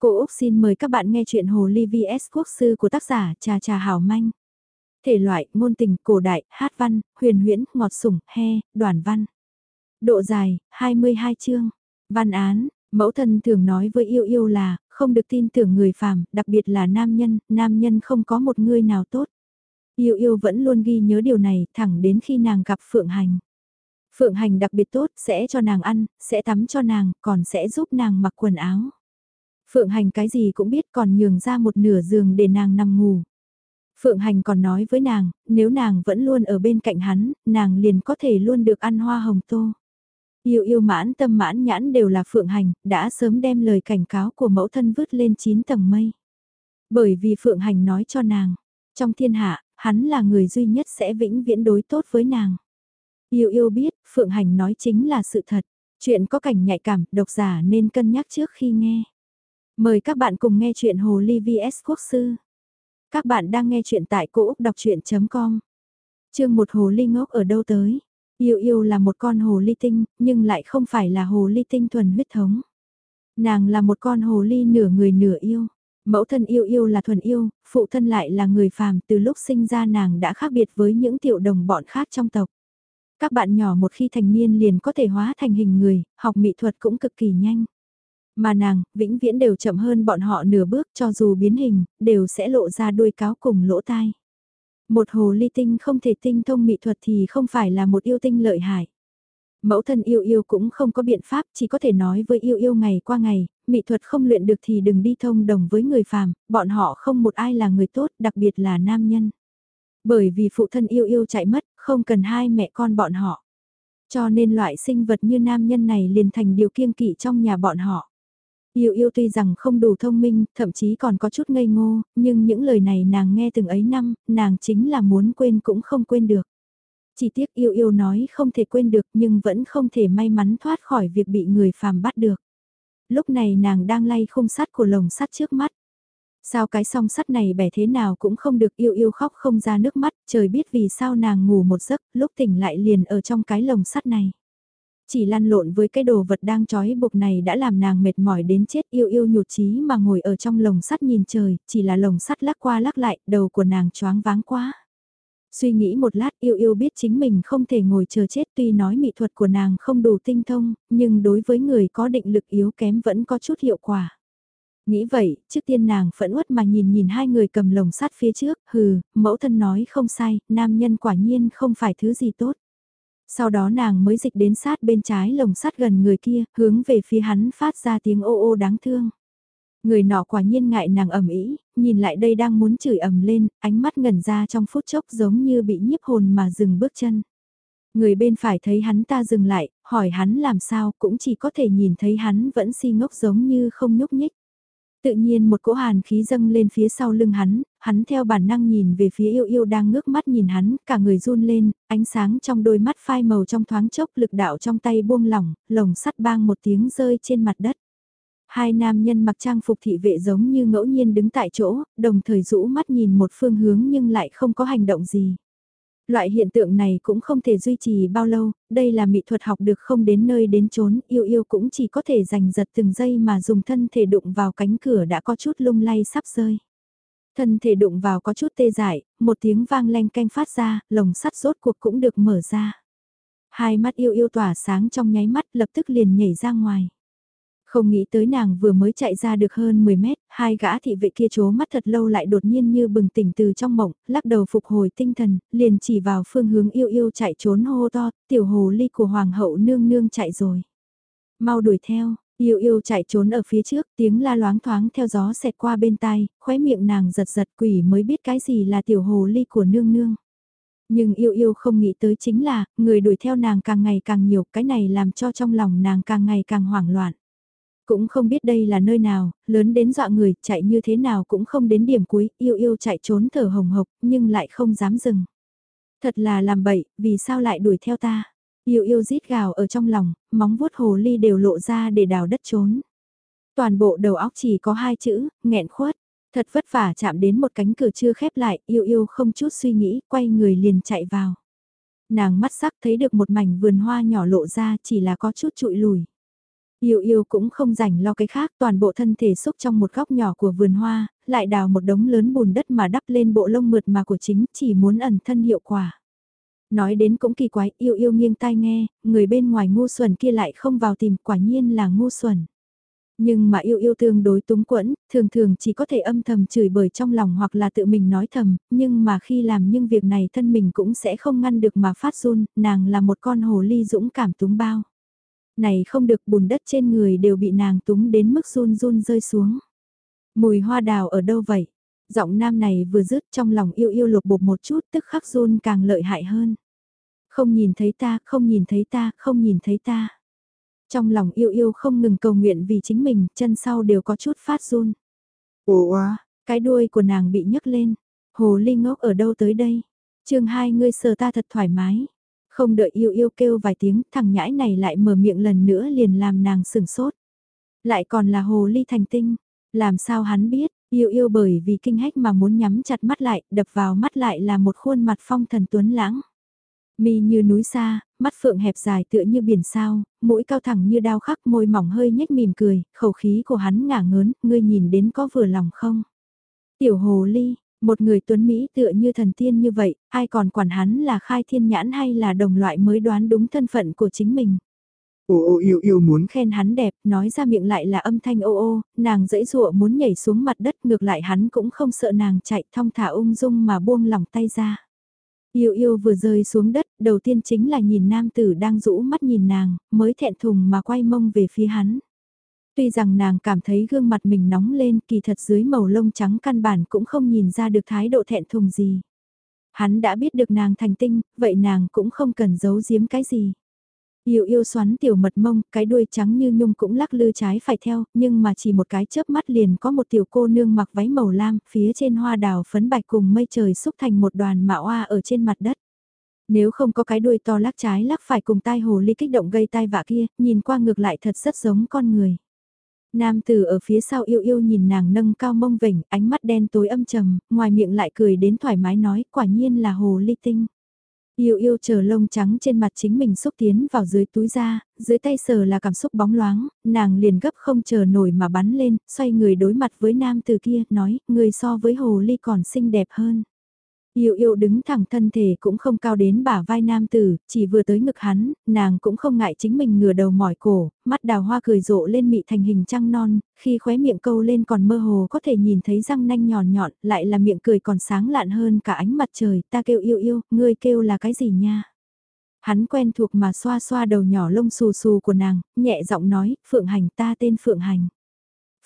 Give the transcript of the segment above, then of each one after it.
Cô Úc xin mời các bạn nghe chuyện Hồ Ly VS Quốc sư của tác giả Trà Trà Hảo Manh. Thể loại, ngôn tình, cổ đại, hát văn, huyền huyễn, ngọt sủng, he, đoàn văn. Độ dài, 22 chương. Văn án, mẫu thân thường nói với yêu yêu là, không được tin tưởng người phàm, đặc biệt là nam nhân, nam nhân không có một người nào tốt. Yêu yêu vẫn luôn ghi nhớ điều này, thẳng đến khi nàng gặp Phượng Hành. Phượng Hành đặc biệt tốt, sẽ cho nàng ăn, sẽ tắm cho nàng, còn sẽ giúp nàng mặc quần áo. Phượng Hành cái gì cũng biết còn nhường ra một nửa giường để nàng nằm ngủ. Phượng Hành còn nói với nàng, nếu nàng vẫn luôn ở bên cạnh hắn, nàng liền có thể luôn được ăn hoa hồng tô. Yêu yêu mãn tâm mãn nhãn đều là Phượng Hành, đã sớm đem lời cảnh cáo của mẫu thân vứt lên 9 tầng mây. Bởi vì Phượng Hành nói cho nàng, trong thiên hạ, hắn là người duy nhất sẽ vĩnh viễn đối tốt với nàng. Yêu yêu biết, Phượng Hành nói chính là sự thật. Chuyện có cảnh nhạy cảm, độc giả nên cân nhắc trước khi nghe. Mời các bạn cùng nghe chuyện Hồ Ly VS Quốc Sư. Các bạn đang nghe chuyện tại cỗ đọc chuyện.com. Chương một Hồ Ly ngốc ở đâu tới. Yêu yêu là một con hồ ly tinh, nhưng lại không phải là hồ ly tinh thuần huyết thống. Nàng là một con hồ ly nửa người nửa yêu. Mẫu thân yêu yêu là thuần yêu, phụ thân lại là người phàm từ lúc sinh ra nàng đã khác biệt với những tiểu đồng bọn khác trong tộc. Các bạn nhỏ một khi thành niên liền có thể hóa thành hình người, học mỹ thuật cũng cực kỳ nhanh. Mà nàng, vĩnh viễn đều chậm hơn bọn họ nửa bước cho dù biến hình, đều sẽ lộ ra đuôi cáo cùng lỗ tai. Một hồ ly tinh không thể tinh thông mỹ thuật thì không phải là một yêu tinh lợi hại. Mẫu thân yêu yêu cũng không có biện pháp, chỉ có thể nói với yêu yêu ngày qua ngày, mỹ thuật không luyện được thì đừng đi thông đồng với người phàm, bọn họ không một ai là người tốt, đặc biệt là nam nhân. Bởi vì phụ thân yêu yêu chạy mất, không cần hai mẹ con bọn họ. Cho nên loại sinh vật như nam nhân này liền thành điều kiêng kỵ trong nhà bọn họ. Yêu yêu tuy rằng không đủ thông minh, thậm chí còn có chút ngây ngô, nhưng những lời này nàng nghe từng ấy năm, nàng chính là muốn quên cũng không quên được. Chỉ tiếc yêu yêu nói không thể quên được nhưng vẫn không thể may mắn thoát khỏi việc bị người phàm bắt được. Lúc này nàng đang lay khung sắt của lồng sắt trước mắt. Sao cái song sắt này bẻ thế nào cũng không được yêu yêu khóc không ra nước mắt, trời biết vì sao nàng ngủ một giấc, lúc tỉnh lại liền ở trong cái lồng sắt này. Chỉ lăn lộn với cái đồ vật đang trói buộc này đã làm nàng mệt mỏi đến chết yêu yêu nhụt chí mà ngồi ở trong lồng sắt nhìn trời, chỉ là lồng sắt lắc qua lắc lại, đầu của nàng choáng váng quá. Suy nghĩ một lát yêu yêu biết chính mình không thể ngồi chờ chết tuy nói mỹ thuật của nàng không đủ tinh thông, nhưng đối với người có định lực yếu kém vẫn có chút hiệu quả. Nghĩ vậy, trước tiên nàng phẫn uất mà nhìn nhìn hai người cầm lồng sắt phía trước, hừ, mẫu thân nói không sai, nam nhân quả nhiên không phải thứ gì tốt. Sau đó nàng mới dịch đến sát bên trái lồng sắt gần người kia, hướng về phía hắn phát ra tiếng ô ô đáng thương. Người nọ quả nhiên ngại nàng ẩm ý, nhìn lại đây đang muốn chửi ầm lên, ánh mắt ngẩn ra trong phút chốc giống như bị nhiếp hồn mà dừng bước chân. Người bên phải thấy hắn ta dừng lại, hỏi hắn làm sao cũng chỉ có thể nhìn thấy hắn vẫn si ngốc giống như không nhúc nhích. Tự nhiên một cỗ hàn khí dâng lên phía sau lưng hắn, hắn theo bản năng nhìn về phía yêu yêu đang ngước mắt nhìn hắn, cả người run lên, ánh sáng trong đôi mắt phai màu trong thoáng chốc lực đạo trong tay buông lỏng, lồng sắt bang một tiếng rơi trên mặt đất. Hai nam nhân mặc trang phục thị vệ giống như ngẫu nhiên đứng tại chỗ, đồng thời rũ mắt nhìn một phương hướng nhưng lại không có hành động gì. Loại hiện tượng này cũng không thể duy trì bao lâu, đây là mỹ thuật học được không đến nơi đến chốn, yêu yêu cũng chỉ có thể giành giật từng giây mà dùng thân thể đụng vào cánh cửa đã có chút lung lay sắp rơi. Thân thể đụng vào có chút tê dại, một tiếng vang leng canh phát ra, lồng sắt rốt cuộc cũng được mở ra. Hai mắt yêu yêu tỏa sáng trong nháy mắt lập tức liền nhảy ra ngoài. Không nghĩ tới nàng vừa mới chạy ra được hơn 10 mét, hai gã thị vệ kia chố mắt thật lâu lại đột nhiên như bừng tỉnh từ trong mộng, lắc đầu phục hồi tinh thần, liền chỉ vào phương hướng yêu yêu chạy trốn hô to, tiểu hồ ly của hoàng hậu nương nương chạy rồi. Mau đuổi theo, yêu yêu chạy trốn ở phía trước, tiếng la loáng thoáng theo gió xẹt qua bên tai, khóe miệng nàng giật giật quỷ mới biết cái gì là tiểu hồ ly của nương nương. Nhưng yêu yêu không nghĩ tới chính là, người đuổi theo nàng càng ngày càng nhiều, cái này làm cho trong lòng nàng càng ngày càng hoảng loạn. Cũng không biết đây là nơi nào, lớn đến dọa người, chạy như thế nào cũng không đến điểm cuối, yêu yêu chạy trốn thở hồng hộc, nhưng lại không dám dừng. Thật là làm bậy, vì sao lại đuổi theo ta? Yêu yêu rít gào ở trong lòng, móng vuốt hồ ly đều lộ ra để đào đất trốn. Toàn bộ đầu óc chỉ có hai chữ, nghẹn khuất. Thật vất vả chạm đến một cánh cửa chưa khép lại, yêu yêu không chút suy nghĩ, quay người liền chạy vào. Nàng mắt sắc thấy được một mảnh vườn hoa nhỏ lộ ra chỉ là có chút trụi lùi. Yêu yêu cũng không rảnh lo cái khác, toàn bộ thân thể xúc trong một góc nhỏ của vườn hoa, lại đào một đống lớn bùn đất mà đắp lên bộ lông mượt mà của chính, chỉ muốn ẩn thân hiệu quả. Nói đến cũng kỳ quái, yêu yêu nghiêng tai nghe, người bên ngoài ngu xuẩn kia lại không vào tìm, quả nhiên là ngu xuẩn. Nhưng mà yêu yêu tương đối túng quẫn, thường thường chỉ có thể âm thầm chửi bởi trong lòng hoặc là tự mình nói thầm, nhưng mà khi làm những việc này thân mình cũng sẽ không ngăn được mà phát run, nàng là một con hồ ly dũng cảm túng bao. Này không được bùn đất trên người đều bị nàng túng đến mức run run rơi xuống. Mùi hoa đào ở đâu vậy? Giọng nam này vừa dứt trong lòng yêu yêu lục bột một chút tức khắc run càng lợi hại hơn. Không nhìn thấy ta, không nhìn thấy ta, không nhìn thấy ta. Trong lòng yêu yêu không ngừng cầu nguyện vì chính mình, chân sau đều có chút phát run. Ủa, cái đuôi của nàng bị nhấc lên. Hồ ly ngốc ở đâu tới đây? chương hai ngươi sờ ta thật thoải mái. Không đợi yêu yêu kêu vài tiếng, thằng nhãi này lại mở miệng lần nữa liền làm nàng sừng sốt. Lại còn là hồ ly thành tinh. Làm sao hắn biết, yêu yêu bởi vì kinh hách mà muốn nhắm chặt mắt lại, đập vào mắt lại là một khuôn mặt phong thần tuấn lãng. Mi như núi xa, mắt phượng hẹp dài tựa như biển sao, mũi cao thẳng như đao khắc môi mỏng hơi nhếch mỉm cười, khẩu khí của hắn ngả ngớn, ngươi nhìn đến có vừa lòng không? Tiểu hồ ly, một người tuấn Mỹ tựa như thần tiên như vậy, ai còn quản hắn là khai thiên nhãn hay là đồng loại mới đoán đúng thân phận của chính mình. Ô ô yêu yêu muốn khen hắn đẹp, nói ra miệng lại là âm thanh ô ô, nàng dãy dụa muốn nhảy xuống mặt đất ngược lại hắn cũng không sợ nàng chạy thong thả ung dung mà buông lòng tay ra. Yêu yêu vừa rơi xuống đất, đầu tiên chính là nhìn nam tử đang rũ mắt nhìn nàng, mới thẹn thùng mà quay mông về phía hắn. Tuy rằng nàng cảm thấy gương mặt mình nóng lên kỳ thật dưới màu lông trắng căn bản cũng không nhìn ra được thái độ thẹn thùng gì. Hắn đã biết được nàng thành tinh, vậy nàng cũng không cần giấu giếm cái gì. Yêu yêu xoắn tiểu mật mông, cái đuôi trắng như nhung cũng lắc lư trái phải theo, nhưng mà chỉ một cái chớp mắt liền có một tiểu cô nương mặc váy màu lam, phía trên hoa đào phấn bạch cùng mây trời xúc thành một đoàn mạo hoa ở trên mặt đất. Nếu không có cái đuôi to lắc trái lắc phải cùng tai hồ ly kích động gây tai vạ kia, nhìn qua ngược lại thật rất giống con người. Nam tử ở phía sau yêu yêu nhìn nàng nâng cao mông vỉnh, ánh mắt đen tối âm trầm, ngoài miệng lại cười đến thoải mái nói quả nhiên là hồ ly tinh. Yêu yêu chờ lông trắng trên mặt chính mình xúc tiến vào dưới túi da, dưới tay sờ là cảm xúc bóng loáng, nàng liền gấp không chờ nổi mà bắn lên, xoay người đối mặt với nam từ kia, nói, người so với hồ ly còn xinh đẹp hơn. Yêu yêu đứng thẳng thân thể cũng không cao đến bả vai nam tử, chỉ vừa tới ngực hắn, nàng cũng không ngại chính mình ngửa đầu mỏi cổ, mắt đào hoa cười rộ lên mị thành hình trăng non, khi khóe miệng câu lên còn mơ hồ có thể nhìn thấy răng nanh nhọn nhọn, lại là miệng cười còn sáng lạn hơn cả ánh mặt trời, ta kêu yêu yêu, ngươi kêu là cái gì nha? Hắn quen thuộc mà xoa xoa đầu nhỏ lông xù xù của nàng, nhẹ giọng nói, Phượng Hành ta tên Phượng Hành.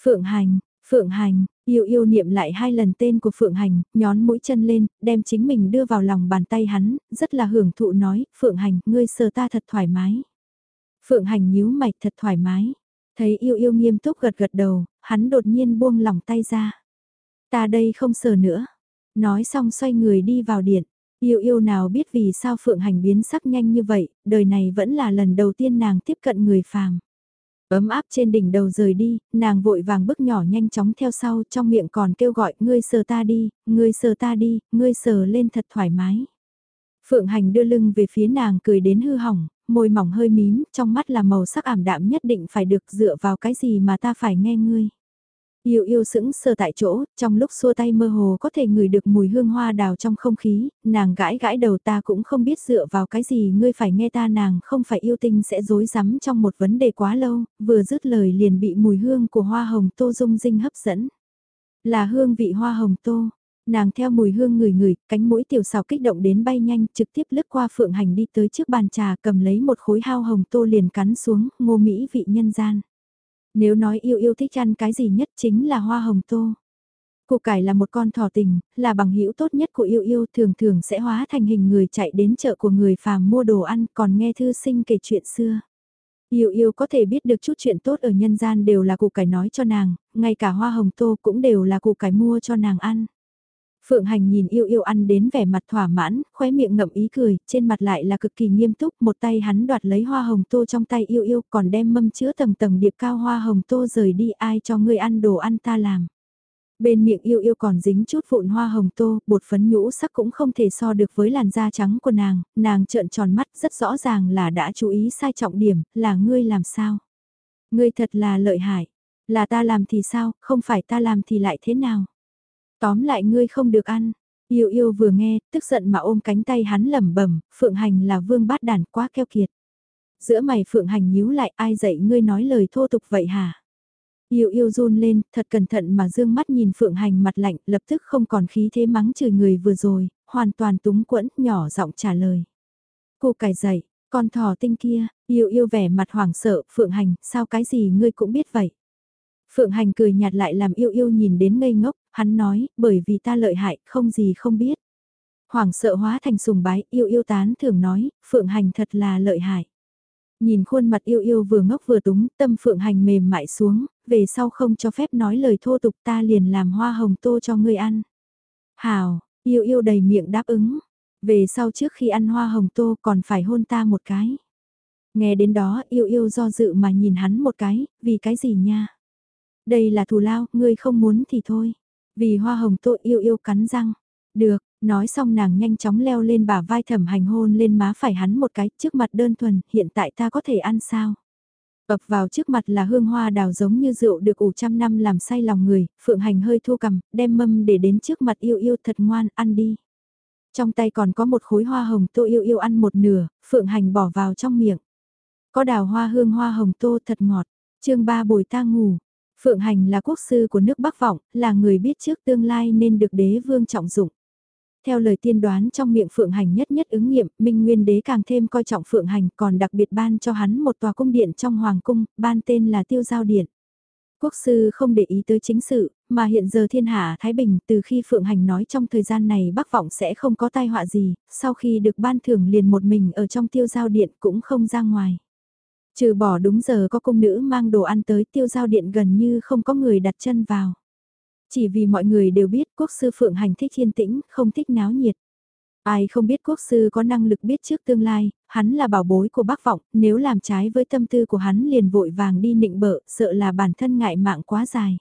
Phượng Hành, Phượng Hành, yêu yêu niệm lại hai lần tên của Phượng Hành, nhón mũi chân lên, đem chính mình đưa vào lòng bàn tay hắn, rất là hưởng thụ nói, Phượng Hành, ngươi sờ ta thật thoải mái. Phượng Hành nhíu mạch thật thoải mái. Thấy yêu yêu nghiêm túc gật gật đầu, hắn đột nhiên buông lòng tay ra. Ta đây không sờ nữa. Nói xong xoay người đi vào điện. Yêu yêu nào biết vì sao Phượng Hành biến sắc nhanh như vậy, đời này vẫn là lần đầu tiên nàng tiếp cận người phàm. Ấm áp trên đỉnh đầu rời đi, nàng vội vàng bước nhỏ nhanh chóng theo sau trong miệng còn kêu gọi ngươi sờ ta đi, ngươi sờ ta đi, ngươi sờ lên thật thoải mái. Phượng Hành đưa lưng về phía nàng cười đến hư hỏng, môi mỏng hơi mím, trong mắt là màu sắc ảm đạm nhất định phải được dựa vào cái gì mà ta phải nghe ngươi. Yêu yêu sững sờ tại chỗ, trong lúc xua tay mơ hồ có thể ngửi được mùi hương hoa đào trong không khí, nàng gãi gãi đầu ta cũng không biết dựa vào cái gì ngươi phải nghe ta nàng không phải yêu tinh sẽ dối rắm trong một vấn đề quá lâu, vừa dứt lời liền bị mùi hương của hoa hồng tô dung dinh hấp dẫn. Là hương vị hoa hồng tô, nàng theo mùi hương người người, cánh mũi tiểu xào kích động đến bay nhanh, trực tiếp lướt qua phượng hành đi tới trước bàn trà cầm lấy một khối hao hồng tô liền cắn xuống, ngô mỹ vị nhân gian. Nếu nói yêu yêu thích ăn cái gì nhất chính là hoa hồng tô. Củ cải là một con thỏ tình, là bằng hữu tốt nhất của yêu yêu thường thường sẽ hóa thành hình người chạy đến chợ của người phàm mua đồ ăn còn nghe thư sinh kể chuyện xưa. Yêu yêu có thể biết được chút chuyện tốt ở nhân gian đều là củ cải nói cho nàng, ngay cả hoa hồng tô cũng đều là củ cải mua cho nàng ăn. Phượng Hành nhìn yêu yêu ăn đến vẻ mặt thỏa mãn, khóe miệng ngậm ý cười, trên mặt lại là cực kỳ nghiêm túc, một tay hắn đoạt lấy hoa hồng tô trong tay yêu yêu còn đem mâm chứa tầng tầng điệp cao hoa hồng tô rời đi ai cho ngươi ăn đồ ăn ta làm. Bên miệng yêu yêu còn dính chút vụn hoa hồng tô, bột phấn nhũ sắc cũng không thể so được với làn da trắng của nàng, nàng trợn tròn mắt rất rõ ràng là đã chú ý sai trọng điểm, là ngươi làm sao. Ngươi thật là lợi hại. Là ta làm thì sao, không phải ta làm thì lại thế nào? Tóm lại ngươi không được ăn. Yêu yêu vừa nghe, tức giận mà ôm cánh tay hắn lẩm bẩm, Phượng Hành là vương bát đàn quá keo kiệt. Giữa mày Phượng Hành nhíu lại ai dạy ngươi nói lời thô tục vậy hả? Yêu yêu run lên, thật cẩn thận mà dương mắt nhìn Phượng Hành mặt lạnh, lập tức không còn khí thế mắng chửi người vừa rồi, hoàn toàn túng quẫn, nhỏ giọng trả lời. Cô cải dậy, con thỏ tinh kia, yêu yêu vẻ mặt hoảng sợ, Phượng Hành, sao cái gì ngươi cũng biết vậy. Phượng Hành cười nhạt lại làm yêu yêu nhìn đến ngây ngốc, hắn nói, bởi vì ta lợi hại, không gì không biết. Hoảng sợ hóa thành sùng bái, yêu yêu tán thường nói, Phượng Hành thật là lợi hại. Nhìn khuôn mặt yêu yêu vừa ngốc vừa túng, tâm Phượng Hành mềm mại xuống, về sau không cho phép nói lời thô tục ta liền làm hoa hồng tô cho ngươi ăn. Hào, yêu yêu đầy miệng đáp ứng, về sau trước khi ăn hoa hồng tô còn phải hôn ta một cái. Nghe đến đó yêu yêu do dự mà nhìn hắn một cái, vì cái gì nha? Đây là thù lao, ngươi không muốn thì thôi. Vì hoa hồng tô yêu yêu cắn răng. Được, nói xong nàng nhanh chóng leo lên bả vai thẩm hành hôn lên má phải hắn một cái trước mặt đơn thuần, hiện tại ta có thể ăn sao? ập vào trước mặt là hương hoa đào giống như rượu được ủ trăm năm làm say lòng người, phượng hành hơi thua cầm, đem mâm để đến trước mặt yêu yêu thật ngoan, ăn đi. Trong tay còn có một khối hoa hồng tô yêu yêu ăn một nửa, phượng hành bỏ vào trong miệng. Có đào hoa hương hoa hồng tô thật ngọt, chương ba bồi ta ngủ. Phượng hành là quốc sư của nước Bắc Vọng, là người biết trước tương lai nên được đế vương trọng dụng. Theo lời tiên đoán trong miệng Phượng Hành nhất nhất ứng nghiệm, Minh Nguyên Đế càng thêm coi trọng Phượng Hành còn đặc biệt ban cho hắn một tòa cung điện trong Hoàng Cung, ban tên là Tiêu Giao Điện. Quốc sư không để ý tới chính sự, mà hiện giờ thiên hạ Thái Bình từ khi Phượng Hành nói trong thời gian này Bắc Vọng sẽ không có tai họa gì, sau khi được ban thưởng liền một mình ở trong Tiêu Giao Điện cũng không ra ngoài. Trừ bỏ đúng giờ có công nữ mang đồ ăn tới Tiêu Giao Điện gần như không có người đặt chân vào. Chỉ vì mọi người đều biết quốc sư Phượng Hành thích yên tĩnh, không thích náo nhiệt. Ai không biết quốc sư có năng lực biết trước tương lai, hắn là bảo bối của bác vọng, nếu làm trái với tâm tư của hắn liền vội vàng đi nịnh bợ, sợ là bản thân ngại mạng quá dài.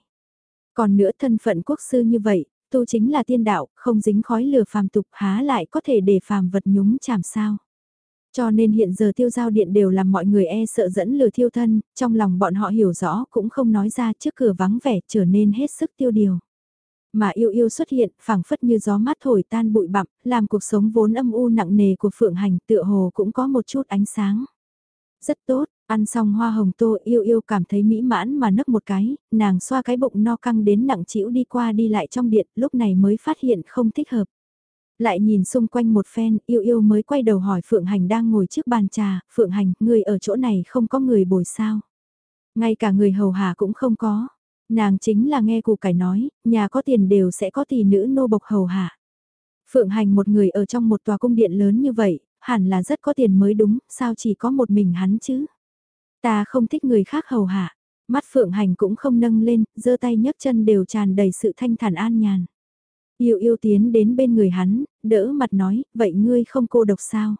Còn nữa thân phận quốc sư như vậy, tu chính là tiên đạo, không dính khói lửa phàm tục há lại có thể để phàm vật nhúng chảm sao. Cho nên hiện giờ tiêu giao điện đều làm mọi người e sợ dẫn lừa thiêu thân, trong lòng bọn họ hiểu rõ cũng không nói ra trước cửa vắng vẻ trở nên hết sức tiêu điều. Mà yêu yêu xuất hiện, phảng phất như gió mát thổi tan bụi bặm, làm cuộc sống vốn âm u nặng nề của Phượng Hành tựa hồ cũng có một chút ánh sáng. Rất tốt, ăn xong hoa hồng tô yêu yêu cảm thấy mỹ mãn mà nấc một cái, nàng xoa cái bụng no căng đến nặng chịu đi qua đi lại trong điện, lúc này mới phát hiện không thích hợp. Lại nhìn xung quanh một phen, yêu yêu mới quay đầu hỏi Phượng Hành đang ngồi trước bàn trà, Phượng Hành, người ở chỗ này không có người bồi sao. Ngay cả người hầu hà cũng không có. Nàng chính là nghe cụ cải nói, nhà có tiền đều sẽ có tỷ nữ nô bộc hầu hạ. Phượng Hành một người ở trong một tòa cung điện lớn như vậy, hẳn là rất có tiền mới đúng, sao chỉ có một mình hắn chứ? Ta không thích người khác hầu hạ. Mắt Phượng Hành cũng không nâng lên, giơ tay nhấc chân đều tràn đầy sự thanh thản an nhàn. Yêu yêu tiến đến bên người hắn, đỡ mặt nói, vậy ngươi không cô độc sao?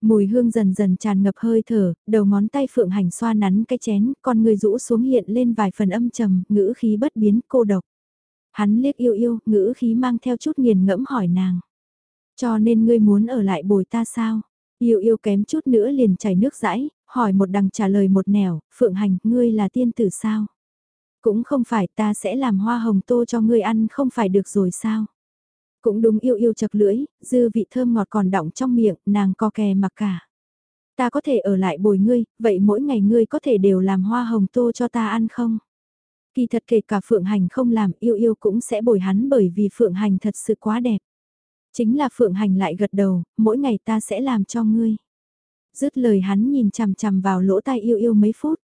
Mùi hương dần dần tràn ngập hơi thở, đầu ngón tay phượng hành xoa nắn cái chén, con người rũ xuống hiện lên vài phần âm trầm, ngữ khí bất biến, cô độc. Hắn liếc yêu yêu, ngữ khí mang theo chút nghiền ngẫm hỏi nàng. Cho nên ngươi muốn ở lại bồi ta sao? Yêu yêu kém chút nữa liền chảy nước rãi, hỏi một đằng trả lời một nẻo, phượng hành, ngươi là tiên tử sao? Cũng không phải ta sẽ làm hoa hồng tô cho ngươi ăn không phải được rồi sao? Cũng đúng yêu yêu chật lưỡi, dư vị thơm ngọt còn đọng trong miệng, nàng co kè mặc cả. Ta có thể ở lại bồi ngươi, vậy mỗi ngày ngươi có thể đều làm hoa hồng tô cho ta ăn không? Kỳ thật kể cả Phượng Hành không làm yêu yêu cũng sẽ bồi hắn bởi vì Phượng Hành thật sự quá đẹp. Chính là Phượng Hành lại gật đầu, mỗi ngày ta sẽ làm cho ngươi. Dứt lời hắn nhìn chằm chằm vào lỗ tai yêu yêu mấy phút.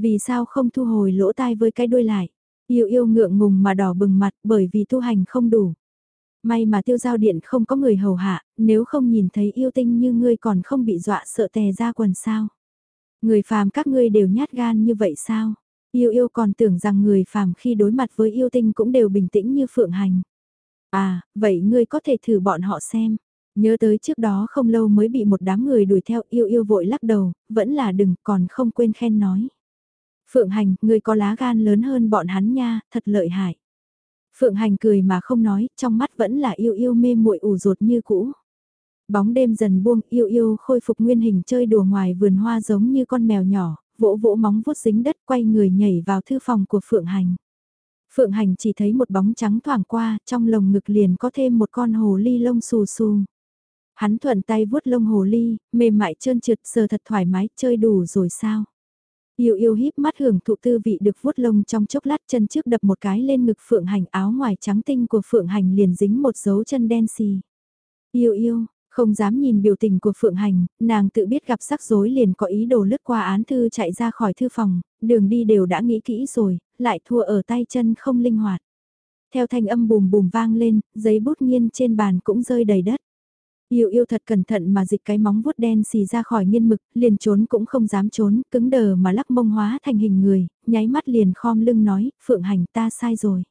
Vì sao không thu hồi lỗ tai với cái đuôi lại? Yêu yêu ngượng ngùng mà đỏ bừng mặt bởi vì tu hành không đủ. May mà tiêu giao điện không có người hầu hạ, nếu không nhìn thấy yêu tinh như ngươi còn không bị dọa sợ tè ra quần sao. Người phàm các ngươi đều nhát gan như vậy sao? Yêu yêu còn tưởng rằng người phàm khi đối mặt với yêu tinh cũng đều bình tĩnh như phượng hành. À, vậy ngươi có thể thử bọn họ xem. Nhớ tới trước đó không lâu mới bị một đám người đuổi theo yêu yêu vội lắc đầu, vẫn là đừng còn không quên khen nói. Phượng hành, ngươi có lá gan lớn hơn bọn hắn nha, thật lợi hại. Phượng Hành cười mà không nói, trong mắt vẫn là yêu yêu mê muội ủ ruột như cũ. Bóng đêm dần buông, yêu yêu khôi phục nguyên hình chơi đùa ngoài vườn hoa giống như con mèo nhỏ, vỗ vỗ móng vuốt dính đất quay người nhảy vào thư phòng của Phượng Hành. Phượng Hành chỉ thấy một bóng trắng thoảng qua, trong lồng ngực liền có thêm một con hồ ly lông xù xù. Hắn thuận tay vuốt lông hồ ly, mềm mại trơn trượt sờ thật thoải mái, chơi đủ rồi sao? Yêu yêu híp mắt hưởng thụ tư vị được vuốt lông trong chốc lát chân trước đập một cái lên ngực Phượng Hành áo ngoài trắng tinh của Phượng Hành liền dính một dấu chân đen xì. Yêu yêu, không dám nhìn biểu tình của Phượng Hành, nàng tự biết gặp rắc rối liền có ý đồ lướt qua án thư chạy ra khỏi thư phòng, đường đi đều đã nghĩ kỹ rồi, lại thua ở tay chân không linh hoạt. Theo thanh âm bùm bùm vang lên, giấy bút nghiên trên bàn cũng rơi đầy đất. Yêu yêu thật cẩn thận mà dịch cái móng vuốt đen xì ra khỏi nghiên mực, liền trốn cũng không dám trốn, cứng đờ mà lắc mông hóa thành hình người, nháy mắt liền khom lưng nói, phượng hành ta sai rồi.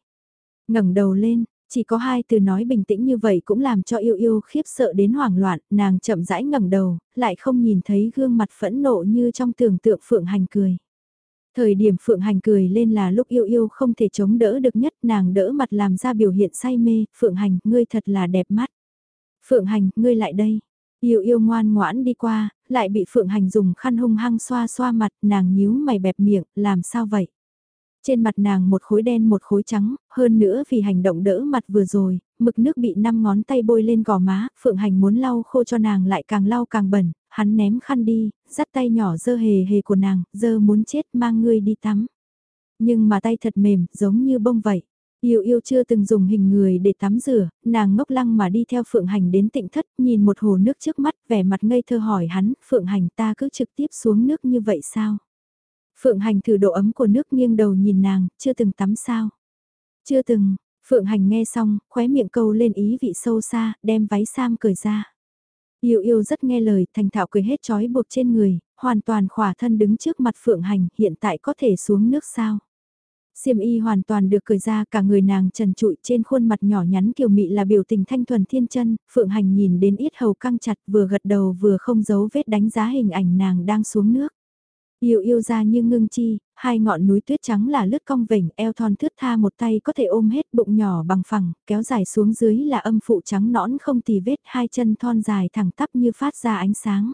ngẩng đầu lên, chỉ có hai từ nói bình tĩnh như vậy cũng làm cho yêu yêu khiếp sợ đến hoảng loạn, nàng chậm rãi ngẩng đầu, lại không nhìn thấy gương mặt phẫn nộ như trong tưởng tượng phượng hành cười. Thời điểm Phượng Hành cười lên là lúc yêu yêu không thể chống đỡ được nhất nàng đỡ mặt làm ra biểu hiện say mê, Phượng Hành, ngươi thật là đẹp mắt. Phượng Hành, ngươi lại đây. Yêu yêu ngoan ngoãn đi qua, lại bị Phượng Hành dùng khăn hung hăng xoa xoa mặt, nàng nhíu mày bẹp miệng, làm sao vậy? Trên mặt nàng một khối đen một khối trắng, hơn nữa vì hành động đỡ mặt vừa rồi, mực nước bị năm ngón tay bôi lên gò má, Phượng Hành muốn lau khô cho nàng lại càng lau càng bẩn, hắn ném khăn đi, dắt tay nhỏ dơ hề hề của nàng, dơ muốn chết mang ngươi đi tắm. Nhưng mà tay thật mềm, giống như bông vậy. Yêu yêu chưa từng dùng hình người để tắm rửa, nàng ngốc lăng mà đi theo Phượng Hành đến tịnh thất, nhìn một hồ nước trước mắt, vẻ mặt ngây thơ hỏi hắn, Phượng Hành ta cứ trực tiếp xuống nước như vậy sao? Phượng Hành thử độ ấm của nước nghiêng đầu nhìn nàng, chưa từng tắm sao? Chưa từng, Phượng Hành nghe xong, khóe miệng câu lên ý vị sâu xa, đem váy sam cởi ra. Yêu yêu rất nghe lời, thành thạo cười hết trói buộc trên người, hoàn toàn khỏa thân đứng trước mặt Phượng Hành, hiện tại có thể xuống nước sao? Xiêm y hoàn toàn được cởi ra cả người nàng trần trụi trên khuôn mặt nhỏ nhắn kiều mị là biểu tình thanh thuần thiên chân, Phượng Hành nhìn đến ít hầu căng chặt vừa gật đầu vừa không giấu vết đánh giá hình ảnh nàng đang xuống nước. Yêu yêu ra như ngưng chi, hai ngọn núi tuyết trắng là lướt cong vểnh, eo thon thướt tha một tay có thể ôm hết bụng nhỏ bằng phẳng, kéo dài xuống dưới là âm phụ trắng nõn không tì vết, hai chân thon dài thẳng tắp như phát ra ánh sáng.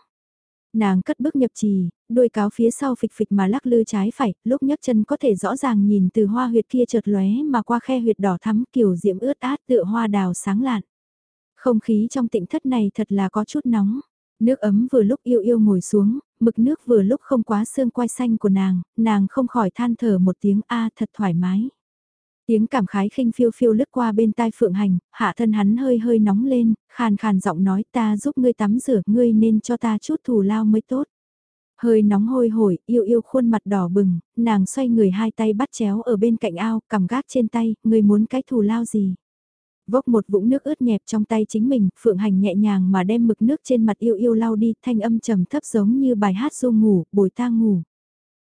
Nàng cất bước nhập trì, đuôi cáo phía sau phịch phịch mà lắc lư trái phải, lúc nhấc chân có thể rõ ràng nhìn từ hoa huyệt kia chợt lóe mà qua khe huyệt đỏ thắm kiểu diễm ướt át tựa hoa đào sáng lạn. Không khí trong tịnh thất này thật là có chút nóng. Nước ấm vừa lúc yêu yêu ngồi xuống, mực nước vừa lúc không quá xương quai xanh của nàng, nàng không khỏi than thở một tiếng A thật thoải mái. Tiếng cảm khái khinh phiêu phiêu lướt qua bên tai Phượng Hành, hạ thân hắn hơi hơi nóng lên, khàn khàn giọng nói ta giúp ngươi tắm rửa, ngươi nên cho ta chút thù lao mới tốt. Hơi nóng hôi hổi, yêu yêu khuôn mặt đỏ bừng, nàng xoay người hai tay bắt chéo ở bên cạnh ao, cầm gác trên tay, ngươi muốn cái thù lao gì? Vốc một vũng nước ướt nhẹp trong tay chính mình, Phượng Hành nhẹ nhàng mà đem mực nước trên mặt yêu yêu lau đi, thanh âm trầm thấp giống như bài hát du ngủ, bồi ta ngủ.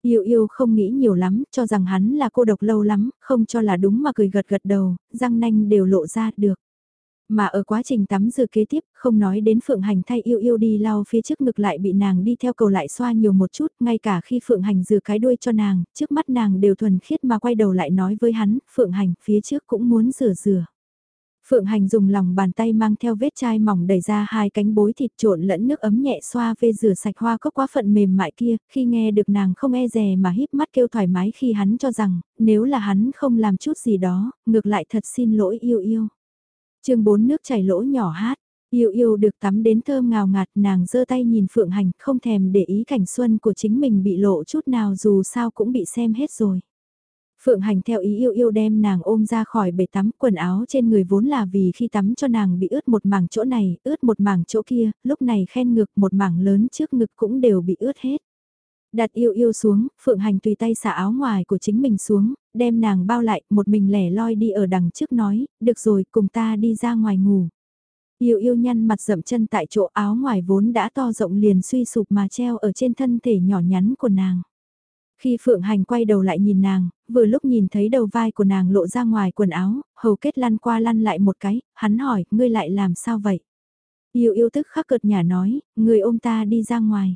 Yêu yêu không nghĩ nhiều lắm, cho rằng hắn là cô độc lâu lắm, không cho là đúng mà cười gật gật đầu, răng nanh đều lộ ra được. Mà ở quá trình tắm rửa kế tiếp, không nói đến Phượng Hành thay yêu yêu đi lau phía trước ngực lại bị nàng đi theo cầu lại xoa nhiều một chút, ngay cả khi Phượng Hành rửa cái đuôi cho nàng, trước mắt nàng đều thuần khiết mà quay đầu lại nói với hắn, Phượng Hành phía trước cũng muốn rửa rửa. Phượng Hành dùng lòng bàn tay mang theo vết chai mỏng đẩy ra hai cánh bối thịt trộn lẫn nước ấm nhẹ xoa vê rửa sạch hoa cốc quá phận mềm mại kia, khi nghe được nàng không e dè mà híp mắt kêu thoải mái khi hắn cho rằng, nếu là hắn không làm chút gì đó, ngược lại thật xin lỗi yêu yêu. chương 4 nước chảy lỗ nhỏ hát, yêu yêu được tắm đến thơm ngào ngạt nàng giơ tay nhìn Phượng Hành không thèm để ý cảnh xuân của chính mình bị lộ chút nào dù sao cũng bị xem hết rồi. Phượng Hành theo ý yêu yêu đem nàng ôm ra khỏi bể tắm quần áo trên người vốn là vì khi tắm cho nàng bị ướt một mảng chỗ này, ướt một mảng chỗ kia, lúc này khen ngực một mảng lớn trước ngực cũng đều bị ướt hết. Đặt yêu yêu xuống, Phượng Hành tùy tay xả áo ngoài của chính mình xuống, đem nàng bao lại, một mình lẻ loi đi ở đằng trước nói, được rồi, cùng ta đi ra ngoài ngủ. Yêu yêu nhăn mặt dậm chân tại chỗ áo ngoài vốn đã to rộng liền suy sụp mà treo ở trên thân thể nhỏ nhắn của nàng. Khi Phượng Hành quay đầu lại nhìn nàng, vừa lúc nhìn thấy đầu vai của nàng lộ ra ngoài quần áo, hầu kết lăn qua lăn lại một cái, hắn hỏi, ngươi lại làm sao vậy? Yêu yêu tức khắc cợt nhà nói, người ôm ta đi ra ngoài.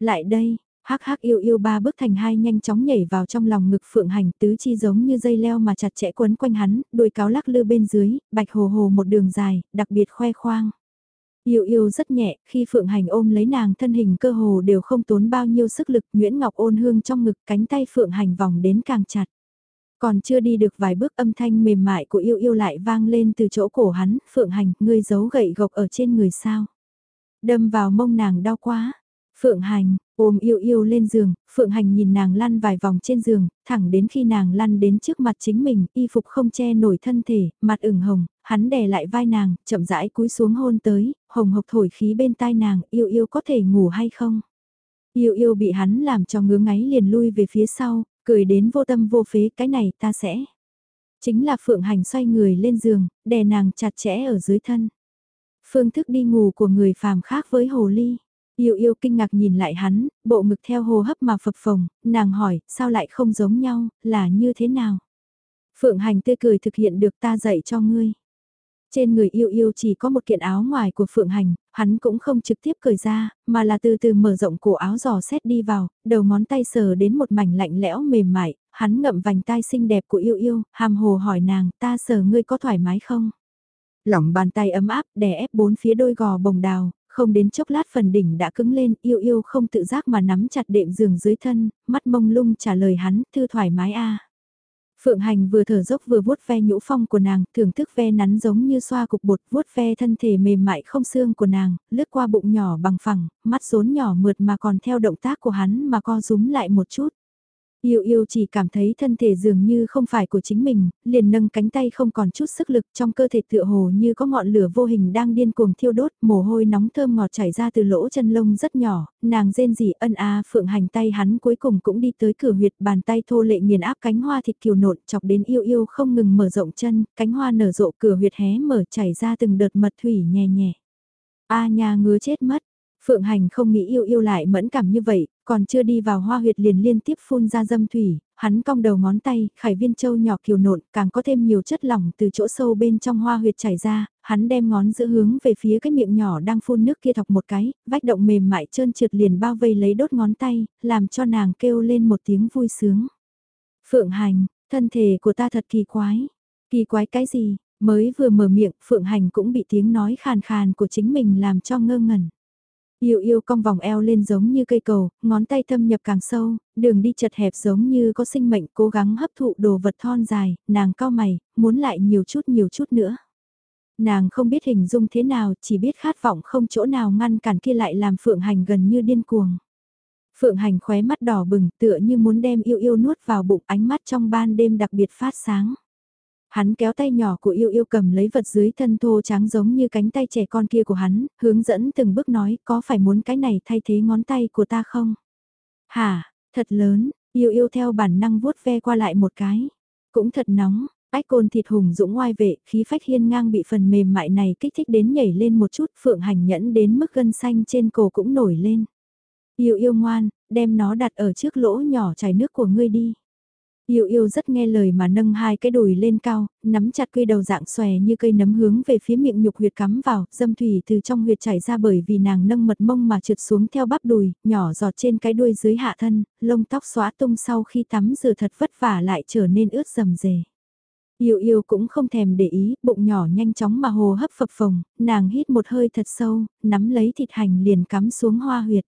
Lại đây, hắc hắc yêu yêu ba bước thành hai nhanh chóng nhảy vào trong lòng ngực Phượng Hành tứ chi giống như dây leo mà chặt chẽ quấn quanh hắn, đuôi cáo lắc lư bên dưới, bạch hồ hồ một đường dài, đặc biệt khoe khoang. Yêu yêu rất nhẹ, khi Phượng Hành ôm lấy nàng thân hình cơ hồ đều không tốn bao nhiêu sức lực, Nguyễn Ngọc ôn hương trong ngực cánh tay Phượng Hành vòng đến càng chặt. Còn chưa đi được vài bước âm thanh mềm mại của yêu yêu lại vang lên từ chỗ cổ hắn, Phượng Hành, ngươi giấu gậy gộc ở trên người sao. Đâm vào mông nàng đau quá. Phượng Hành, ôm yêu yêu lên giường, Phượng Hành nhìn nàng lăn vài vòng trên giường, thẳng đến khi nàng lăn đến trước mặt chính mình, y phục không che nổi thân thể, mặt ửng hồng, hắn đè lại vai nàng, chậm rãi cúi xuống hôn tới, hồng hộc thổi khí bên tai nàng, yêu yêu có thể ngủ hay không? Yêu yêu bị hắn làm cho ngứa ngáy liền lui về phía sau, cười đến vô tâm vô phế, cái này ta sẽ. Chính là Phượng Hành xoay người lên giường, đè nàng chặt chẽ ở dưới thân. Phương thức đi ngủ của người phàm khác với hồ ly. Yêu yêu kinh ngạc nhìn lại hắn, bộ ngực theo hô hấp mà phập phồng, nàng hỏi, sao lại không giống nhau, là như thế nào? Phượng hành tươi cười thực hiện được ta dạy cho ngươi. Trên người yêu yêu chỉ có một kiện áo ngoài của Phượng Hành, hắn cũng không trực tiếp cởi ra, mà là từ từ mở rộng cổ áo giò xét đi vào, đầu ngón tay sờ đến một mảnh lạnh lẽo mềm mại, hắn ngậm vành tai xinh đẹp của yêu yêu, hàm hồ hỏi nàng, ta sờ ngươi có thoải mái không? Lỏng bàn tay ấm áp đè ép bốn phía đôi gò bồng đào, không đến chốc lát phần đỉnh đã cứng lên, yêu yêu không tự giác mà nắm chặt đệm giường dưới thân, mắt mông lung trả lời hắn, thư thoải mái a. Phượng Hành vừa thở dốc vừa vuốt ve nhũ phong của nàng, thưởng thức ve nắn giống như xoa cục bột vuốt ve thân thể mềm mại không xương của nàng, lướt qua bụng nhỏ bằng phẳng, mắt rốn nhỏ mượt mà còn theo động tác của hắn mà co rúm lại một chút. Yêu yêu chỉ cảm thấy thân thể dường như không phải của chính mình, liền nâng cánh tay không còn chút sức lực trong cơ thể tựa hồ như có ngọn lửa vô hình đang điên cuồng thiêu đốt, mồ hôi nóng thơm ngọt chảy ra từ lỗ chân lông rất nhỏ, nàng rên rỉ ân a phượng hành tay hắn cuối cùng cũng đi tới cửa huyệt bàn tay thô lệ nghiền áp cánh hoa thịt kiều nộn chọc đến yêu yêu không ngừng mở rộng chân, cánh hoa nở rộ cửa huyệt hé mở chảy ra từng đợt mật thủy nhẹ nhẹ. A nhà ngứa chết mất, Phượng Hành không nghĩ yêu yêu lại mẫn cảm như vậy, còn chưa đi vào hoa huyệt liền liên tiếp phun ra dâm thủy, hắn cong đầu ngón tay, khải viên châu nhỏ kiều nộn, càng có thêm nhiều chất lỏng từ chỗ sâu bên trong hoa huyệt chảy ra, hắn đem ngón giữa hướng về phía cái miệng nhỏ đang phun nước kia thọc một cái, vách động mềm mại trơn trượt liền bao vây lấy đốt ngón tay, làm cho nàng kêu lên một tiếng vui sướng. Phượng Hành, thân thể của ta thật kỳ quái. Kỳ quái cái gì? Mới vừa mở miệng, Phượng Hành cũng bị tiếng nói khàn khàn của chính mình làm cho ngơ ngẩn. Yêu yêu cong vòng eo lên giống như cây cầu, ngón tay thâm nhập càng sâu, đường đi chật hẹp giống như có sinh mệnh cố gắng hấp thụ đồ vật thon dài, nàng cao mày, muốn lại nhiều chút nhiều chút nữa. Nàng không biết hình dung thế nào, chỉ biết khát vọng không chỗ nào ngăn cản kia lại làm phượng hành gần như điên cuồng. Phượng hành khóe mắt đỏ bừng tựa như muốn đem yêu yêu nuốt vào bụng ánh mắt trong ban đêm đặc biệt phát sáng. Hắn kéo tay nhỏ của yêu yêu cầm lấy vật dưới thân thô trắng giống như cánh tay trẻ con kia của hắn, hướng dẫn từng bước nói có phải muốn cái này thay thế ngón tay của ta không? Hả, thật lớn, yêu yêu theo bản năng vuốt ve qua lại một cái. Cũng thật nóng, ách côn thịt hùng dũng ngoai vệ, khí phách hiên ngang bị phần mềm mại này kích thích đến nhảy lên một chút phượng hành nhẫn đến mức gân xanh trên cổ cũng nổi lên. Yêu yêu ngoan, đem nó đặt ở trước lỗ nhỏ chảy nước của ngươi đi. Yêu yêu rất nghe lời mà nâng hai cái đùi lên cao, nắm chặt quy đầu dạng xòe như cây nấm hướng về phía miệng nhục huyệt cắm vào, dâm thủy từ trong huyệt chảy ra bởi vì nàng nâng mật mông mà trượt xuống theo bắp đùi, nhỏ giọt trên cái đuôi dưới hạ thân, lông tóc xóa tung sau khi tắm rửa thật vất vả lại trở nên ướt rầm rề. Yêu yêu cũng không thèm để ý, bụng nhỏ nhanh chóng mà hồ hấp phập phồng, nàng hít một hơi thật sâu, nắm lấy thịt hành liền cắm xuống hoa huyệt.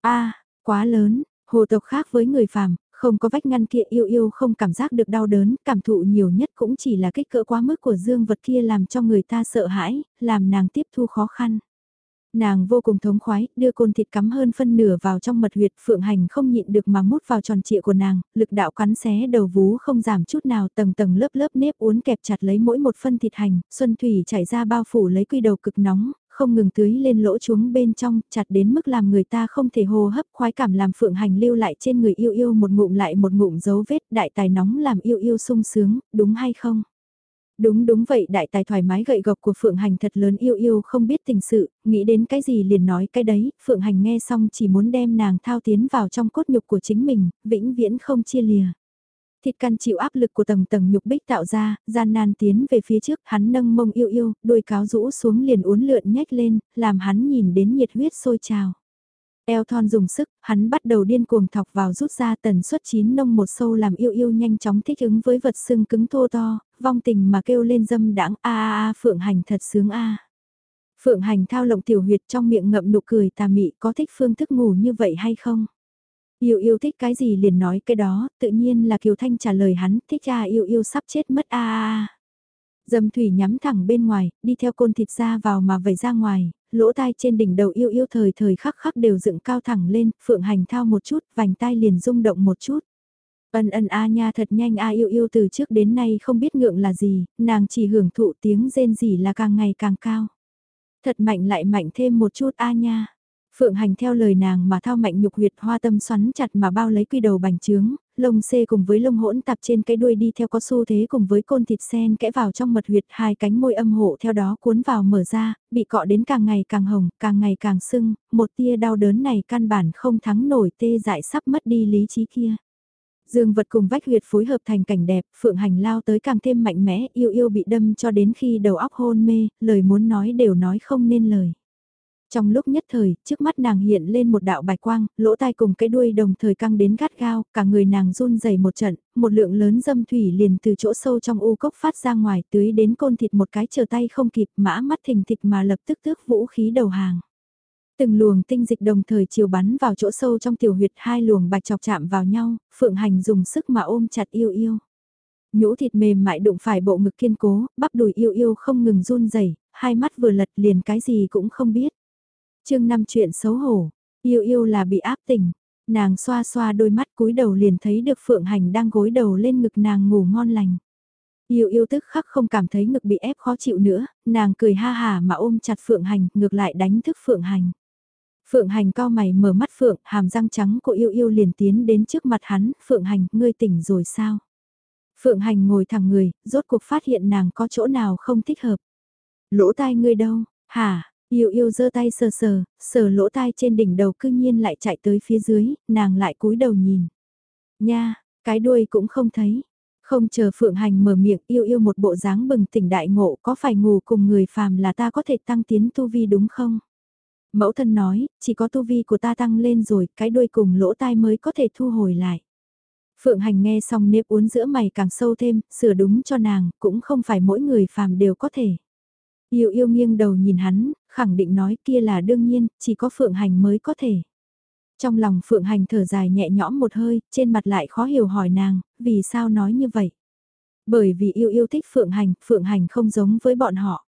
a quá lớn, hồ tộc khác với người phàm, không có vách ngăn kia yêu yêu không cảm giác được đau đớn, cảm thụ nhiều nhất cũng chỉ là kích cỡ quá mức của dương vật kia làm cho người ta sợ hãi, làm nàng tiếp thu khó khăn. Nàng vô cùng thống khoái, đưa côn thịt cắm hơn phân nửa vào trong mật huyệt, phượng hành không nhịn được mà mút vào tròn trịa của nàng, lực đạo cắn xé đầu vú không giảm chút nào tầng tầng lớp lớp nếp uốn kẹp chặt lấy mỗi một phân thịt hành, xuân thủy chảy ra bao phủ lấy quy đầu cực nóng, không ngừng tưới lên lỗ chuống bên trong, chặt đến mức làm người ta không thể hô hấp khoái cảm làm phượng hành lưu lại trên người yêu yêu một ngụm lại một ngụm dấu vết đại tài nóng làm yêu yêu sung sướng, đúng hay không? Đúng đúng vậy đại tài thoải mái gậy gộc của Phượng Hành thật lớn yêu yêu không biết tình sự, nghĩ đến cái gì liền nói cái đấy, Phượng Hành nghe xong chỉ muốn đem nàng thao tiến vào trong cốt nhục của chính mình, vĩnh viễn không chia lìa thịt căn chịu áp lực của tầng tầng nhục bích tạo ra, gian nan tiến về phía trước, hắn nâng mông yêu yêu, đôi cáo rũ xuống liền uốn lượn nhếch lên, làm hắn nhìn đến nhiệt huyết sôi trào. Eo thon dùng sức, hắn bắt đầu điên cuồng thọc vào rút ra tần suất chín nông một sâu làm yêu yêu nhanh chóng thích ứng với vật xương cứng thô to, vong tình mà kêu lên dâm đãng a a a phượng hành thật sướng a. Phượng Hành thao lộng tiểu huyệt trong miệng ngậm nụ cười tà mị có thích phương thức ngủ như vậy hay không? Yêu yêu thích cái gì liền nói cái đó, tự nhiên là Kiều Thanh trả lời hắn, thích a yêu yêu sắp chết mất a a. Dầm thủy nhắm thẳng bên ngoài, đi theo côn thịt ra vào mà vẩy ra ngoài, lỗ tai trên đỉnh đầu yêu yêu thời thời khắc khắc đều dựng cao thẳng lên, phượng hành thao một chút, vành tai liền rung động một chút. Ân ân a nha thật nhanh a yêu yêu từ trước đến nay không biết ngượng là gì, nàng chỉ hưởng thụ tiếng rên rỉ là càng ngày càng cao. Thật mạnh lại mạnh thêm một chút a nha. Phượng hành theo lời nàng mà thao mạnh nhục huyệt hoa tâm xoắn chặt mà bao lấy quy đầu bành trướng, lông xê cùng với lông hỗn tạp trên cái đuôi đi theo có xu thế cùng với côn thịt sen kẽ vào trong mật huyệt hai cánh môi âm hộ theo đó cuốn vào mở ra, bị cọ đến càng ngày càng hồng, càng ngày càng sưng, một tia đau đớn này căn bản không thắng nổi tê dại sắp mất đi lý trí kia. Dương vật cùng vách huyệt phối hợp thành cảnh đẹp, phượng hành lao tới càng thêm mạnh mẽ, yêu yêu bị đâm cho đến khi đầu óc hôn mê, lời muốn nói đều nói không nên lời. Trong lúc nhất thời, trước mắt nàng hiện lên một đạo bạch quang, lỗ tai cùng cái đuôi đồng thời căng đến gắt gao, cả người nàng run rẩy một trận, một lượng lớn dâm thủy liền từ chỗ sâu trong u cốc phát ra ngoài tưới đến côn thịt một cái chờ tay không kịp mã mắt thình thịch mà lập tức tước vũ khí đầu hàng. Từng luồng tinh dịch đồng thời chiều bắn vào chỗ sâu trong tiểu huyệt hai luồng bạch chọc chạm vào nhau, phượng hành dùng sức mà ôm chặt yêu yêu. Nhũ thịt mềm mại đụng phải bộ ngực kiên cố, bắp đùi yêu yêu không ngừng run rẩy hai mắt vừa lật liền cái gì cũng không biết chương năm chuyện xấu hổ, yêu yêu là bị áp tỉnh, nàng xoa xoa đôi mắt cúi đầu liền thấy được Phượng Hành đang gối đầu lên ngực nàng ngủ ngon lành. Yêu yêu tức khắc không cảm thấy ngực bị ép khó chịu nữa, nàng cười ha hà mà ôm chặt Phượng Hành, ngược lại đánh thức Phượng Hành. Phượng Hành cao mày mở mắt Phượng, hàm răng trắng của yêu yêu liền tiến đến trước mặt hắn, Phượng Hành, ngươi tỉnh rồi sao? Phượng Hành ngồi thẳng người, rốt cuộc phát hiện nàng có chỗ nào không thích hợp. Lỗ tai ngươi đâu, hả, Yêu yêu giơ tay sờ sờ, sờ lỗ tai trên đỉnh đầu cư nhiên lại chạy tới phía dưới, nàng lại cúi đầu nhìn. Nha, cái đuôi cũng không thấy. Không chờ Phượng Hành mở miệng yêu yêu một bộ dáng bừng tỉnh đại ngộ có phải ngủ cùng người phàm là ta có thể tăng tiến tu vi đúng không? Mẫu thân nói, chỉ có tu vi của ta tăng lên rồi, cái đuôi cùng lỗ tai mới có thể thu hồi lại. Phượng Hành nghe xong nếp uốn giữa mày càng sâu thêm, sửa đúng cho nàng, cũng không phải mỗi người phàm đều có thể. Yêu yêu nghiêng đầu nhìn hắn, khẳng định nói kia là đương nhiên, chỉ có Phượng Hành mới có thể. Trong lòng Phượng Hành thở dài nhẹ nhõm một hơi, trên mặt lại khó hiểu hỏi nàng, vì sao nói như vậy? Bởi vì yêu yêu thích Phượng Hành, Phượng Hành không giống với bọn họ.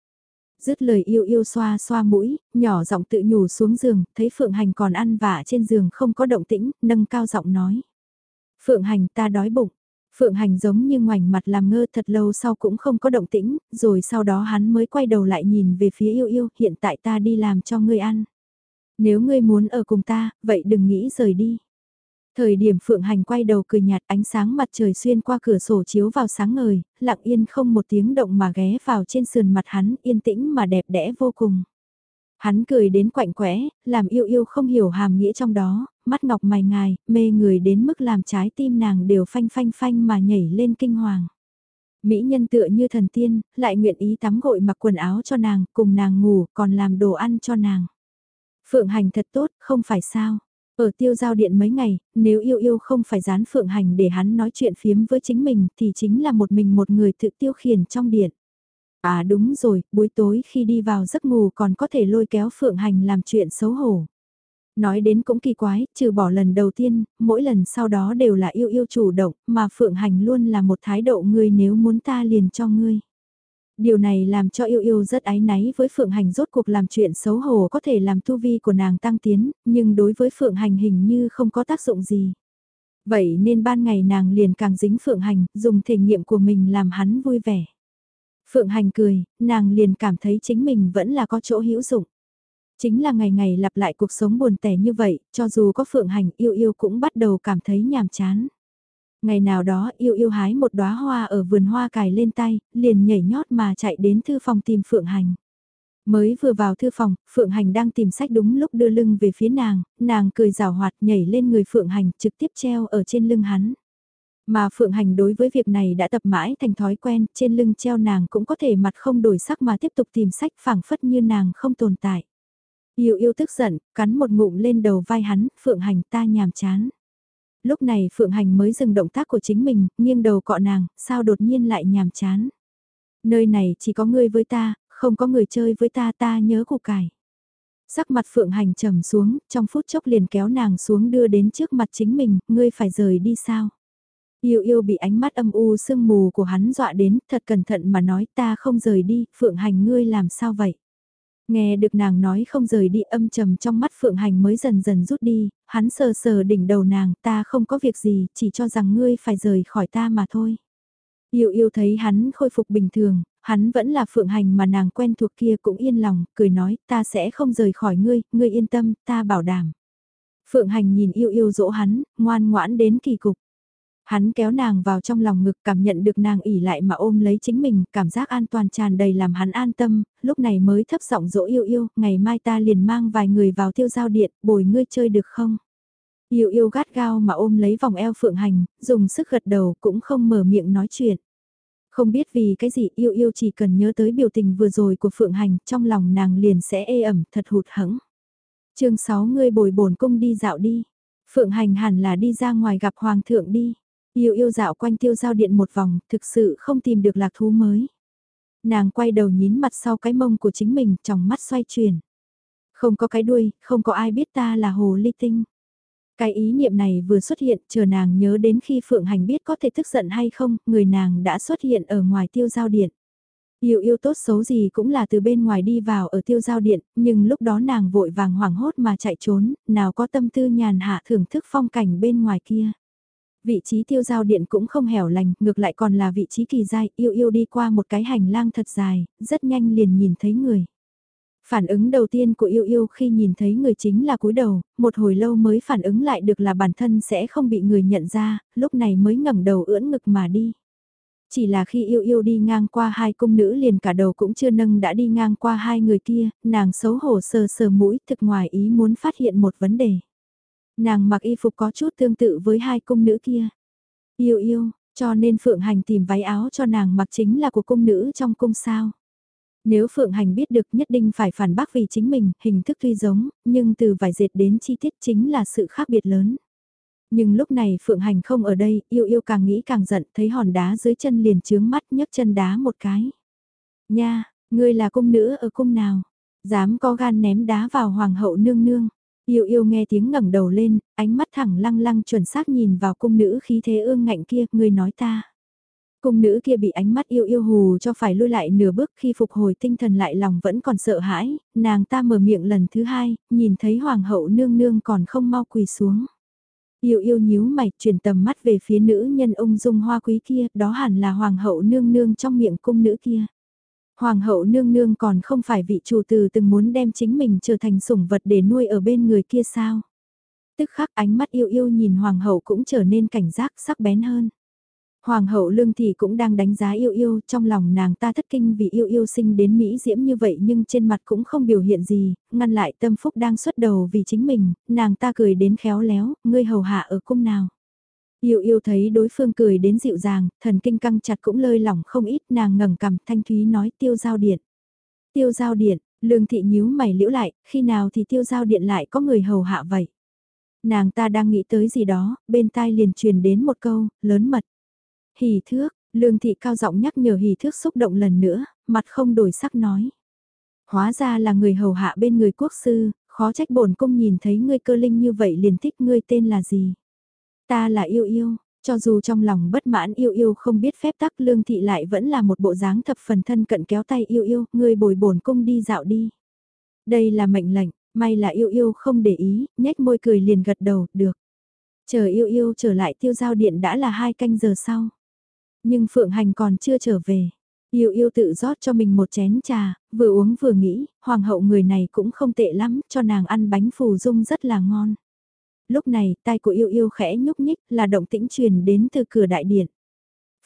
Dứt lời yêu yêu xoa xoa mũi, nhỏ giọng tự nhủ xuống giường, thấy Phượng Hành còn ăn vả trên giường không có động tĩnh, nâng cao giọng nói. Phượng Hành ta đói bụng, Phượng Hành giống như ngoảnh mặt làm ngơ thật lâu sau cũng không có động tĩnh, rồi sau đó hắn mới quay đầu lại nhìn về phía yêu yêu, hiện tại ta đi làm cho ngươi ăn. Nếu ngươi muốn ở cùng ta, vậy đừng nghĩ rời đi. Thời điểm Phượng Hành quay đầu cười nhạt ánh sáng mặt trời xuyên qua cửa sổ chiếu vào sáng ngời, lặng yên không một tiếng động mà ghé vào trên sườn mặt hắn yên tĩnh mà đẹp đẽ vô cùng. Hắn cười đến quạnh quẽ, làm yêu yêu không hiểu hàm nghĩa trong đó, mắt ngọc mày ngài, mê người đến mức làm trái tim nàng đều phanh phanh phanh mà nhảy lên kinh hoàng. Mỹ nhân tựa như thần tiên, lại nguyện ý tắm gội mặc quần áo cho nàng, cùng nàng ngủ, còn làm đồ ăn cho nàng. Phượng hành thật tốt, không phải sao. Ở tiêu giao điện mấy ngày, nếu yêu yêu không phải dán phượng hành để hắn nói chuyện phiếm với chính mình thì chính là một mình một người tự tiêu khiển trong điện. À đúng rồi, buổi tối khi đi vào giấc ngủ còn có thể lôi kéo Phượng Hành làm chuyện xấu hổ. Nói đến cũng kỳ quái, trừ bỏ lần đầu tiên, mỗi lần sau đó đều là yêu yêu chủ động, mà Phượng Hành luôn là một thái độ ngươi nếu muốn ta liền cho ngươi. Điều này làm cho yêu yêu rất ái náy với Phượng Hành rốt cuộc làm chuyện xấu hổ có thể làm tu vi của nàng tăng tiến, nhưng đối với Phượng Hành hình như không có tác dụng gì. Vậy nên ban ngày nàng liền càng dính Phượng Hành, dùng thể nghiệm của mình làm hắn vui vẻ. Phượng Hành cười, nàng liền cảm thấy chính mình vẫn là có chỗ hữu dụng. Chính là ngày ngày lặp lại cuộc sống buồn tẻ như vậy, cho dù có Phượng Hành yêu yêu cũng bắt đầu cảm thấy nhàm chán. Ngày nào đó yêu yêu hái một đóa hoa ở vườn hoa cài lên tay, liền nhảy nhót mà chạy đến thư phòng tìm Phượng Hành. Mới vừa vào thư phòng, Phượng Hành đang tìm sách đúng lúc đưa lưng về phía nàng, nàng cười rào hoạt nhảy lên người Phượng Hành trực tiếp treo ở trên lưng hắn. Mà Phượng Hành đối với việc này đã tập mãi thành thói quen, trên lưng treo nàng cũng có thể mặt không đổi sắc mà tiếp tục tìm sách phảng phất như nàng không tồn tại. Yêu yêu tức giận, cắn một ngụm lên đầu vai hắn, Phượng Hành ta nhàm chán. Lúc này Phượng Hành mới dừng động tác của chính mình, nghiêng đầu cọ nàng, sao đột nhiên lại nhàm chán. Nơi này chỉ có ngươi với ta, Không có người chơi với ta ta nhớ củ cải. Sắc mặt Phượng Hành trầm xuống, trong phút chốc liền kéo nàng xuống đưa đến trước mặt chính mình, ngươi phải rời đi sao? Yêu yêu bị ánh mắt âm u sương mù của hắn dọa đến, thật cẩn thận mà nói ta không rời đi, Phượng Hành ngươi làm sao vậy? Nghe được nàng nói không rời đi âm trầm trong mắt Phượng Hành mới dần dần rút đi, hắn sờ sờ đỉnh đầu nàng, ta không có việc gì, chỉ cho rằng ngươi phải rời khỏi ta mà thôi. Yêu yêu thấy hắn khôi phục bình thường, hắn vẫn là Phượng Hành mà nàng quen thuộc kia cũng yên lòng, cười nói, ta sẽ không rời khỏi ngươi, ngươi yên tâm, ta bảo đảm. Phượng Hành nhìn yêu yêu dỗ hắn, ngoan ngoãn đến kỳ cục. Hắn kéo nàng vào trong lòng ngực cảm nhận được nàng ỉ lại mà ôm lấy chính mình, cảm giác an toàn tràn đầy làm hắn an tâm, lúc này mới thấp giọng dỗ yêu yêu, ngày mai ta liền mang vài người vào tiêu giao điện, bồi ngươi chơi được không? Yêu yêu gắt gao mà ôm lấy vòng eo phượng hành, dùng sức gật đầu cũng không mở miệng nói chuyện. Không biết vì cái gì yêu yêu chỉ cần nhớ tới biểu tình vừa rồi của phượng hành, trong lòng nàng liền sẽ ê ẩm thật hụt hẫng. chương 6 ngươi bồi bổn cung đi dạo đi. Phượng hành hẳn là đi ra ngoài gặp hoàng thượng đi. Yêu yêu dạo quanh tiêu giao điện một vòng, thực sự không tìm được lạc thú mới. Nàng quay đầu nhín mặt sau cái mông của chính mình, trong mắt xoay chuyển. Không có cái đuôi, không có ai biết ta là hồ ly tinh. Cái ý niệm này vừa xuất hiện, chờ nàng nhớ đến khi Phượng Hành biết có thể tức giận hay không, người nàng đã xuất hiện ở ngoài tiêu giao điện. Yêu yêu tốt xấu gì cũng là từ bên ngoài đi vào ở tiêu giao điện, nhưng lúc đó nàng vội vàng hoảng hốt mà chạy trốn, nào có tâm tư nhàn hạ thưởng thức phong cảnh bên ngoài kia. Vị trí tiêu giao điện cũng không hẻo lành, ngược lại còn là vị trí kỳ dai, yêu yêu đi qua một cái hành lang thật dài, rất nhanh liền nhìn thấy người. Phản ứng đầu tiên của yêu yêu khi nhìn thấy người chính là cúi đầu, một hồi lâu mới phản ứng lại được là bản thân sẽ không bị người nhận ra, lúc này mới ngẩng đầu ưỡn ngực mà đi. Chỉ là khi yêu yêu đi ngang qua hai cung nữ liền cả đầu cũng chưa nâng đã đi ngang qua hai người kia, nàng xấu hổ sờ sờ mũi thực ngoài ý muốn phát hiện một vấn đề. Nàng mặc y phục có chút tương tự với hai cung nữ kia. Yêu yêu, cho nên Phượng Hành tìm váy áo cho nàng mặc chính là của cung nữ trong cung sao. Nếu Phượng Hành biết được nhất định phải phản bác vì chính mình, hình thức tuy giống, nhưng từ vải dệt đến chi tiết chính là sự khác biệt lớn. Nhưng lúc này Phượng Hành không ở đây, yêu yêu càng nghĩ càng giận, thấy hòn đá dưới chân liền chướng mắt nhấc chân đá một cái. Nha, ngươi là cung nữ ở cung nào? Dám có gan ném đá vào hoàng hậu nương nương. Yêu yêu nghe tiếng ngẩng đầu lên, ánh mắt thẳng lăng lăng chuẩn xác nhìn vào cung nữ khí thế ương ngạnh kia, người nói ta. Cung nữ kia bị ánh mắt yêu yêu hù cho phải lui lại nửa bước khi phục hồi tinh thần lại lòng vẫn còn sợ hãi, nàng ta mở miệng lần thứ hai, nhìn thấy hoàng hậu nương nương còn không mau quỳ xuống. Yêu yêu nhíu mày chuyển tầm mắt về phía nữ nhân ung dung hoa quý kia, đó hẳn là hoàng hậu nương nương trong miệng cung nữ kia. Hoàng hậu nương nương còn không phải vị chủ từ từng muốn đem chính mình trở thành sủng vật để nuôi ở bên người kia sao. Tức khắc ánh mắt yêu yêu nhìn hoàng hậu cũng trở nên cảnh giác sắc bén hơn. Hoàng hậu lương thị cũng đang đánh giá yêu yêu, trong lòng nàng ta thất kinh vì yêu yêu sinh đến Mỹ diễm như vậy nhưng trên mặt cũng không biểu hiện gì, ngăn lại tâm phúc đang xuất đầu vì chính mình, nàng ta cười đến khéo léo, ngươi hầu hạ ở cung nào. Yêu yêu thấy đối phương cười đến dịu dàng, thần kinh căng chặt cũng lơi lỏng không ít nàng ngẩng cầm thanh thúy nói tiêu giao điện. Tiêu giao điện, lương thị nhíu mày liễu lại, khi nào thì tiêu giao điện lại có người hầu hạ vậy. Nàng ta đang nghĩ tới gì đó, bên tai liền truyền đến một câu, lớn mật. Hỉ thước, lương thị cao giọng nhắc nhở hỉ thước xúc động lần nữa, mặt không đổi sắc nói. Hóa ra là người hầu hạ bên người quốc sư, khó trách bổn cung nhìn thấy ngươi cơ linh như vậy liền thích ngươi tên là gì. Ta là yêu yêu, cho dù trong lòng bất mãn yêu yêu không biết phép tắc lương thị lại vẫn là một bộ dáng thập phần thân cận kéo tay yêu yêu, ngươi bồi bổn cung đi dạo đi. Đây là mệnh lệnh, may là yêu yêu không để ý, nhếch môi cười liền gật đầu, được. Chờ yêu yêu trở lại tiêu giao điện đã là hai canh giờ sau. Nhưng Phượng Hành còn chưa trở về. Yêu yêu tự rót cho mình một chén trà, vừa uống vừa nghĩ, hoàng hậu người này cũng không tệ lắm, cho nàng ăn bánh phù dung rất là ngon. Lúc này, tai của yêu yêu khẽ nhúc nhích là động tĩnh truyền đến từ cửa đại điện.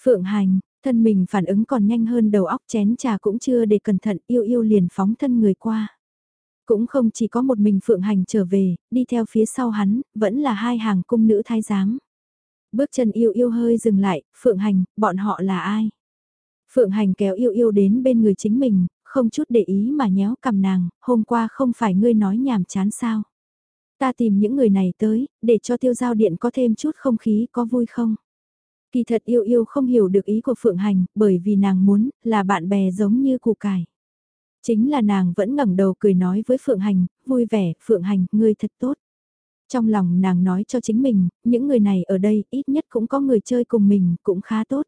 Phượng hành, thân mình phản ứng còn nhanh hơn đầu óc chén trà cũng chưa để cẩn thận yêu yêu liền phóng thân người qua. Cũng không chỉ có một mình Phượng Hành trở về, đi theo phía sau hắn, vẫn là hai hàng cung nữ thái giám. Bước chân yêu yêu hơi dừng lại, Phượng Hành, bọn họ là ai? Phượng Hành kéo yêu yêu đến bên người chính mình, không chút để ý mà nhéo cầm nàng, hôm qua không phải ngươi nói nhảm chán sao? Ta tìm những người này tới, để cho tiêu giao điện có thêm chút không khí có vui không? Kỳ thật yêu yêu không hiểu được ý của Phượng Hành, bởi vì nàng muốn, là bạn bè giống như củ cải. Chính là nàng vẫn ngẩng đầu cười nói với Phượng Hành, vui vẻ, Phượng Hành, ngươi thật tốt. Trong lòng nàng nói cho chính mình, những người này ở đây ít nhất cũng có người chơi cùng mình, cũng khá tốt.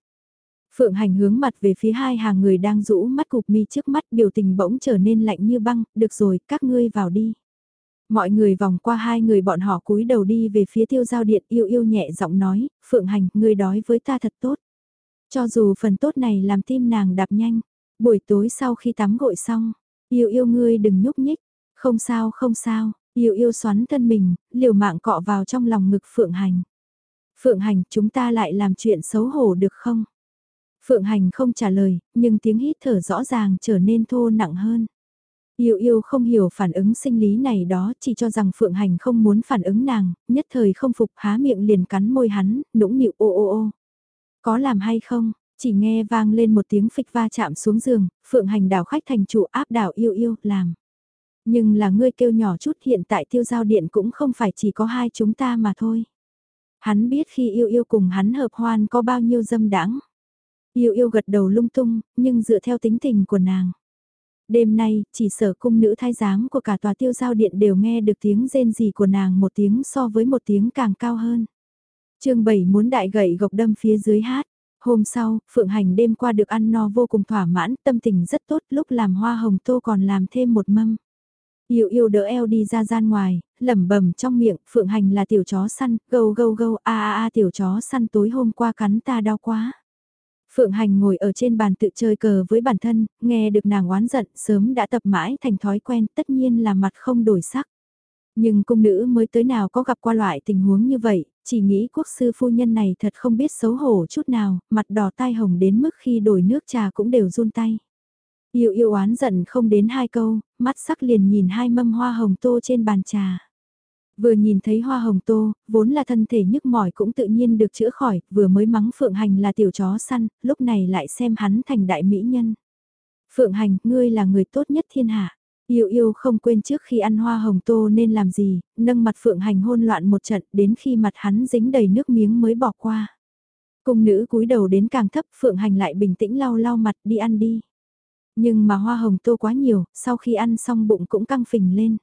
Phượng Hành hướng mặt về phía hai hàng người đang rũ mắt cục mi trước mắt biểu tình bỗng trở nên lạnh như băng, được rồi, các ngươi vào đi. Mọi người vòng qua hai người bọn họ cúi đầu đi về phía tiêu giao điện yêu yêu nhẹ giọng nói, Phượng Hành, người đói với ta thật tốt. Cho dù phần tốt này làm tim nàng đạp nhanh, buổi tối sau khi tắm gội xong, yêu yêu ngươi đừng nhúc nhích, không sao không sao, yêu yêu xoắn thân mình, liều mạng cọ vào trong lòng ngực Phượng Hành. Phượng Hành, chúng ta lại làm chuyện xấu hổ được không? Phượng Hành không trả lời, nhưng tiếng hít thở rõ ràng trở nên thô nặng hơn. Yêu yêu không hiểu phản ứng sinh lý này đó, chỉ cho rằng Phượng Hành không muốn phản ứng nàng, nhất thời không phục há miệng liền cắn môi hắn, nũng nịu ô ô ô. Có làm hay không? Chỉ nghe vang lên một tiếng phịch va chạm xuống giường, Phượng Hành đảo khách thành chủ áp đảo yêu yêu, làm. Nhưng là ngươi kêu nhỏ chút hiện tại tiêu giao điện cũng không phải chỉ có hai chúng ta mà thôi. Hắn biết khi yêu yêu cùng hắn hợp hoan có bao nhiêu dâm đãng Yêu yêu gật đầu lung tung, nhưng dựa theo tính tình của nàng. Đêm nay, chỉ sở cung nữ thái giám của cả tòa tiêu giao điện đều nghe được tiếng rên rỉ của nàng một tiếng so với một tiếng càng cao hơn. chương 7 muốn đại gậy gộc đâm phía dưới hát. Hôm sau, Phượng Hành đêm qua được ăn no vô cùng thỏa mãn, tâm tình rất tốt, lúc làm hoa hồng tô còn làm thêm một mâm. Yêu yêu đỡ eo đi ra gian ngoài, lẩm bẩm trong miệng, Phượng Hành là tiểu chó săn, gâu gâu gâu, a a a tiểu chó săn tối hôm qua cắn ta đau quá. Phượng Hành ngồi ở trên bàn tự chơi cờ với bản thân, nghe được nàng oán giận, sớm đã tập mãi thành thói quen, tất nhiên là mặt không đổi sắc. Nhưng cung nữ mới tới nào có gặp qua loại tình huống như vậy, chỉ nghĩ quốc sư phu nhân này thật không biết xấu hổ chút nào, mặt đỏ tai hồng đến mức khi đổi nước trà cũng đều run tay. Yêu yêu oán giận không đến hai câu, mắt sắc liền nhìn hai mâm hoa hồng tô trên bàn trà. Vừa nhìn thấy hoa hồng tô, vốn là thân thể nhức mỏi cũng tự nhiên được chữa khỏi, vừa mới mắng Phượng Hành là tiểu chó săn, lúc này lại xem hắn thành đại mỹ nhân. Phượng Hành, ngươi là người tốt nhất thiên hạ. Yêu yêu không quên trước khi ăn hoa hồng tô nên làm gì, nâng mặt Phượng Hành hôn loạn một trận đến khi mặt hắn dính đầy nước miếng mới bỏ qua. Cung nữ cúi đầu đến càng thấp Phượng Hành lại bình tĩnh lau lau mặt đi ăn đi. Nhưng mà hoa hồng tô quá nhiều, sau khi ăn xong bụng cũng căng phình lên.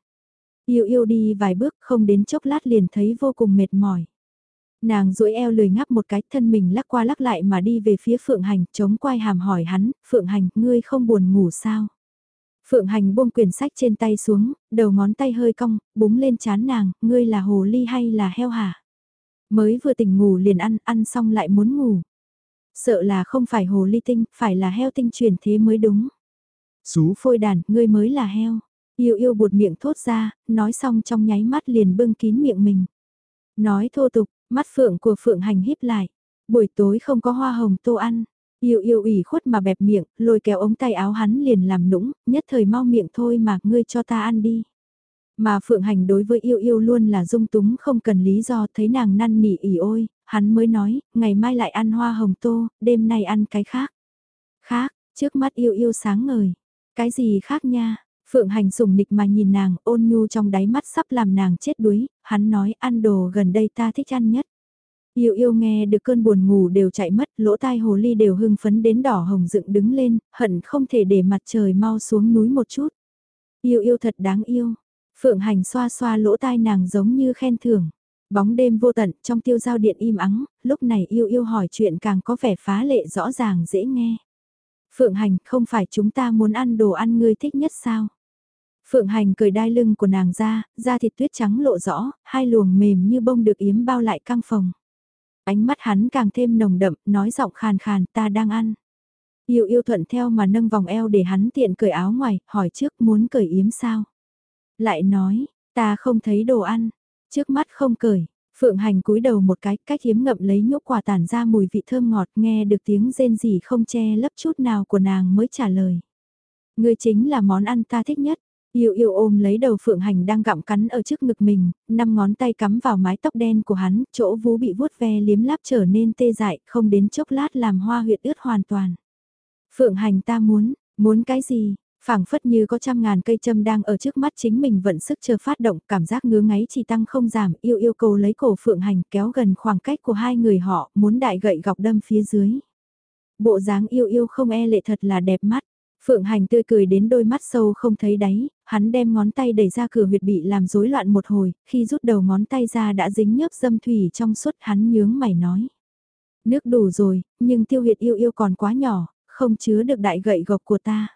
Yêu yêu đi vài bước không đến chốc lát liền thấy vô cùng mệt mỏi. Nàng duỗi eo lười ngắp một cái thân mình lắc qua lắc lại mà đi về phía Phượng Hành, chống quay hàm hỏi hắn, Phượng Hành, ngươi không buồn ngủ sao? Phượng Hành buông quyển sách trên tay xuống, đầu ngón tay hơi cong, búng lên chán nàng, ngươi là hồ ly hay là heo hả? Mới vừa tỉnh ngủ liền ăn, ăn xong lại muốn ngủ. Sợ là không phải hồ ly tinh, phải là heo tinh truyền thế mới đúng. Xú phôi đàn, ngươi mới là heo. Yêu yêu buột miệng thốt ra, nói xong trong nháy mắt liền bưng kín miệng mình. Nói thô tục, mắt phượng của phượng hành híp lại. Buổi tối không có hoa hồng tô ăn. Yêu yêu ủy khuất mà bẹp miệng, lôi kéo ống tay áo hắn liền làm nũng, nhất thời mau miệng thôi mà ngươi cho ta ăn đi. Mà Phượng Hành đối với yêu yêu luôn là dung túng không cần lý do thấy nàng năn nỉ ỉ ôi, hắn mới nói, ngày mai lại ăn hoa hồng tô, đêm nay ăn cái khác. Khác, trước mắt yêu yêu sáng ngời. Cái gì khác nha, Phượng Hành sùng nịch mà nhìn nàng ôn nhu trong đáy mắt sắp làm nàng chết đuối, hắn nói ăn đồ gần đây ta thích ăn nhất. Yêu yêu nghe được cơn buồn ngủ đều chạy mất, lỗ tai hồ ly đều hưng phấn đến đỏ hồng dựng đứng lên, hận không thể để mặt trời mau xuống núi một chút. Yêu yêu thật đáng yêu. Phượng hành xoa xoa lỗ tai nàng giống như khen thưởng. Bóng đêm vô tận trong tiêu giao điện im ắng, lúc này yêu yêu hỏi chuyện càng có vẻ phá lệ rõ ràng dễ nghe. Phượng hành không phải chúng ta muốn ăn đồ ăn ngươi thích nhất sao? Phượng hành cười đai lưng của nàng ra, da thịt tuyết trắng lộ rõ, hai luồng mềm như bông được yếm bao lại căng phòng. Ánh mắt hắn càng thêm nồng đậm, nói giọng khàn khàn ta đang ăn. Yêu yêu thuận theo mà nâng vòng eo để hắn tiện cởi áo ngoài, hỏi trước muốn cởi yếm sao. Lại nói, ta không thấy đồ ăn, trước mắt không cởi. Phượng hành cúi đầu một cái, cách hiếm ngậm lấy nhũ quả tản ra mùi vị thơm ngọt nghe được tiếng rên rỉ không che lấp chút nào của nàng mới trả lời. Ngươi chính là món ăn ta thích nhất. Yêu yêu ôm lấy đầu phượng hành đang gặm cắn ở trước ngực mình, năm ngón tay cắm vào mái tóc đen của hắn, chỗ vú bị vuốt ve liếm láp trở nên tê dại, không đến chốc lát làm hoa huyệt ướt hoàn toàn. Phượng hành ta muốn, muốn cái gì? phảng phất như có trăm ngàn cây châm đang ở trước mắt chính mình vận sức chờ phát động, cảm giác ngứa ngáy chỉ tăng không giảm, yêu yêu cầu lấy cổ phượng hành kéo gần khoảng cách của hai người họ, muốn đại gậy gọc đâm phía dưới. Bộ dáng yêu yêu không e lệ thật là đẹp mắt, Phượng Hành tươi cười đến đôi mắt sâu không thấy đáy, hắn đem ngón tay đẩy ra cửa huyệt bị làm rối loạn một hồi, khi rút đầu ngón tay ra đã dính nhớp dâm thủy trong suốt hắn nhướng mày nói. Nước đủ rồi, nhưng tiêu huyệt yêu yêu còn quá nhỏ, không chứa được đại gậy gộc của ta.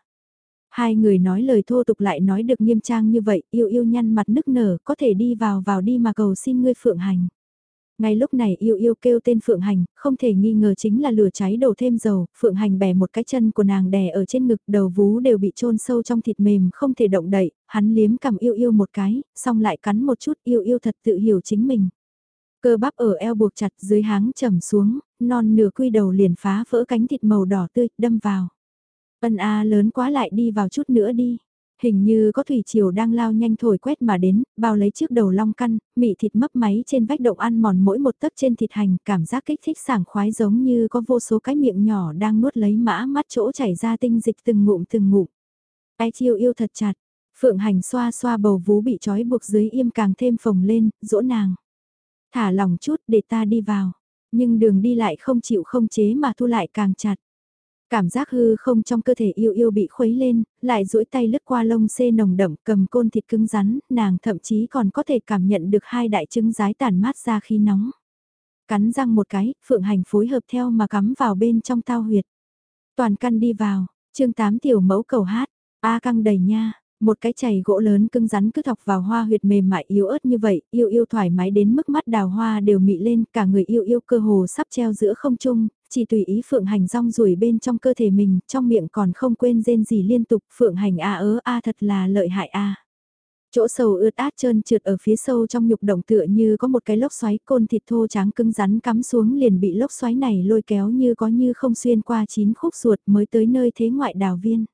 Hai người nói lời thô tục lại nói được nghiêm trang như vậy, yêu yêu nhăn mặt nức nở, có thể đi vào vào đi mà cầu xin ngươi Phượng Hành. Ngay lúc này yêu yêu kêu tên Phượng Hành, không thể nghi ngờ chính là lửa cháy đổ thêm dầu, Phượng Hành bẻ một cái chân của nàng đè ở trên ngực đầu vú đều bị chôn sâu trong thịt mềm không thể động đậy, hắn liếm cầm yêu yêu một cái, xong lại cắn một chút yêu yêu thật tự hiểu chính mình. Cơ bắp ở eo buộc chặt dưới háng trầm xuống, non nửa quy đầu liền phá vỡ cánh thịt màu đỏ tươi, đâm vào. Ân A lớn quá lại đi vào chút nữa đi. Hình như có thủy triều đang lao nhanh thổi quét mà đến, bao lấy trước đầu long căn, mị thịt mấp máy trên vách động ăn mòn mỗi một tấc trên thịt hành, cảm giác kích thích sảng khoái giống như có vô số cái miệng nhỏ đang nuốt lấy mã mắt chỗ chảy ra tinh dịch từng ngụm từng ngụm. Ai chiêu yêu thật chặt, phượng hành xoa xoa bầu vú bị trói buộc dưới im càng thêm phồng lên, dỗ nàng. Thả lòng chút để ta đi vào, nhưng đường đi lại không chịu không chế mà thu lại càng chặt. Cảm giác hư không trong cơ thể yêu yêu bị khuấy lên, lại duỗi tay lướt qua lông xê nồng đậm cầm côn thịt cứng rắn, nàng thậm chí còn có thể cảm nhận được hai đại trứng rái tản mát ra khi nóng. Cắn răng một cái, phượng hành phối hợp theo mà cắm vào bên trong tao huyệt. Toàn căn đi vào, chương 8 tiểu mẫu cầu hát, A căng đầy nha, một cái chày gỗ lớn cứng rắn cứ thọc vào hoa huyệt mềm mại yếu ớt như vậy, yêu yêu thoải mái đến mức mắt đào hoa đều mị lên, cả người yêu yêu cơ hồ sắp treo giữa không trung, chỉ tùy ý phượng hành rong ruổi bên trong cơ thể mình, trong miệng còn không quên rên gì liên tục, phượng hành a ớ a thật là lợi hại a. Chỗ sầu ướt át trơn trượt ở phía sâu trong nhục động tựa như có một cái lốc xoáy côn thịt thô trắng cứng rắn cắm xuống liền bị lốc xoáy này lôi kéo như có như không xuyên qua chín khúc ruột mới tới nơi thế ngoại đào viên.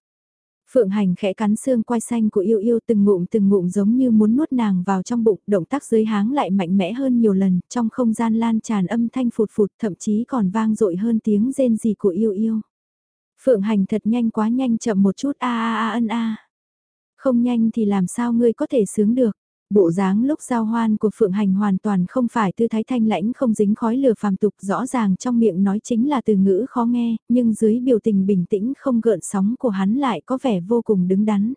Phượng hành khẽ cắn xương quai xanh của yêu yêu từng ngụm từng ngụm giống như muốn nuốt nàng vào trong bụng, động tác dưới háng lại mạnh mẽ hơn nhiều lần, trong không gian lan tràn âm thanh phụt phụt thậm chí còn vang dội hơn tiếng rên gì của yêu yêu. Phượng hành thật nhanh quá nhanh chậm một chút a a a ân a. Không nhanh thì làm sao ngươi có thể sướng được. Bộ dáng lúc giao hoan của Phượng Hành hoàn toàn không phải tư thái thanh lãnh không dính khói lửa phàm tục rõ ràng trong miệng nói chính là từ ngữ khó nghe, nhưng dưới biểu tình bình tĩnh không gợn sóng của hắn lại có vẻ vô cùng đứng đắn.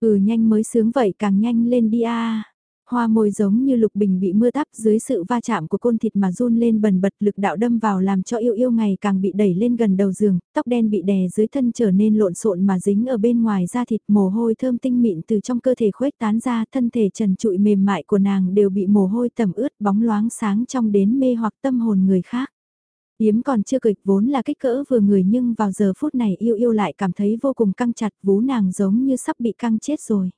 Ừ nhanh mới sướng vậy càng nhanh lên đi a hoa môi giống như lục bình bị mưa tắp dưới sự va chạm của côn thịt mà run lên bần bật lực đạo đâm vào làm cho yêu yêu ngày càng bị đẩy lên gần đầu giường, tóc đen bị đè dưới thân trở nên lộn xộn mà dính ở bên ngoài da thịt mồ hôi thơm tinh mịn từ trong cơ thể khuếch tán ra thân thể trần trụi mềm mại của nàng đều bị mồ hôi tầm ướt bóng loáng sáng trong đến mê hoặc tâm hồn người khác. Yếm còn chưa kịch vốn là kích cỡ vừa người nhưng vào giờ phút này yêu yêu lại cảm thấy vô cùng căng chặt vú nàng giống như sắp bị căng chết rồi.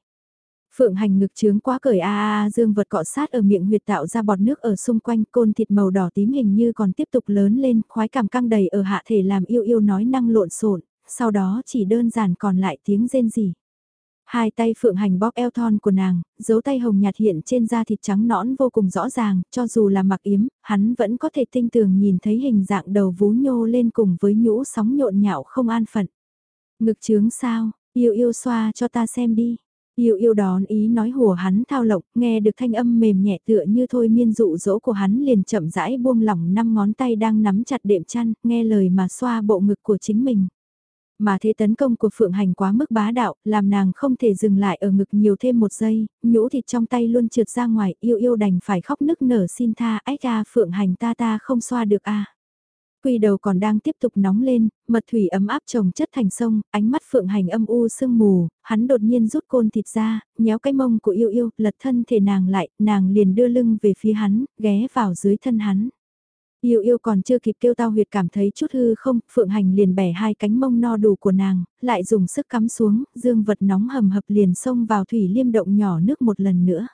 Phượng hành ngực trướng quá cởi a a dương vật cọ sát ở miệng huyệt tạo ra bọt nước ở xung quanh côn thịt màu đỏ tím hình như còn tiếp tục lớn lên, khoái cảm căng đầy ở hạ thể làm yêu yêu nói năng lộn xộn, sau đó chỉ đơn giản còn lại tiếng rên rỉ. Hai tay phượng hành bóp eo thon của nàng, dấu tay hồng nhạt hiện trên da thịt trắng nõn vô cùng rõ ràng, cho dù là mặc yếm, hắn vẫn có thể tinh tường nhìn thấy hình dạng đầu vú nhô lên cùng với nhũ sóng nhộn nhạo không an phận. Ngực trướng sao, yêu yêu xoa cho ta xem đi. Yêu yêu đón ý nói hùa hắn thao lộng, nghe được thanh âm mềm nhẹ tựa như thôi miên dụ dỗ của hắn liền chậm rãi buông lỏng năm ngón tay đang nắm chặt đệm chăn, nghe lời mà xoa bộ ngực của chính mình. Mà thế tấn công của Phượng Hành quá mức bá đạo, làm nàng không thể dừng lại ở ngực nhiều thêm một giây, nhũ thịt trong tay luôn trượt ra ngoài, yêu yêu đành phải khóc nức nở xin tha, ách ra Phượng Hành ta ta không xoa được a Quy đầu còn đang tiếp tục nóng lên, mật thủy ấm áp trồng chất thành sông, ánh mắt phượng hành âm u sương mù, hắn đột nhiên rút côn thịt ra, nhéo cái mông của yêu yêu, lật thân thể nàng lại, nàng liền đưa lưng về phía hắn, ghé vào dưới thân hắn. Yêu yêu còn chưa kịp kêu tao huyệt cảm thấy chút hư không, phượng hành liền bẻ hai cánh mông no đủ của nàng, lại dùng sức cắm xuống, dương vật nóng hầm hập liền xông vào thủy liêm động nhỏ nước một lần nữa.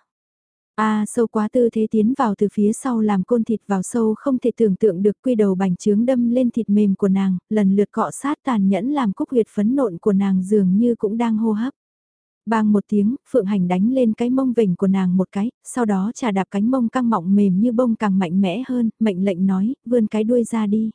A sâu quá tư thế tiến vào từ phía sau làm côn thịt vào sâu không thể tưởng tượng được quy đầu bành trướng đâm lên thịt mềm của nàng, lần lượt cọ sát tàn nhẫn làm cúc huyệt phấn nộn của nàng dường như cũng đang hô hấp. Bang một tiếng, Phượng Hành đánh lên cái mông vỉnh của nàng một cái, sau đó trà đạp cánh mông căng mọng mềm như bông càng mạnh mẽ hơn, mệnh lệnh nói, vươn cái đuôi ra đi.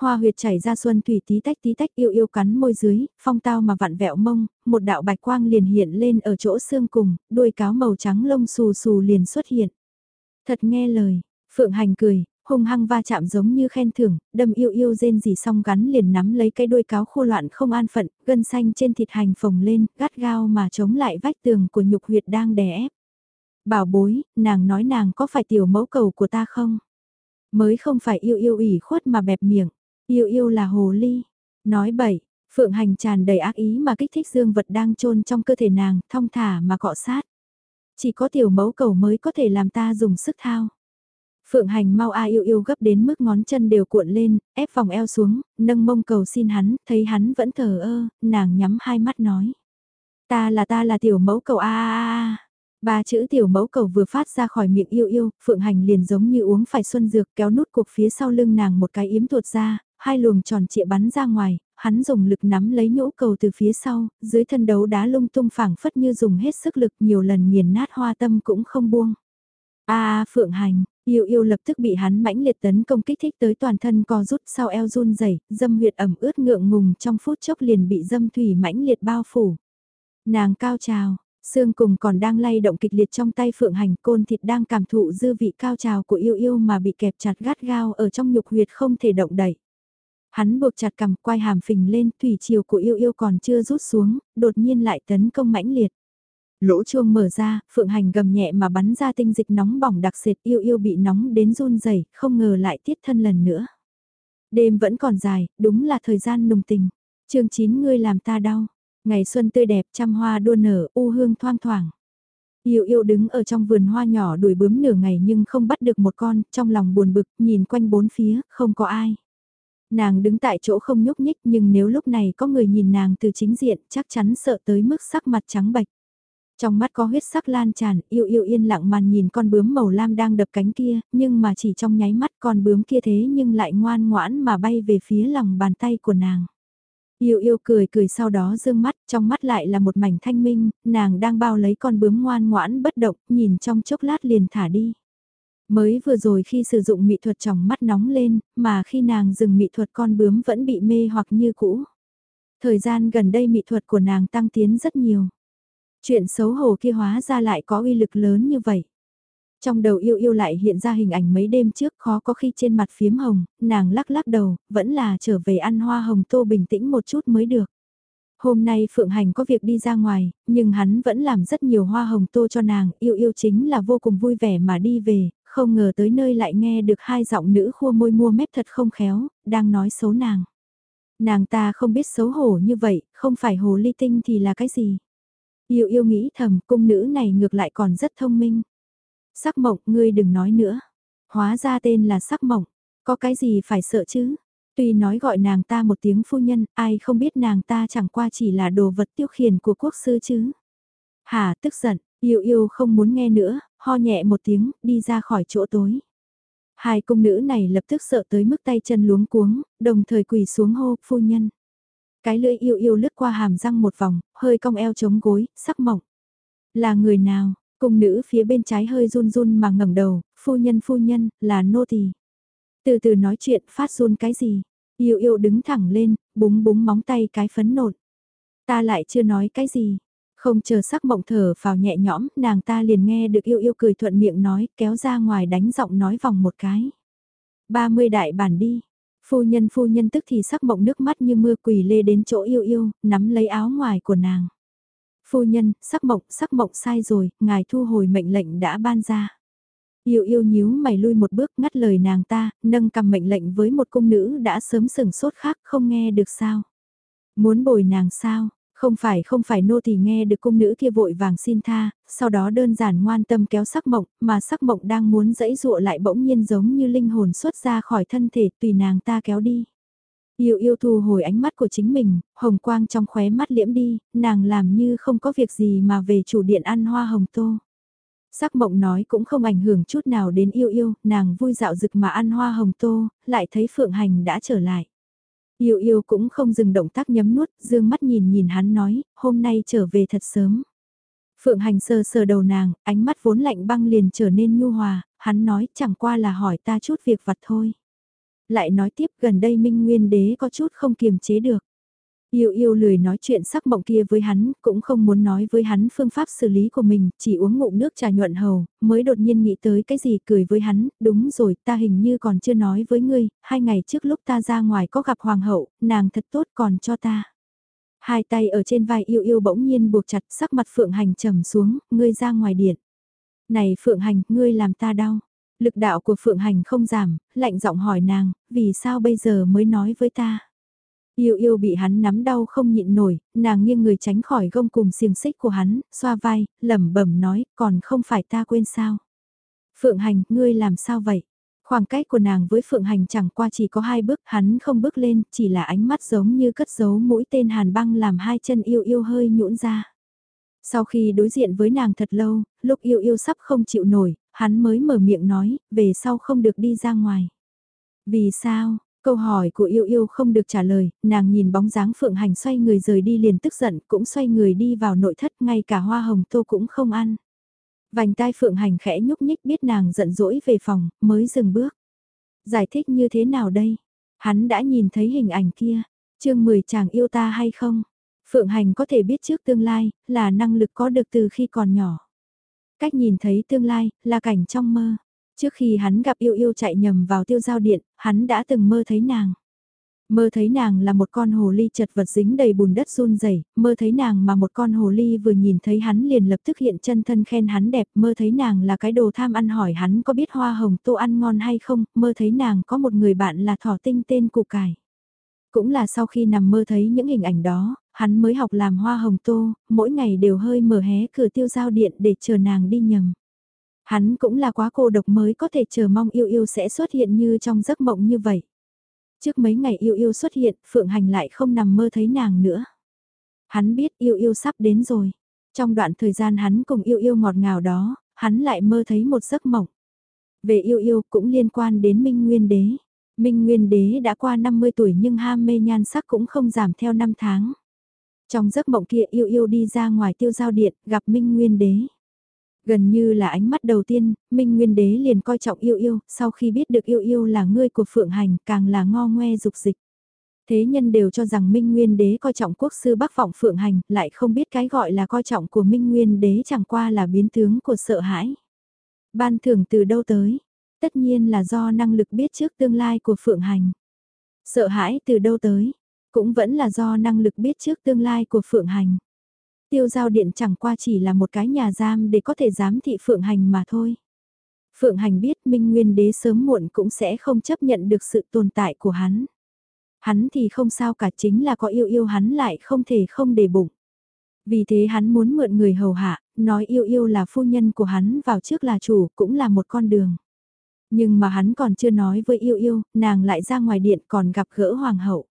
Hoa huyệt chảy ra xuân thủy tí tách tí tách yêu yêu cắn môi dưới, phong tao mà vặn vẹo mông, một đạo bạch quang liền hiện lên ở chỗ xương cùng, đuôi cáo màu trắng lông xù xù liền xuất hiện. Thật nghe lời, Phượng Hành cười, hung hăng va chạm giống như khen thưởng, đâm yêu yêu rên gì xong gắn liền nắm lấy cái đuôi cáo khô loạn không an phận, gân xanh trên thịt hành phồng lên, gắt gao mà chống lại vách tường của nhục huyệt đang đè ép. Bảo bối, nàng nói nàng có phải tiểu mẫu cầu của ta không? Mới không phải yêu yêu ủy khuất mà bẹp miệng, yêu yêu là hồ ly. Nói bậy, Phượng Hành tràn đầy ác ý mà kích thích dương vật đang trôn trong cơ thể nàng, thong thả mà cọ sát. Chỉ có tiểu mẫu cầu mới có thể làm ta dùng sức thao. Phượng Hành mau a yêu yêu gấp đến mức ngón chân đều cuộn lên, ép vòng eo xuống, nâng mông cầu xin hắn, thấy hắn vẫn thờ ơ, nàng nhắm hai mắt nói. Ta là ta là tiểu mẫu cầu a a a. Ba chữ tiểu mẫu cầu vừa phát ra khỏi miệng yêu yêu, Phượng Hành liền giống như uống phải xuân dược kéo nút cuộc phía sau lưng nàng một cái yếm tuột ra, hai luồng tròn trịa bắn ra ngoài, hắn dùng lực nắm lấy nhũ cầu từ phía sau, dưới thân đấu đá lung tung phảng phất như dùng hết sức lực nhiều lần nghiền nát hoa tâm cũng không buông. A Phượng Hành, yêu yêu lập tức bị hắn mãnh liệt tấn công kích thích tới toàn thân co rút sau eo run rẩy, dâm huyệt ẩm ướt ngượng ngùng trong phút chốc liền bị dâm thủy mãnh liệt bao phủ. Nàng cao trào, xương cùng còn đang lay động kịch liệt trong tay Phượng Hành côn thịt đang cảm thụ dư vị cao trào của yêu yêu mà bị kẹp chặt gắt gao ở trong nhục huyệt không thể động đẩy. Hắn buộc chặt cầm quai hàm phình lên, thủy chiều của yêu yêu còn chưa rút xuống, đột nhiên lại tấn công mãnh liệt. Lỗ chuông mở ra, phượng hành gầm nhẹ mà bắn ra tinh dịch nóng bỏng đặc sệt yêu yêu bị nóng đến run rẩy không ngờ lại tiết thân lần nữa. Đêm vẫn còn dài, đúng là thời gian nùng tình. chương 9 ngươi làm ta đau. Ngày xuân tươi đẹp trăm hoa đua nở, u hương thoang thoảng. Yêu yêu đứng ở trong vườn hoa nhỏ đuổi bướm nửa ngày nhưng không bắt được một con, trong lòng buồn bực, nhìn quanh bốn phía, không có ai. Nàng đứng tại chỗ không nhúc nhích nhưng nếu lúc này có người nhìn nàng từ chính diện chắc chắn sợ tới mức sắc mặt trắng bạch. Trong mắt có huyết sắc lan tràn, yêu yêu yên lặng màn nhìn con bướm màu lam đang đập cánh kia, nhưng mà chỉ trong nháy mắt con bướm kia thế nhưng lại ngoan ngoãn mà bay về phía lòng bàn tay của nàng. Yêu yêu cười cười sau đó dương mắt, trong mắt lại là một mảnh thanh minh, nàng đang bao lấy con bướm ngoan ngoãn bất động, nhìn trong chốc lát liền thả đi. Mới vừa rồi khi sử dụng mỹ thuật tròng mắt nóng lên, mà khi nàng dừng mỹ thuật con bướm vẫn bị mê hoặc như cũ. Thời gian gần đây mỹ thuật của nàng tăng tiến rất nhiều. Chuyện xấu hổ kia hóa ra lại có uy lực lớn như vậy. Trong đầu yêu yêu lại hiện ra hình ảnh mấy đêm trước khó có khi trên mặt phiếm hồng, nàng lắc lắc đầu, vẫn là trở về ăn hoa hồng tô bình tĩnh một chút mới được. Hôm nay Phượng Hành có việc đi ra ngoài, nhưng hắn vẫn làm rất nhiều hoa hồng tô cho nàng, yêu yêu chính là vô cùng vui vẻ mà đi về, không ngờ tới nơi lại nghe được hai giọng nữ khua môi mua mép thật không khéo, đang nói xấu nàng. Nàng ta không biết xấu hổ như vậy, không phải hồ ly tinh thì là cái gì. Yêu yêu nghĩ thầm cung nữ này ngược lại còn rất thông minh. Sắc mộng ngươi đừng nói nữa. Hóa ra tên là sắc mộng, có cái gì phải sợ chứ. Tuy nói gọi nàng ta một tiếng phu nhân, ai không biết nàng ta chẳng qua chỉ là đồ vật tiêu khiển của quốc sư chứ. Hà tức giận, yêu yêu không muốn nghe nữa, ho nhẹ một tiếng, đi ra khỏi chỗ tối. Hai cung nữ này lập tức sợ tới mức tay chân luống cuống, đồng thời quỳ xuống hô, phu nhân. Cái lưỡi yêu yêu lướt qua hàm răng một vòng, hơi cong eo chống gối, sắc mỏng. Là người nào? Cung nữ phía bên trái hơi run run mà ngẩng đầu, phu nhân phu nhân, là nô tỳ. Từ từ nói chuyện, phát run cái gì? Yêu yêu đứng thẳng lên, búng búng móng tay cái phấn nộn. Ta lại chưa nói cái gì. Không chờ sắc mộng thở vào nhẹ nhõm, nàng ta liền nghe được yêu yêu cười thuận miệng nói, kéo ra ngoài đánh giọng nói vòng một cái. 30 đại bản đi. Phu nhân phu nhân tức thì sắc mộng nước mắt như mưa quỳ lê đến chỗ yêu yêu, nắm lấy áo ngoài của nàng. Phu nhân, sắc mộng, sắc mộng sai rồi, ngài thu hồi mệnh lệnh đã ban ra. Yêu yêu nhíu mày lui một bước ngắt lời nàng ta, nâng cầm mệnh lệnh với một cung nữ đã sớm sừng sốt khác không nghe được sao. Muốn bồi nàng sao, không phải không phải nô thì nghe được cung nữ kia vội vàng xin tha, sau đó đơn giản ngoan tâm kéo sắc mộng, mà sắc mộng đang muốn dẫy dụa lại bỗng nhiên giống như linh hồn xuất ra khỏi thân thể tùy nàng ta kéo đi. Yêu yêu thu hồi ánh mắt của chính mình, hồng quang trong khóe mắt liễm đi, nàng làm như không có việc gì mà về chủ điện ăn hoa hồng tô. Sắc mộng nói cũng không ảnh hưởng chút nào đến yêu yêu, nàng vui dạo rực mà ăn hoa hồng tô, lại thấy Phượng Hành đã trở lại. Yêu yêu cũng không dừng động tác nhấm nuốt, dương mắt nhìn nhìn hắn nói, hôm nay trở về thật sớm. Phượng hành sờ sờ đầu nàng, ánh mắt vốn lạnh băng liền trở nên nhu hòa, hắn nói chẳng qua là hỏi ta chút việc vặt thôi. Lại nói tiếp gần đây Minh Nguyên Đế có chút không kiềm chế được. Yêu yêu lười nói chuyện sắc mộng kia với hắn, cũng không muốn nói với hắn phương pháp xử lý của mình, chỉ uống ngụm nước trà nhuận hầu, mới đột nhiên nghĩ tới cái gì cười với hắn, đúng rồi, ta hình như còn chưa nói với ngươi, hai ngày trước lúc ta ra ngoài có gặp hoàng hậu, nàng thật tốt còn cho ta. Hai tay ở trên vai yêu yêu bỗng nhiên buộc chặt sắc mặt phượng hành trầm xuống, ngươi ra ngoài điện. Này phượng hành, ngươi làm ta đau. Lực đạo của phượng hành không giảm, lạnh giọng hỏi nàng, vì sao bây giờ mới nói với ta. Yêu yêu bị hắn nắm đau không nhịn nổi, nàng nghiêng người tránh khỏi gông cùng xiềng xích của hắn, xoa vai, lẩm bẩm nói, còn không phải ta quên sao. Phượng hành, ngươi làm sao vậy? Khoảng cách của nàng với Phượng Hành chẳng qua chỉ có hai bước, hắn không bước lên, chỉ là ánh mắt giống như cất giấu mũi tên hàn băng làm hai chân yêu yêu hơi nhũn ra. Sau khi đối diện với nàng thật lâu, lúc yêu yêu sắp không chịu nổi, hắn mới mở miệng nói, về sau không được đi ra ngoài. Vì sao, Câu hỏi của yêu yêu không được trả lời, nàng nhìn bóng dáng phượng hành xoay người rời đi liền tức giận, cũng xoay người đi vào nội thất ngay cả hoa hồng tô cũng không ăn. Vành tai phượng hành khẽ nhúc nhích biết nàng giận dỗi về phòng, mới dừng bước. Giải thích như thế nào đây? Hắn đã nhìn thấy hình ảnh kia, chương 10 chàng yêu ta hay không? Phượng hành có thể biết trước tương lai, là năng lực có được từ khi còn nhỏ. Cách nhìn thấy tương lai, là cảnh trong mơ. Trước khi hắn gặp yêu yêu chạy nhầm vào tiêu giao điện, hắn đã từng mơ thấy nàng. Mơ thấy nàng là một con hồ ly chật vật dính đầy bùn đất run rẩy, mơ thấy nàng mà một con hồ ly vừa nhìn thấy hắn liền lập tức hiện chân thân khen hắn đẹp, mơ thấy nàng là cái đồ tham ăn hỏi hắn có biết hoa hồng tô ăn ngon hay không, mơ thấy nàng có một người bạn là thỏ tinh tên củ cải. Cũng là sau khi nằm mơ thấy những hình ảnh đó, hắn mới học làm hoa hồng tô, mỗi ngày đều hơi mở hé cửa tiêu giao điện để chờ nàng đi nhầm. Hắn cũng là quá cô độc mới có thể chờ mong yêu yêu sẽ xuất hiện như trong giấc mộng như vậy. Trước mấy ngày yêu yêu xuất hiện, Phượng Hành lại không nằm mơ thấy nàng nữa. Hắn biết yêu yêu sắp đến rồi. Trong đoạn thời gian hắn cùng yêu yêu ngọt ngào đó, hắn lại mơ thấy một giấc mộng. Về yêu yêu cũng liên quan đến Minh Nguyên Đế. Minh Nguyên Đế đã qua 50 tuổi nhưng ham mê nhan sắc cũng không giảm theo năm tháng. Trong giấc mộng kia yêu yêu đi ra ngoài tiêu giao điện, gặp Minh Nguyên Đế. Gần như là ánh mắt đầu tiên, Minh Nguyên Đế liền coi trọng yêu yêu, sau khi biết được yêu yêu là ngươi của Phượng Hành càng là ngo ngoe dục dịch. Thế nhân đều cho rằng Minh Nguyên Đế coi trọng quốc sư Bắc Vọng Phượng Hành, lại không biết cái gọi là coi trọng của Minh Nguyên Đế chẳng qua là biến tướng của sợ hãi. Ban thưởng từ đâu tới? Tất nhiên là do năng lực biết trước tương lai của Phượng Hành. Sợ hãi từ đâu tới? Cũng vẫn là do năng lực biết trước tương lai của Phượng Hành. Tiêu giao điện chẳng qua chỉ là một cái nhà giam để có thể giám thị Phượng Hành mà thôi. Phượng Hành biết Minh Nguyên Đế sớm muộn cũng sẽ không chấp nhận được sự tồn tại của hắn. Hắn thì không sao cả chính là có yêu yêu hắn lại không thể không để bụng. Vì thế hắn muốn mượn người hầu hạ, nói yêu yêu là phu nhân của hắn vào trước là chủ cũng là một con đường. Nhưng mà hắn còn chưa nói với yêu yêu, nàng lại ra ngoài điện còn gặp gỡ hoàng hậu.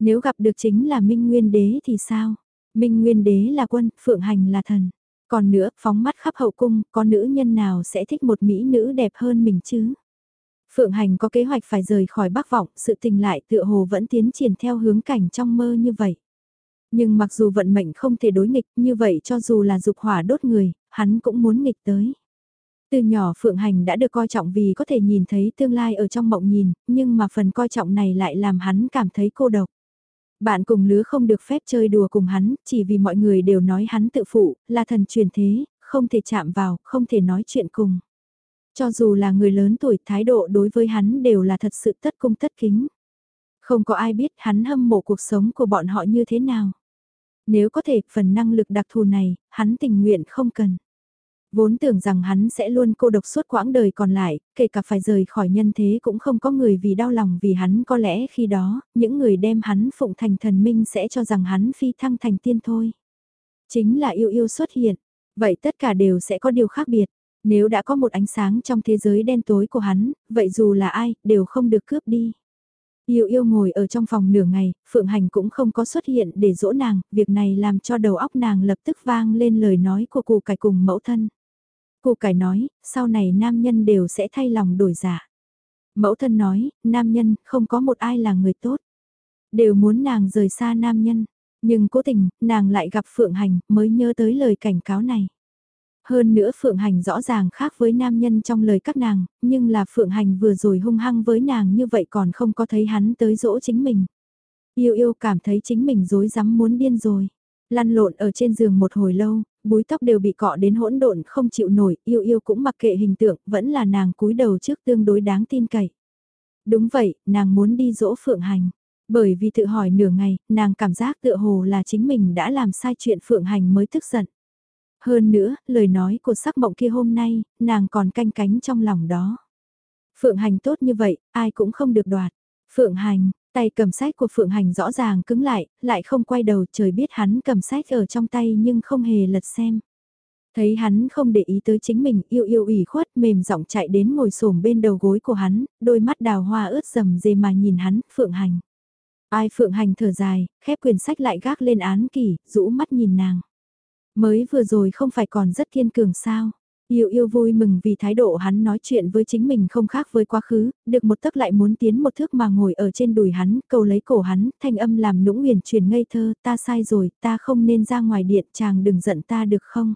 Nếu gặp được chính là Minh Nguyên Đế thì sao? Minh Nguyên Đế là quân, Phượng Hành là thần. Còn nữa, phóng mắt khắp hậu cung, có nữ nhân nào sẽ thích một mỹ nữ đẹp hơn mình chứ? Phượng Hành có kế hoạch phải rời khỏi Bắc Vọng, sự tình lại tựa hồ vẫn tiến triển theo hướng cảnh trong mơ như vậy. Nhưng mặc dù vận mệnh không thể đối nghịch như vậy cho dù là dục hỏa đốt người, hắn cũng muốn nghịch tới. Từ nhỏ Phượng Hành đã được coi trọng vì có thể nhìn thấy tương lai ở trong mộng nhìn, nhưng mà phần coi trọng này lại làm hắn cảm thấy cô độc. Bạn cùng lứa không được phép chơi đùa cùng hắn, chỉ vì mọi người đều nói hắn tự phụ, là thần truyền thế, không thể chạm vào, không thể nói chuyện cùng. Cho dù là người lớn tuổi thái độ đối với hắn đều là thật sự tất cung tất kính. Không có ai biết hắn hâm mộ cuộc sống của bọn họ như thế nào. Nếu có thể, phần năng lực đặc thù này, hắn tình nguyện không cần. Vốn tưởng rằng hắn sẽ luôn cô độc suốt quãng đời còn lại, kể cả phải rời khỏi nhân thế cũng không có người vì đau lòng vì hắn có lẽ khi đó, những người đem hắn phụng thành thần minh sẽ cho rằng hắn phi thăng thành tiên thôi. Chính là yêu yêu xuất hiện, vậy tất cả đều sẽ có điều khác biệt. Nếu đã có một ánh sáng trong thế giới đen tối của hắn, vậy dù là ai, đều không được cướp đi. Yêu yêu ngồi ở trong phòng nửa ngày, Phượng Hành cũng không có xuất hiện để dỗ nàng, việc này làm cho đầu óc nàng lập tức vang lên lời nói của cụ cải cùng mẫu thân. Cô cải nói, sau này nam nhân đều sẽ thay lòng đổi giả. Dạ. Mẫu thân nói, nam nhân không có một ai là người tốt. Đều muốn nàng rời xa nam nhân. Nhưng cố tình, nàng lại gặp Phượng Hành mới nhớ tới lời cảnh cáo này. Hơn nữa Phượng Hành rõ ràng khác với nam nhân trong lời các nàng, nhưng là Phượng Hành vừa rồi hung hăng với nàng như vậy còn không có thấy hắn tới dỗ chính mình. Yêu yêu cảm thấy chính mình dối rắm muốn điên rồi. Lăn lộn ở trên giường một hồi lâu, búi tóc đều bị cọ đến hỗn độn không chịu nổi, yêu yêu cũng mặc kệ hình tượng, vẫn là nàng cúi đầu trước tương đối đáng tin cậy. Đúng vậy, nàng muốn đi dỗ phượng hành. Bởi vì tự hỏi nửa ngày, nàng cảm giác tựa hồ là chính mình đã làm sai chuyện phượng hành mới tức giận. Hơn nữa, lời nói của sắc mộng kia hôm nay, nàng còn canh cánh trong lòng đó. Phượng hành tốt như vậy, ai cũng không được đoạt. Phượng hành, tay cầm sách của Phượng hành rõ ràng cứng lại, lại không quay đầu trời biết hắn cầm sách ở trong tay nhưng không hề lật xem. Thấy hắn không để ý tới chính mình yêu yêu ủy khuất mềm giọng chạy đến ngồi xổm bên đầu gối của hắn, đôi mắt đào hoa ướt rầm dề mà nhìn hắn, Phượng hành. Ai Phượng hành thở dài, khép quyển sách lại gác lên án kỷ, rũ mắt nhìn nàng. Mới vừa rồi không phải còn rất kiên cường sao? Yêu yêu vui mừng vì thái độ hắn nói chuyện với chính mình không khác với quá khứ, được một tấc lại muốn tiến một thước mà ngồi ở trên đùi hắn, cầu lấy cổ hắn, thanh âm làm nũng huyền truyền ngây thơ, ta sai rồi, ta không nên ra ngoài điện, chàng đừng giận ta được không?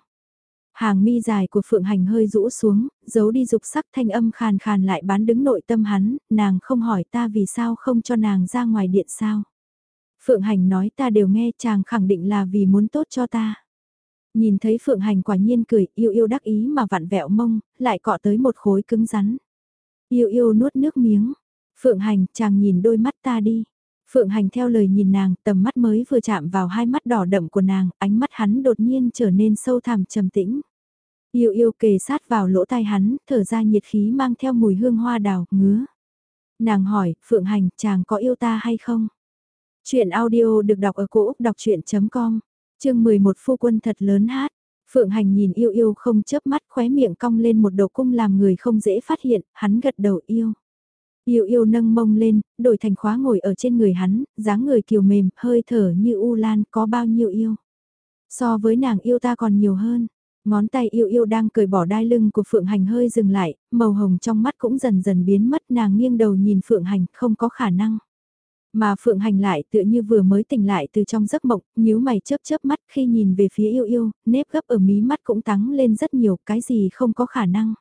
Hàng mi dài của Phượng Hành hơi rũ xuống, giấu đi dục sắc thanh âm khàn khàn lại bán đứng nội tâm hắn, nàng không hỏi ta vì sao không cho nàng ra ngoài điện sao. Phượng Hành nói ta đều nghe chàng khẳng định là vì muốn tốt cho ta. Nhìn thấy Phượng Hành quả nhiên cười, yêu yêu đắc ý mà vặn vẹo mông, lại cọ tới một khối cứng rắn. Yêu yêu nuốt nước miếng. Phượng Hành, chàng nhìn đôi mắt ta đi. Phượng Hành theo lời nhìn nàng, tầm mắt mới vừa chạm vào hai mắt đỏ đậm của nàng, ánh mắt hắn đột nhiên trở nên sâu thẳm trầm tĩnh. Yêu yêu kề sát vào lỗ tai hắn, thở ra nhiệt khí mang theo mùi hương hoa đào, ngứa. Nàng hỏi, Phượng Hành, chàng có yêu ta hay không? Chuyện audio được đọc ở cổ Úc đọc chuyện.com chương 11 phu quân thật lớn hát. Phượng Hành nhìn yêu yêu không chớp mắt khóe miệng cong lên một đầu cung làm người không dễ phát hiện, hắn gật đầu yêu. Yêu yêu nâng mông lên, đổi thành khóa ngồi ở trên người hắn, dáng người kiều mềm, hơi thở như u lan, có bao nhiêu yêu. So với nàng yêu ta còn nhiều hơn. Ngón tay yêu yêu đang cởi bỏ đai lưng của Phượng Hành hơi dừng lại, màu hồng trong mắt cũng dần dần biến mất nàng nghiêng đầu nhìn Phượng Hành không có khả năng. Mà Phượng Hành lại tựa như vừa mới tỉnh lại từ trong giấc mộng, nhíu mày chớp chớp mắt khi nhìn về phía yêu yêu, nếp gấp ở mí mắt cũng tăng lên rất nhiều, cái gì không có khả năng.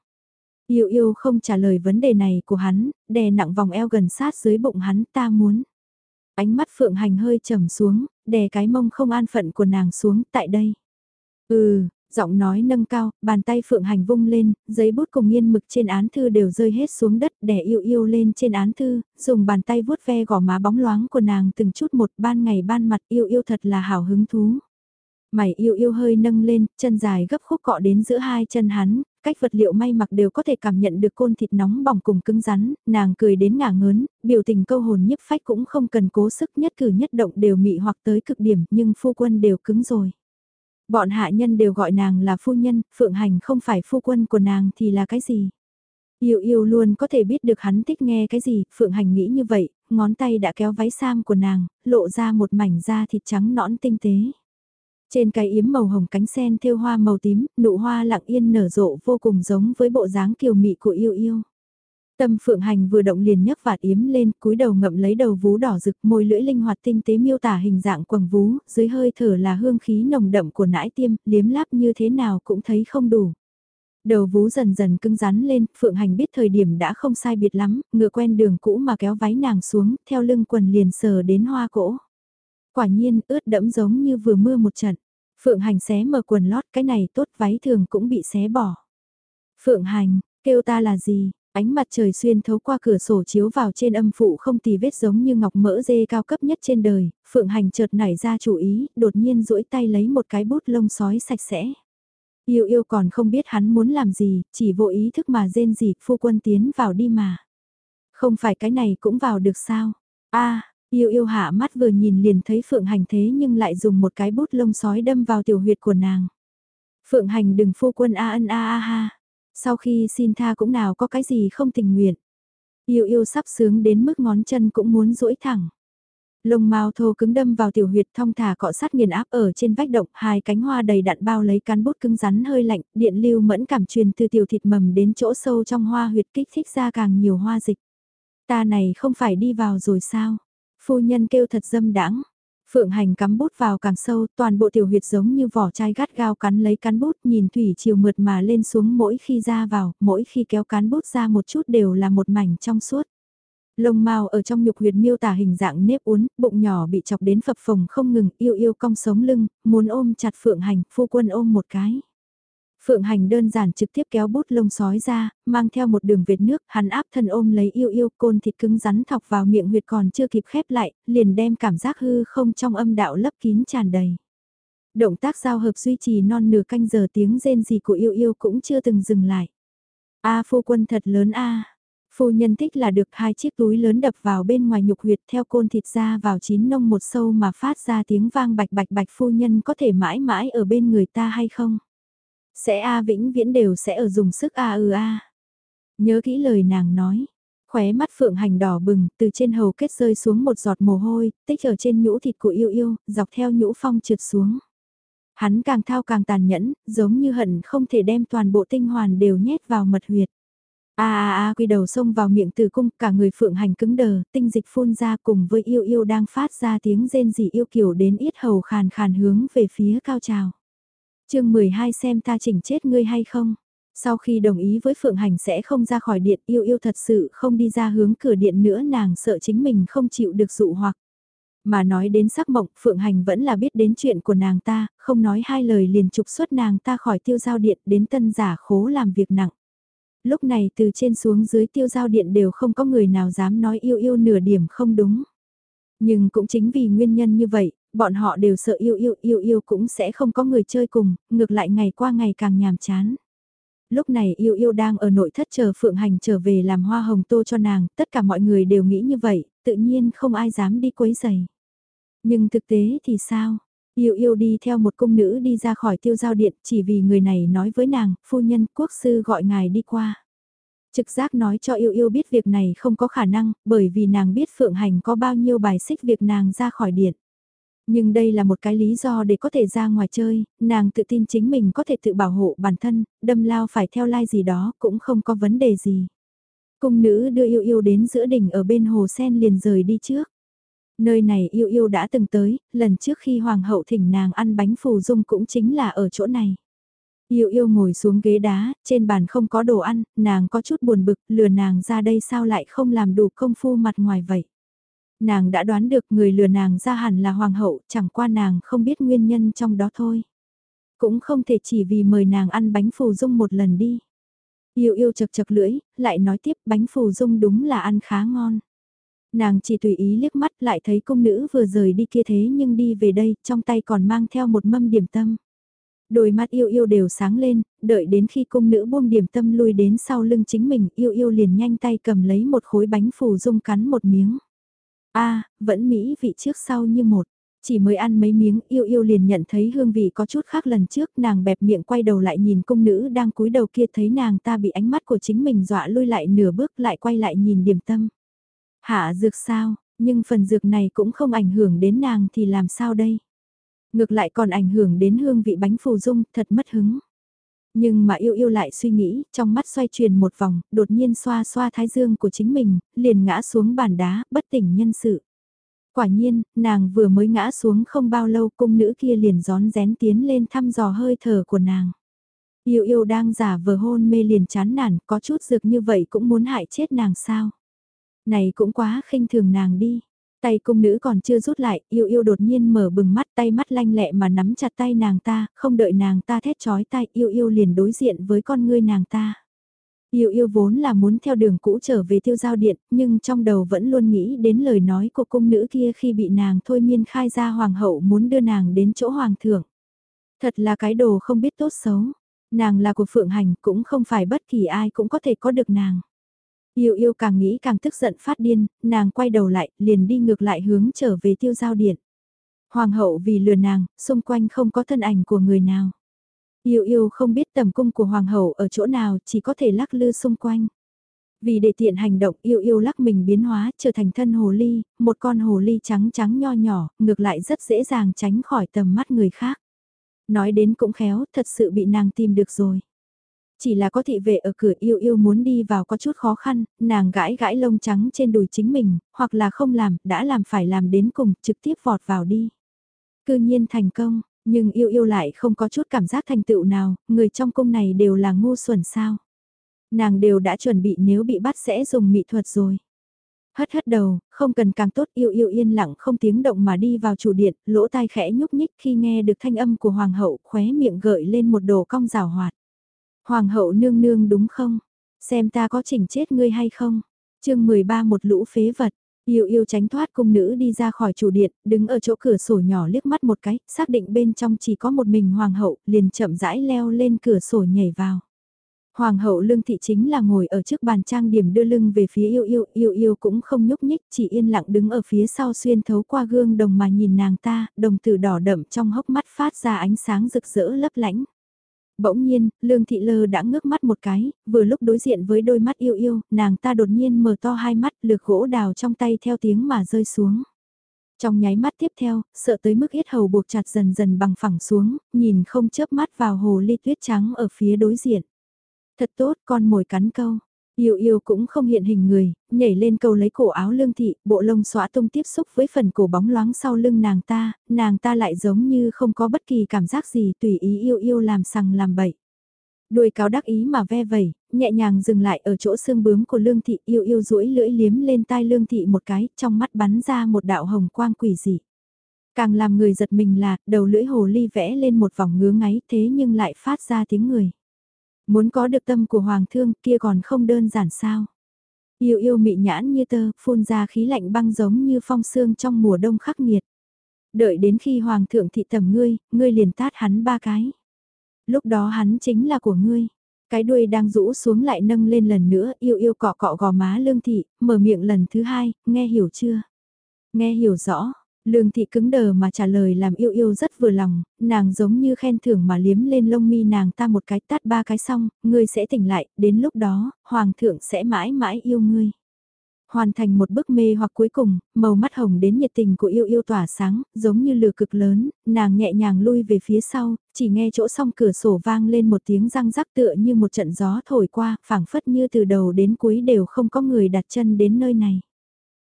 Yêu yêu không trả lời vấn đề này của hắn, đè nặng vòng eo gần sát dưới bụng hắn ta muốn. Ánh mắt Phượng Hành hơi trầm xuống, đè cái mông không an phận của nàng xuống tại đây. Ừ, giọng nói nâng cao, bàn tay phượng hành vung lên, giấy bút cùng nghiên mực trên án thư đều rơi hết xuống đất đè yêu yêu lên trên án thư, dùng bàn tay vuốt ve gò má bóng loáng của nàng từng chút một ban ngày ban mặt yêu yêu thật là hào hứng thú. Mày yêu yêu hơi nâng lên, chân dài gấp khúc cọ đến giữa hai chân hắn, cách vật liệu may mặc đều có thể cảm nhận được côn thịt nóng bỏng cùng cứng rắn, nàng cười đến ngả ngớn, biểu tình câu hồn nhiếp phách cũng không cần cố sức nhất cử nhất động đều mị hoặc tới cực điểm nhưng phu quân đều cứng rồi. Bọn hạ nhân đều gọi nàng là phu nhân, Phượng Hành không phải phu quân của nàng thì là cái gì? Yêu yêu luôn có thể biết được hắn thích nghe cái gì, Phượng Hành nghĩ như vậy, ngón tay đã kéo váy sam của nàng, lộ ra một mảnh da thịt trắng nõn tinh tế. Trên cái yếm màu hồng cánh sen thêu hoa màu tím, nụ hoa lặng yên nở rộ vô cùng giống với bộ dáng kiều mị của yêu yêu. Tâm Phượng Hành vừa động liền nhấc vạt yếm lên, cúi đầu ngậm lấy đầu vú đỏ rực, môi lưỡi linh hoạt tinh tế miêu tả hình dạng quầng vú, dưới hơi thở là hương khí nồng đậm của nãi tiêm, liếm láp như thế nào cũng thấy không đủ. Đầu vú dần dần cứng rắn lên, Phượng Hành biết thời điểm đã không sai biệt lắm, ngựa quen đường cũ mà kéo váy nàng xuống, theo lưng quần liền sờ đến hoa cỗ. Quả nhiên, ướt đẫm giống như vừa mưa một trận. Phượng Hành xé mở quần lót, cái này tốt váy thường cũng bị xé bỏ. Phượng Hành, kêu ta là gì, Ánh mặt trời xuyên thấu qua cửa sổ chiếu vào trên âm phụ không tì vết giống như ngọc mỡ dê cao cấp nhất trên đời, Phượng Hành chợt nảy ra chủ ý, đột nhiên duỗi tay lấy một cái bút lông sói sạch sẽ. Yêu yêu còn không biết hắn muốn làm gì, chỉ vô ý thức mà rên gì, phu quân tiến vào đi mà. Không phải cái này cũng vào được sao? a yêu yêu hạ mắt vừa nhìn liền thấy Phượng Hành thế nhưng lại dùng một cái bút lông sói đâm vào tiểu huyệt của nàng. Phượng Hành đừng phu quân a ân a a ha. Sau khi xin tha cũng nào có cái gì không tình nguyện. Yêu yêu sắp sướng đến mức ngón chân cũng muốn duỗi thẳng. Lông mao thô cứng đâm vào tiểu huyệt thong thả cọ sát nghiền áp ở trên vách động, hai cánh hoa đầy đạn bao lấy cán bút cứng rắn hơi lạnh, điện lưu mẫn cảm truyền từ tiểu thịt mầm đến chỗ sâu trong hoa huyệt kích thích ra càng nhiều hoa dịch. Ta này không phải đi vào rồi sao? Phu nhân kêu thật dâm đãng Phượng hành cắm bút vào càng sâu, toàn bộ tiểu huyệt giống như vỏ chai gắt gao cắn lấy cán bút, nhìn thủy chiều mượt mà lên xuống mỗi khi ra vào, mỗi khi kéo cán bút ra một chút đều là một mảnh trong suốt. Lông mao ở trong nhục huyệt miêu tả hình dạng nếp uốn, bụng nhỏ bị chọc đến phập phồng không ngừng, yêu yêu cong sống lưng, muốn ôm chặt Phượng Hành, phu quân ôm một cái. Phượng Hành đơn giản trực tiếp kéo bút lông sói ra, mang theo một đường vệt nước, hắn áp thân ôm lấy yêu yêu côn thịt cứng rắn thọc vào miệng huyệt còn chưa kịp khép lại, liền đem cảm giác hư không trong âm đạo lấp kín tràn đầy. Động tác giao hợp duy trì non nửa canh giờ tiếng rên gì của yêu yêu cũng chưa từng dừng lại. A phu quân thật lớn a. Phu nhân thích là được hai chiếc túi lớn đập vào bên ngoài nhục huyệt theo côn thịt ra vào chín nông một sâu mà phát ra tiếng vang bạch bạch bạch phu nhân có thể mãi mãi ở bên người ta hay không? Sẽ A vĩnh viễn đều sẽ ở dùng sức A ừ A. Nhớ kỹ lời nàng nói. Khóe mắt phượng hành đỏ bừng, từ trên hầu kết rơi xuống một giọt mồ hôi, tích ở trên nhũ thịt của yêu yêu, dọc theo nhũ phong trượt xuống. Hắn càng thao càng tàn nhẫn, giống như hận không thể đem toàn bộ tinh hoàn đều nhét vào mật huyệt. A a a quy đầu xông vào miệng tử cung, cả người phượng hành cứng đờ, tinh dịch phun ra cùng với yêu yêu đang phát ra tiếng rên rỉ yêu kiều đến yết hầu khàn khàn hướng về phía cao trào chương 12 xem ta chỉnh chết ngươi hay không? Sau khi đồng ý với Phượng Hành sẽ không ra khỏi điện yêu yêu thật sự không đi ra hướng cửa điện nữa nàng sợ chính mình không chịu được dụ hoặc. Mà nói đến sắc mộng Phượng Hành vẫn là biết đến chuyện của nàng ta, không nói hai lời liền trục xuất nàng ta khỏi tiêu giao điện đến tân giả khố làm việc nặng. Lúc này từ trên xuống dưới tiêu giao điện đều không có người nào dám nói yêu yêu nửa điểm không đúng. Nhưng cũng chính vì nguyên nhân như vậy, bọn họ đều sợ yêu yêu yêu yêu cũng sẽ không có người chơi cùng, ngược lại ngày qua ngày càng nhàm chán. Lúc này yêu yêu đang ở nội thất chờ Phượng Hành trở về làm hoa hồng tô cho nàng, tất cả mọi người đều nghĩ như vậy, tự nhiên không ai dám đi quấy giày. Nhưng thực tế thì sao? Yêu yêu đi theo một cung nữ đi ra khỏi tiêu giao điện chỉ vì người này nói với nàng, phu nhân quốc sư gọi ngài đi qua. Trực giác nói cho yêu yêu biết việc này không có khả năng, bởi vì nàng biết Phượng Hành có bao nhiêu bài xích việc nàng ra khỏi điện. Nhưng đây là một cái lý do để có thể ra ngoài chơi, nàng tự tin chính mình có thể tự bảo hộ bản thân, đâm lao phải theo lai gì đó cũng không có vấn đề gì. Cung nữ đưa yêu yêu đến giữa đỉnh ở bên hồ sen liền rời đi trước. Nơi này yêu yêu đã từng tới, lần trước khi hoàng hậu thỉnh nàng ăn bánh phù dung cũng chính là ở chỗ này. Yêu yêu ngồi xuống ghế đá, trên bàn không có đồ ăn, nàng có chút buồn bực, lừa nàng ra đây sao lại không làm đủ công phu mặt ngoài vậy. Nàng đã đoán được người lừa nàng ra hẳn là hoàng hậu, chẳng qua nàng không biết nguyên nhân trong đó thôi. Cũng không thể chỉ vì mời nàng ăn bánh phù dung một lần đi. Yêu yêu chật chật lưỡi, lại nói tiếp bánh phù dung đúng là ăn khá ngon. Nàng chỉ tùy ý liếc mắt lại thấy công nữ vừa rời đi kia thế nhưng đi về đây, trong tay còn mang theo một mâm điểm tâm. Đôi mắt yêu yêu đều sáng lên, đợi đến khi cung nữ buông điểm tâm lui đến sau lưng chính mình, yêu yêu liền nhanh tay cầm lấy một khối bánh phù dung cắn một miếng a vẫn mỹ vị trước sau như một. Chỉ mới ăn mấy miếng yêu yêu liền nhận thấy hương vị có chút khác lần trước nàng bẹp miệng quay đầu lại nhìn cung nữ đang cúi đầu kia thấy nàng ta bị ánh mắt của chính mình dọa lui lại nửa bước lại quay lại nhìn điểm tâm. Hạ dược sao, nhưng phần dược này cũng không ảnh hưởng đến nàng thì làm sao đây? Ngược lại còn ảnh hưởng đến hương vị bánh phù dung, thật mất hứng. Nhưng mà yêu yêu lại suy nghĩ, trong mắt xoay chuyển một vòng, đột nhiên xoa xoa thái dương của chính mình, liền ngã xuống bàn đá, bất tỉnh nhân sự. Quả nhiên, nàng vừa mới ngã xuống không bao lâu cung nữ kia liền gión rén tiến lên thăm dò hơi thở của nàng. Yêu yêu đang giả vờ hôn mê liền chán nản, có chút dược như vậy cũng muốn hại chết nàng sao. Này cũng quá khinh thường nàng đi. Tay cung nữ còn chưa rút lại, yêu yêu đột nhiên mở bừng mắt tay mắt lanh lẹ mà nắm chặt tay nàng ta, không đợi nàng ta thét chói tay, yêu yêu liền đối diện với con ngươi nàng ta. Yêu yêu vốn là muốn theo đường cũ trở về tiêu giao điện, nhưng trong đầu vẫn luôn nghĩ đến lời nói của cung nữ kia khi bị nàng thôi miên khai ra hoàng hậu muốn đưa nàng đến chỗ hoàng thượng. Thật là cái đồ không biết tốt xấu, nàng là của phượng hành cũng không phải bất kỳ ai cũng có thể có được nàng. Yêu yêu càng nghĩ càng tức giận phát điên, nàng quay đầu lại, liền đi ngược lại hướng trở về tiêu giao điện. Hoàng hậu vì lừa nàng, xung quanh không có thân ảnh của người nào. Yêu yêu không biết tầm cung của hoàng hậu ở chỗ nào, chỉ có thể lắc lư xung quanh. Vì để tiện hành động yêu yêu lắc mình biến hóa trở thành thân hồ ly, một con hồ ly trắng trắng nho nhỏ, ngược lại rất dễ dàng tránh khỏi tầm mắt người khác. Nói đến cũng khéo, thật sự bị nàng tìm được rồi. Chỉ là có thị vệ ở cửa yêu yêu muốn đi vào có chút khó khăn, nàng gãi gãi lông trắng trên đùi chính mình, hoặc là không làm, đã làm phải làm đến cùng, trực tiếp vọt vào đi. Cư nhiên thành công, nhưng yêu yêu lại không có chút cảm giác thành tựu nào, người trong cung này đều là ngu xuẩn sao. Nàng đều đã chuẩn bị nếu bị bắt sẽ dùng mỹ thuật rồi. Hất hất đầu, không cần càng tốt yêu yêu yên lặng không tiếng động mà đi vào chủ điện, lỗ tai khẽ nhúc nhích khi nghe được thanh âm của hoàng hậu khóe miệng gợi lên một đồ cong rào hoạt. Hoàng hậu nương nương đúng không? Xem ta có chỉnh chết ngươi hay không? chương 13 một lũ phế vật. Yêu yêu tránh thoát cung nữ đi ra khỏi chủ điện, đứng ở chỗ cửa sổ nhỏ liếc mắt một cái, xác định bên trong chỉ có một mình hoàng hậu, liền chậm rãi leo lên cửa sổ nhảy vào. Hoàng hậu lương thị chính là ngồi ở trước bàn trang điểm đưa lưng về phía yêu yêu, yêu yêu cũng không nhúc nhích, chỉ yên lặng đứng ở phía sau xuyên thấu qua gương đồng mà nhìn nàng ta, đồng tử đỏ đậm trong hốc mắt phát ra ánh sáng rực rỡ lấp lánh. Bỗng nhiên, Lương Thị Lơ đã ngước mắt một cái, vừa lúc đối diện với đôi mắt yêu yêu, nàng ta đột nhiên mở to hai mắt, lược gỗ đào trong tay theo tiếng mà rơi xuống. Trong nháy mắt tiếp theo, sợ tới mức hết hầu buộc chặt dần dần bằng phẳng xuống, nhìn không chớp mắt vào hồ ly tuyết trắng ở phía đối diện. Thật tốt, con mồi cắn câu. Yêu yêu cũng không hiện hình người, nhảy lên cầu lấy cổ áo lương thị, bộ lông xóa tung tiếp xúc với phần cổ bóng loáng sau lưng nàng ta, nàng ta lại giống như không có bất kỳ cảm giác gì tùy ý yêu yêu làm sằng làm bậy. Đuôi cáo đắc ý mà ve vẩy, nhẹ nhàng dừng lại ở chỗ xương bướm của lương thị yêu yêu duỗi lưỡi liếm lên tai lương thị một cái, trong mắt bắn ra một đạo hồng quang quỷ dị. Càng làm người giật mình là, đầu lưỡi hồ ly vẽ lên một vòng ngứa ngáy thế nhưng lại phát ra tiếng người. Muốn có được tâm của hoàng thương kia còn không đơn giản sao. Yêu yêu mị nhãn như tơ, phun ra khí lạnh băng giống như phong sương trong mùa đông khắc nghiệt. Đợi đến khi hoàng thượng thị tầm ngươi, ngươi liền tát hắn ba cái. Lúc đó hắn chính là của ngươi. Cái đuôi đang rũ xuống lại nâng lên lần nữa, yêu yêu cọ cọ gò má lương thị, mở miệng lần thứ hai, nghe hiểu chưa? Nghe hiểu rõ, Lương thị cứng đờ mà trả lời làm yêu yêu rất vừa lòng, nàng giống như khen thưởng mà liếm lên lông mi nàng ta một cái tát ba cái xong, ngươi sẽ tỉnh lại, đến lúc đó, hoàng thượng sẽ mãi mãi yêu ngươi. Hoàn thành một bức mê hoặc cuối cùng, màu mắt hồng đến nhiệt tình của yêu yêu tỏa sáng, giống như lửa cực lớn, nàng nhẹ nhàng lui về phía sau, chỉ nghe chỗ song cửa sổ vang lên một tiếng răng rắc tựa như một trận gió thổi qua, phảng phất như từ đầu đến cuối đều không có người đặt chân đến nơi này.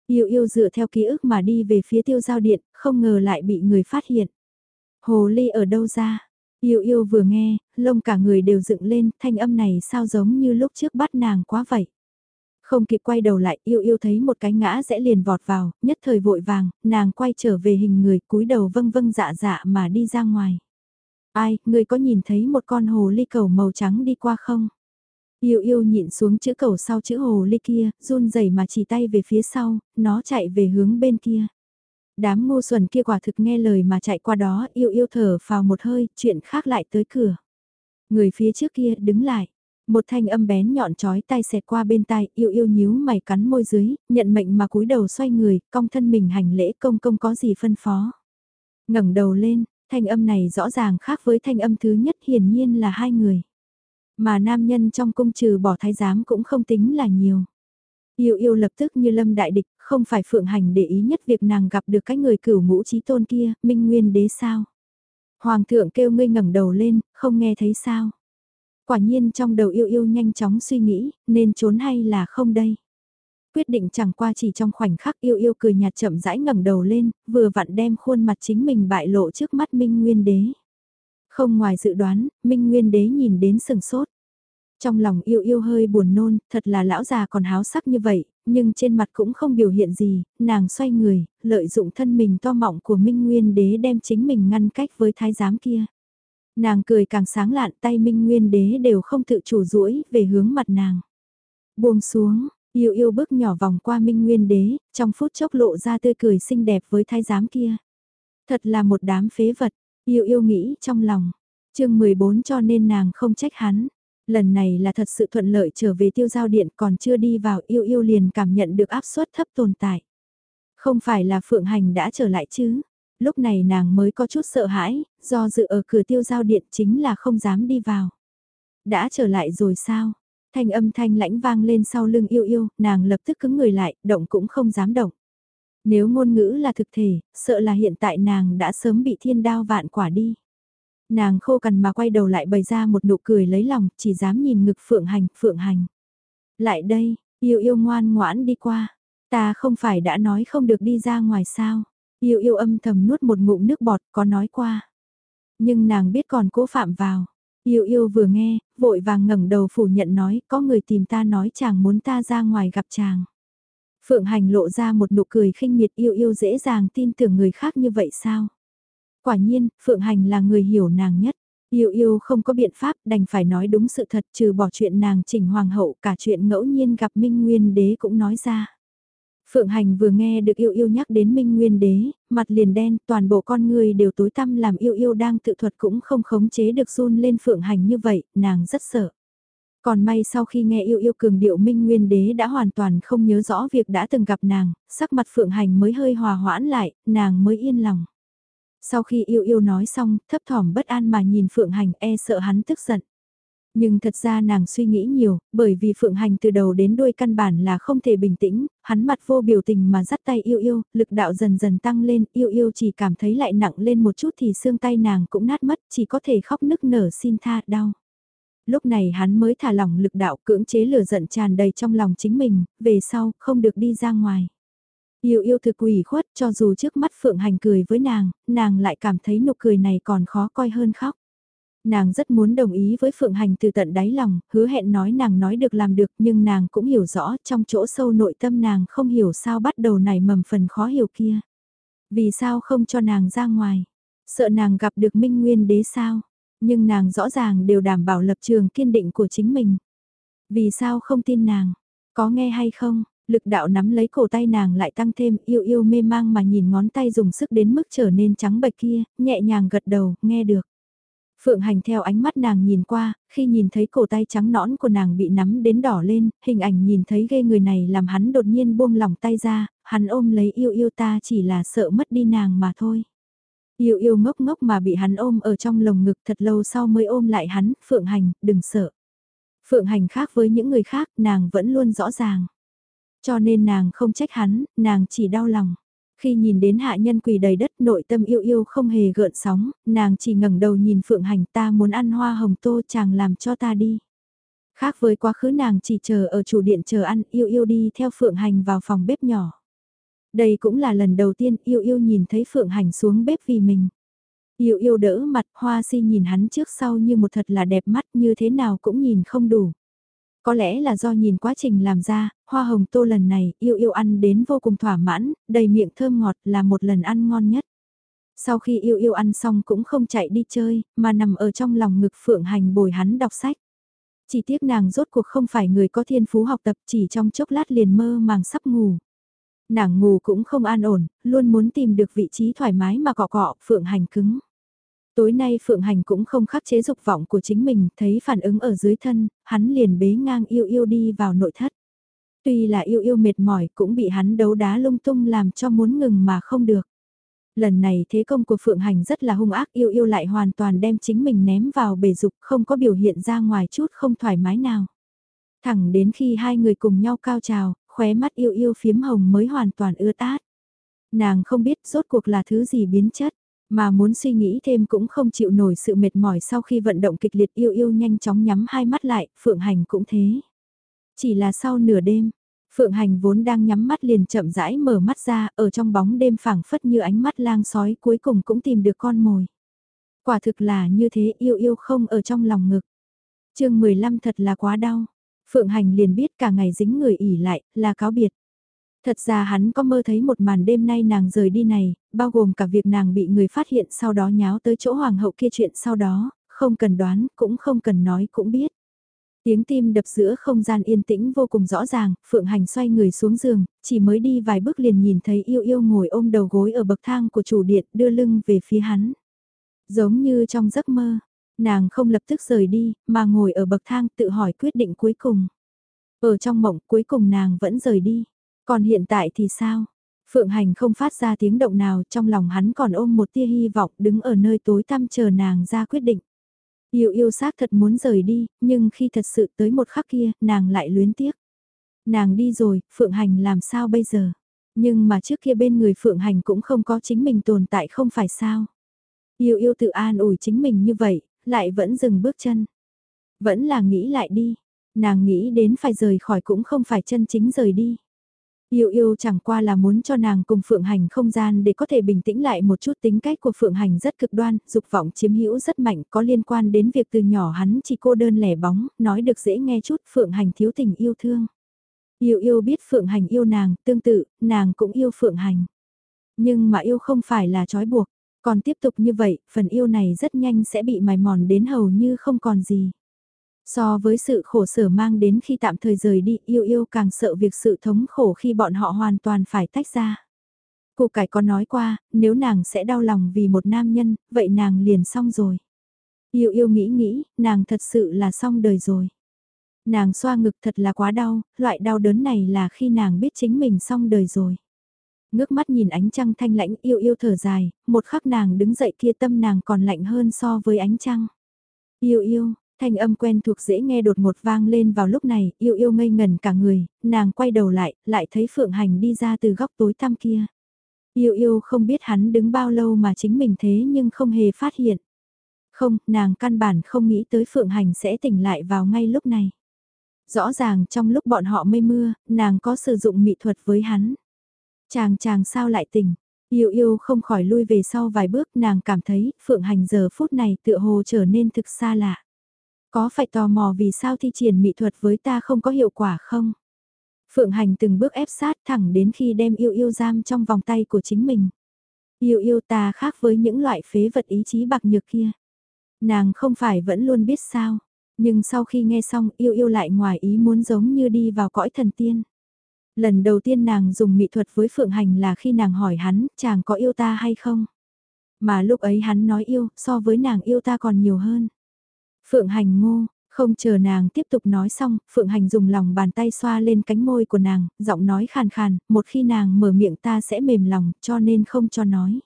Yêu yêu dựa theo ký ức mà đi về phía tiêu giao điện, không ngờ lại bị người phát hiện. Hồ ly ở đâu ra? Yêu yêu vừa nghe, lông cả người đều dựng lên, thanh âm này sao giống như lúc trước bắt nàng quá vậy. Không kịp quay đầu lại, yêu yêu thấy một cái ngã rẽ liền vọt vào, nhất thời vội vàng, nàng quay trở về hình người cúi đầu vâng vâng dạ dạ mà đi ra ngoài. Ai, người có nhìn thấy một con hồ ly cầu màu trắng đi qua không? Yêu yêu nhịn xuống chữ cầu sau chữ hồ ly kia, run rẩy mà chỉ tay về phía sau, nó chạy về hướng bên kia. Đám Ngô xuẩn kia quả thực nghe lời mà chạy qua đó, yêu yêu thở vào một hơi, chuyện khác lại tới cửa. Người phía trước kia đứng lại. Một thanh âm bén nhọn chói tay xẹt qua bên tai, yêu yêu nhíu mày cắn môi dưới, nhận mệnh mà cúi đầu xoay người, cong thân mình hành lễ công công có gì phân phó. ngẩng đầu lên, thanh âm này rõ ràng khác với thanh âm thứ nhất hiển nhiên là hai người. Mà nam nhân trong cung trừ bỏ thái giám cũng không tính là nhiều. Yêu yêu lập tức như lâm đại địch, không phải phượng hành để ý nhất việc nàng gặp được cái người cửu ngũ trí tôn kia, minh nguyên đế sao. Hoàng thượng kêu ngươi ngẩng đầu lên, không nghe thấy sao. Quả nhiên trong đầu yêu yêu nhanh chóng suy nghĩ, nên trốn hay là không đây. Quyết định chẳng qua chỉ trong khoảnh khắc yêu yêu cười nhạt chậm rãi ngẩng đầu lên, vừa vặn đem khuôn mặt chính mình bại lộ trước mắt minh nguyên đế. Không ngoài dự đoán, Minh Nguyên Đế nhìn đến sừng sốt. Trong lòng yêu yêu hơi buồn nôn, thật là lão già còn háo sắc như vậy, nhưng trên mặt cũng không biểu hiện gì, nàng xoay người, lợi dụng thân mình to mọng của Minh Nguyên Đế đem chính mình ngăn cách với thái giám kia. Nàng cười càng sáng lạn tay Minh Nguyên Đế đều không tự chủ duỗi về hướng mặt nàng. Buông xuống, yêu yêu bước nhỏ vòng qua Minh Nguyên Đế, trong phút chốc lộ ra tươi cười xinh đẹp với thái giám kia. Thật là một đám phế vật, Yêu yêu nghĩ trong lòng, chương 14 cho nên nàng không trách hắn. Lần này là thật sự thuận lợi trở về tiêu giao điện còn chưa đi vào yêu yêu liền cảm nhận được áp suất thấp tồn tại. Không phải là phượng hành đã trở lại chứ. Lúc này nàng mới có chút sợ hãi, do dự ở cửa tiêu giao điện chính là không dám đi vào. Đã trở lại rồi sao? Thanh âm thanh lãnh vang lên sau lưng yêu yêu, nàng lập tức cứng người lại, động cũng không dám động. Nếu ngôn ngữ là thực thể, sợ là hiện tại nàng đã sớm bị thiên đao vạn quả đi. Nàng khô cằn mà quay đầu lại bày ra một nụ cười lấy lòng, chỉ dám nhìn ngực phượng hành, phượng hành. Lại đây, yêu yêu ngoan ngoãn đi qua. Ta không phải đã nói không được đi ra ngoài sao. Yêu yêu âm thầm nuốt một ngụm nước bọt có nói qua. Nhưng nàng biết còn cố phạm vào. Yêu yêu vừa nghe, vội vàng ngẩng đầu phủ nhận nói có người tìm ta nói chàng muốn ta ra ngoài gặp chàng. Phượng Hành lộ ra một nụ cười khinh miệt yêu yêu dễ dàng tin tưởng người khác như vậy sao? Quả nhiên, Phượng Hành là người hiểu nàng nhất. Yêu yêu không có biện pháp đành phải nói đúng sự thật trừ bỏ chuyện nàng chỉnh hoàng hậu cả chuyện ngẫu nhiên gặp Minh Nguyên Đế cũng nói ra. Phượng Hành vừa nghe được yêu yêu nhắc đến Minh Nguyên Đế, mặt liền đen, toàn bộ con người đều tối tăm làm yêu yêu đang tự thuật cũng không khống chế được run lên Phượng Hành như vậy, nàng rất sợ. Còn may sau khi nghe yêu yêu cường điệu Minh Nguyên Đế đã hoàn toàn không nhớ rõ việc đã từng gặp nàng, sắc mặt Phượng Hành mới hơi hòa hoãn lại, nàng mới yên lòng. Sau khi yêu yêu nói xong, thấp thỏm bất an mà nhìn Phượng Hành e sợ hắn tức giận. Nhưng thật ra nàng suy nghĩ nhiều, bởi vì Phượng Hành từ đầu đến đuôi căn bản là không thể bình tĩnh, hắn mặt vô biểu tình mà dắt tay yêu yêu, lực đạo dần dần tăng lên, yêu yêu chỉ cảm thấy lại nặng lên một chút thì xương tay nàng cũng nát mất, chỉ có thể khóc nức nở xin tha đau. Lúc này hắn mới thả lỏng lực đạo cưỡng chế lửa giận tràn đầy trong lòng chính mình, về sau, không được đi ra ngoài. Yêu yêu thực quỷ khuất cho dù trước mắt Phượng Hành cười với nàng, nàng lại cảm thấy nụ cười này còn khó coi hơn khóc. Nàng rất muốn đồng ý với Phượng Hành từ tận đáy lòng, hứa hẹn nói nàng nói được làm được nhưng nàng cũng hiểu rõ trong chỗ sâu nội tâm nàng không hiểu sao bắt đầu nảy mầm phần khó hiểu kia. Vì sao không cho nàng ra ngoài? Sợ nàng gặp được Minh Nguyên đế sao? Nhưng nàng rõ ràng đều đảm bảo lập trường kiên định của chính mình. Vì sao không tin nàng? Có nghe hay không? Lực đạo nắm lấy cổ tay nàng lại tăng thêm yêu yêu mê mang mà nhìn ngón tay dùng sức đến mức trở nên trắng bạch kia, nhẹ nhàng gật đầu, nghe được. Phượng Hành theo ánh mắt nàng nhìn qua, khi nhìn thấy cổ tay trắng nõn của nàng bị nắm đến đỏ lên, hình ảnh nhìn thấy ghê người này làm hắn đột nhiên buông lỏng tay ra, hắn ôm lấy yêu yêu ta chỉ là sợ mất đi nàng mà thôi. Yêu yêu ngốc ngốc mà bị hắn ôm ở trong lồng ngực thật lâu sau mới ôm lại hắn, Phượng Hành, đừng sợ. Phượng Hành khác với những người khác, nàng vẫn luôn rõ ràng. Cho nên nàng không trách hắn, nàng chỉ đau lòng. Khi nhìn đến hạ nhân quỳ đầy đất nội tâm yêu yêu không hề gợn sóng, nàng chỉ ngẩng đầu nhìn Phượng Hành ta muốn ăn hoa hồng tô chàng làm cho ta đi. Khác với quá khứ nàng chỉ chờ ở chủ điện chờ ăn yêu yêu đi theo Phượng Hành vào phòng bếp nhỏ. Đây cũng là lần đầu tiên yêu yêu nhìn thấy Phượng Hành xuống bếp vì mình. Yêu yêu đỡ mặt hoa si nhìn hắn trước sau như một thật là đẹp mắt như thế nào cũng nhìn không đủ. Có lẽ là do nhìn quá trình làm ra, hoa hồng tô lần này yêu yêu ăn đến vô cùng thỏa mãn, đầy miệng thơm ngọt là một lần ăn ngon nhất. Sau khi yêu yêu ăn xong cũng không chạy đi chơi, mà nằm ở trong lòng ngực phượng hành bồi hắn đọc sách. Chỉ tiếc nàng rốt cuộc không phải người có thiên phú học tập chỉ trong chốc lát liền mơ màng sắp ngủ. Nàng ngủ cũng không an ổn, luôn muốn tìm được vị trí thoải mái mà cọ cọ, phượng hành cứng. Tối nay Phượng Hành cũng không khắc chế dục vọng của chính mình, thấy phản ứng ở dưới thân, hắn liền bế ngang yêu yêu đi vào nội thất. Tuy là yêu yêu mệt mỏi cũng bị hắn đấu đá lung tung làm cho muốn ngừng mà không được. Lần này thế công của Phượng Hành rất là hung ác yêu yêu lại hoàn toàn đem chính mình ném vào bể dục không có biểu hiện ra ngoài chút không thoải mái nào. Thẳng đến khi hai người cùng nhau cao trào, khóe mắt yêu yêu phiếm hồng mới hoàn toàn ưa tát. Nàng không biết rốt cuộc là thứ gì biến chất. Mà muốn suy nghĩ thêm cũng không chịu nổi sự mệt mỏi sau khi vận động kịch liệt yêu yêu nhanh chóng nhắm hai mắt lại, Phượng Hành cũng thế. Chỉ là sau nửa đêm, Phượng Hành vốn đang nhắm mắt liền chậm rãi mở mắt ra, ở trong bóng đêm phảng phất như ánh mắt lang sói cuối cùng cũng tìm được con mồi. Quả thực là như thế yêu yêu không ở trong lòng ngực. chương 15 thật là quá đau. Phượng Hành liền biết cả ngày dính người ỉ lại, là cáo biệt. Thật ra hắn có mơ thấy một màn đêm nay nàng rời đi này, bao gồm cả việc nàng bị người phát hiện sau đó nháo tới chỗ hoàng hậu kia chuyện sau đó, không cần đoán, cũng không cần nói cũng biết. Tiếng tim đập giữa không gian yên tĩnh vô cùng rõ ràng, Phượng Hành xoay người xuống giường, chỉ mới đi vài bước liền nhìn thấy yêu yêu ngồi ôm đầu gối ở bậc thang của chủ điện đưa lưng về phía hắn. Giống như trong giấc mơ, nàng không lập tức rời đi, mà ngồi ở bậc thang tự hỏi quyết định cuối cùng. Ở trong mộng cuối cùng nàng vẫn rời đi. Còn hiện tại thì sao? Phượng Hành không phát ra tiếng động nào trong lòng hắn còn ôm một tia hy vọng đứng ở nơi tối tăm chờ nàng ra quyết định. Yêu yêu xác thật muốn rời đi, nhưng khi thật sự tới một khắc kia, nàng lại luyến tiếc. Nàng đi rồi, Phượng Hành làm sao bây giờ? Nhưng mà trước kia bên người Phượng Hành cũng không có chính mình tồn tại không phải sao? Yêu yêu tự an ủi chính mình như vậy, lại vẫn dừng bước chân. Vẫn là nghĩ lại đi, nàng nghĩ đến phải rời khỏi cũng không phải chân chính rời đi. Yêu yêu chẳng qua là muốn cho nàng cùng Phượng Hành không gian để có thể bình tĩnh lại một chút tính cách của Phượng Hành rất cực đoan, dục vọng chiếm hữu rất mạnh có liên quan đến việc từ nhỏ hắn chỉ cô đơn lẻ bóng, nói được dễ nghe chút Phượng Hành thiếu tình yêu thương. Yêu yêu biết Phượng Hành yêu nàng, tương tự, nàng cũng yêu Phượng Hành. Nhưng mà yêu không phải là trói buộc, còn tiếp tục như vậy, phần yêu này rất nhanh sẽ bị mài mòn đến hầu như không còn gì. So với sự khổ sở mang đến khi tạm thời rời đi, yêu yêu càng sợ việc sự thống khổ khi bọn họ hoàn toàn phải tách ra. Cô cải có nói qua, nếu nàng sẽ đau lòng vì một nam nhân, vậy nàng liền xong rồi. Yêu yêu nghĩ nghĩ, nàng thật sự là xong đời rồi. Nàng xoa ngực thật là quá đau, loại đau đớn này là khi nàng biết chính mình xong đời rồi. Ngước mắt nhìn ánh trăng thanh lãnh yêu yêu thở dài, một khắc nàng đứng dậy kia tâm nàng còn lạnh hơn so với ánh trăng. Yêu yêu, thanh âm quen thuộc dễ nghe đột một vang lên vào lúc này, yêu yêu ngây ngần cả người, nàng quay đầu lại, lại thấy Phượng Hành đi ra từ góc tối tăm kia. Yêu yêu không biết hắn đứng bao lâu mà chính mình thế nhưng không hề phát hiện. Không, nàng căn bản không nghĩ tới Phượng Hành sẽ tỉnh lại vào ngay lúc này. Rõ ràng trong lúc bọn họ mây mưa, nàng có sử dụng mỹ thuật với hắn. Chàng chàng sao lại tỉnh, yêu yêu không khỏi lui về sau vài bước nàng cảm thấy Phượng Hành giờ phút này tựa hồ trở nên thực xa lạ. Có phải tò mò vì sao thi triển mỹ thuật với ta không có hiệu quả không? Phượng Hành từng bước ép sát thẳng đến khi đem yêu yêu giam trong vòng tay của chính mình. Yêu yêu ta khác với những loại phế vật ý chí bạc nhược kia. Nàng không phải vẫn luôn biết sao, nhưng sau khi nghe xong yêu yêu lại ngoài ý muốn giống như đi vào cõi thần tiên. Lần đầu tiên nàng dùng mỹ thuật với Phượng Hành là khi nàng hỏi hắn, chàng có yêu ta hay không? Mà lúc ấy hắn nói yêu, so với nàng yêu ta còn nhiều hơn. Phượng Hành ngô, không chờ nàng tiếp tục nói xong, Phượng Hành dùng lòng bàn tay xoa lên cánh môi của nàng, giọng nói khàn khàn, một khi nàng mở miệng ta sẽ mềm lòng, cho nên không cho nói.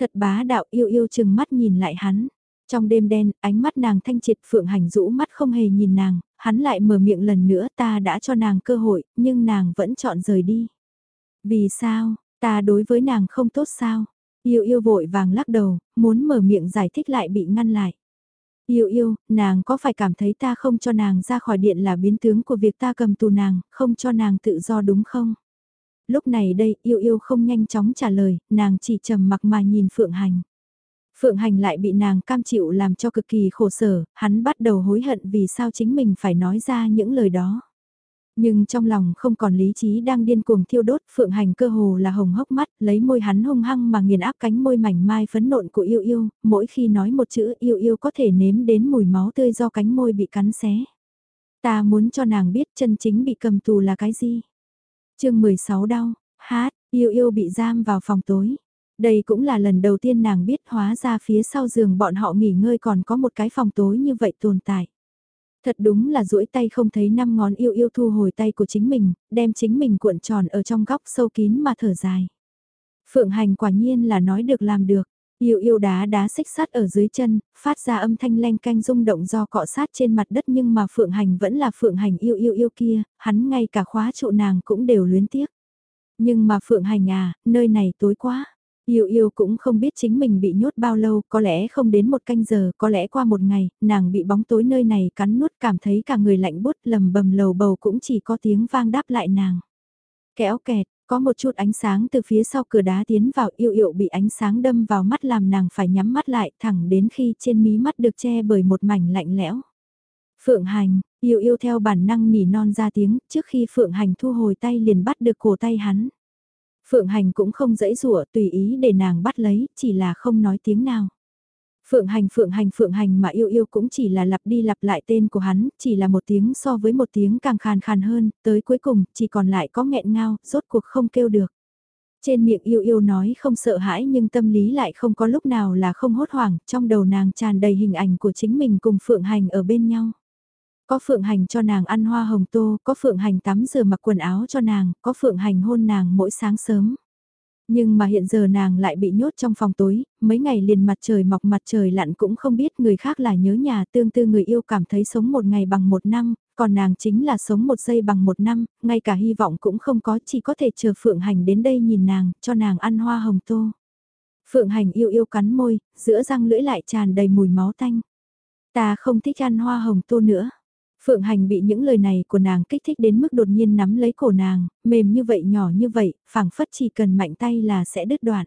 Thật bá đạo yêu yêu chừng mắt nhìn lại hắn. Trong đêm đen, ánh mắt nàng thanh triệt Phượng Hành rũ mắt không hề nhìn nàng, hắn lại mở miệng lần nữa ta đã cho nàng cơ hội, nhưng nàng vẫn chọn rời đi. Vì sao, ta đối với nàng không tốt sao? Yêu yêu vội vàng lắc đầu, muốn mở miệng giải thích lại bị ngăn lại. Yêu yêu, nàng có phải cảm thấy ta không cho nàng ra khỏi điện là biến tướng của việc ta cầm tù nàng, không cho nàng tự do đúng không? Lúc này đây, yêu yêu không nhanh chóng trả lời, nàng chỉ trầm mặc mà nhìn Phượng Hành. Phượng Hành lại bị nàng cam chịu làm cho cực kỳ khổ sở, hắn bắt đầu hối hận vì sao chính mình phải nói ra những lời đó. Nhưng trong lòng không còn lý trí đang điên cuồng thiêu đốt, Phượng Hành cơ hồ là hồng hốc mắt, lấy môi hắn hung hăng mà nghiền áp cánh môi mảnh mai phấn nộn của yêu yêu, mỗi khi nói một chữ yêu yêu có thể nếm đến mùi máu tươi do cánh môi bị cắn xé. Ta muốn cho nàng biết chân chính bị cầm tù là cái gì. chương 16 đau, hát, yêu yêu bị giam vào phòng tối. Đây cũng là lần đầu tiên nàng biết hóa ra phía sau giường bọn họ nghỉ ngơi còn có một cái phòng tối như vậy tồn tại. Thật đúng là duỗi tay không thấy năm ngón yêu yêu thu hồi tay của chính mình, đem chính mình cuộn tròn ở trong góc sâu kín mà thở dài. Phượng hành quả nhiên là nói được làm được. Yêu yêu đá đá xích sắt ở dưới chân, phát ra âm thanh len canh rung động do cọ sát trên mặt đất nhưng mà phượng hành vẫn là phượng hành yêu yêu yêu kia, hắn ngay cả khóa trụ nàng cũng đều luyến tiếc. Nhưng mà phượng hành à, nơi này tối quá. Yêu yêu cũng không biết chính mình bị nhốt bao lâu, có lẽ không đến một canh giờ, có lẽ qua một ngày, nàng bị bóng tối nơi này cắn nuốt cảm thấy cả người lạnh bút lầm bầm lầu bầu cũng chỉ có tiếng vang đáp lại nàng. Kéo kẹt, có một chút ánh sáng từ phía sau cửa đá tiến vào yêu yêu bị ánh sáng đâm vào mắt làm nàng phải nhắm mắt lại thẳng đến khi trên mí mắt được che bởi một mảnh lạnh lẽo. Phượng hành, yêu yêu theo bản năng nỉ non ra tiếng trước khi Phượng hành thu hồi tay liền bắt được cổ tay hắn. Phượng Hành cũng không dãy rủa tùy ý để nàng bắt lấy, chỉ là không nói tiếng nào. Phượng Hành Phượng Hành Phượng Hành mà yêu yêu cũng chỉ là lặp đi lặp lại tên của hắn, chỉ là một tiếng so với một tiếng càng khàn khàn hơn, tới cuối cùng chỉ còn lại có nghẹn ngao, rốt cuộc không kêu được. Trên miệng yêu yêu nói không sợ hãi nhưng tâm lý lại không có lúc nào là không hốt hoảng, trong đầu nàng tràn đầy hình ảnh của chính mình cùng Phượng Hành ở bên nhau. Có phượng hành cho nàng ăn hoa hồng tô, có phượng hành tắm rửa mặc quần áo cho nàng, có phượng hành hôn nàng mỗi sáng sớm. Nhưng mà hiện giờ nàng lại bị nhốt trong phòng tối, mấy ngày liền mặt trời mọc mặt trời lặn cũng không biết người khác là nhớ nhà tương tư người yêu cảm thấy sống một ngày bằng một năm, còn nàng chính là sống một giây bằng một năm, ngay cả hy vọng cũng không có chỉ có thể chờ Phượng Hành đến đây nhìn nàng, cho nàng ăn hoa hồng tô. Phượng Hành yêu yêu cắn môi, giữa răng lưỡi lại tràn đầy mùi máu tanh. Ta không thích ăn hoa hồng tô nữa. Phượng Hành bị những lời này của nàng kích thích đến mức đột nhiên nắm lấy cổ nàng, mềm như vậy nhỏ như vậy, phảng phất chỉ cần mạnh tay là sẽ đứt đoạn.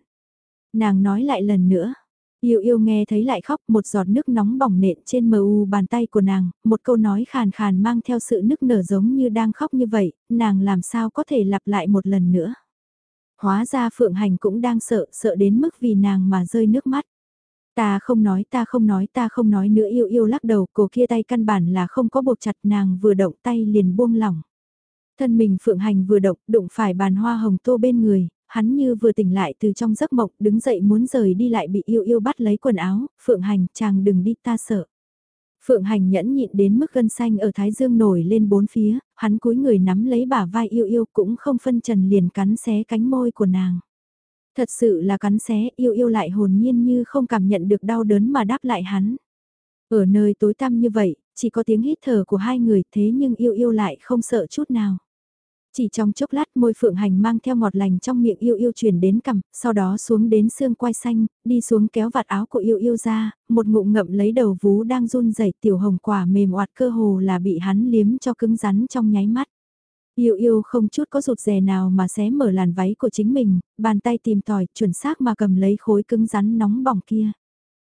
Nàng nói lại lần nữa, Yêu yêu nghe thấy lại khóc một giọt nước nóng bỏng nện trên mờ u bàn tay của nàng, một câu nói khàn khàn mang theo sự nức nở giống như đang khóc như vậy, nàng làm sao có thể lặp lại một lần nữa. Hóa ra Phượng Hành cũng đang sợ, sợ đến mức vì nàng mà rơi nước mắt. Ta không nói ta không nói ta không nói nữa yêu yêu lắc đầu, cổ kia tay căn bản là không có buộc chặt nàng vừa động tay liền buông lỏng. Thân mình Phượng Hành vừa động, đụng phải bàn hoa hồng tô bên người, hắn như vừa tỉnh lại từ trong giấc mộng, đứng dậy muốn rời đi lại bị yêu yêu bắt lấy quần áo, Phượng Hành, chàng đừng đi ta sợ. Phượng Hành nhẫn nhịn đến mức gân xanh ở Thái Dương nổi lên bốn phía, hắn cúi người nắm lấy bả vai yêu yêu cũng không phân trần liền cắn xé cánh môi của nàng. Thật sự là cắn xé yêu yêu lại hồn nhiên như không cảm nhận được đau đớn mà đáp lại hắn. Ở nơi tối tăm như vậy, chỉ có tiếng hít thở của hai người thế nhưng yêu yêu lại không sợ chút nào. Chỉ trong chốc lát môi phượng hành mang theo ngọt lành trong miệng yêu yêu chuyển đến cằm, sau đó xuống đến xương quai xanh, đi xuống kéo vạt áo của yêu yêu ra, một ngụm ngậm lấy đầu vú đang run rẩy tiểu hồng quả mềm oạt cơ hồ là bị hắn liếm cho cứng rắn trong nháy mắt. Yêu yêu không chút có rụt rè nào mà xé mở làn váy của chính mình, bàn tay tìm tòi, chuẩn xác mà cầm lấy khối cứng rắn nóng bỏng kia.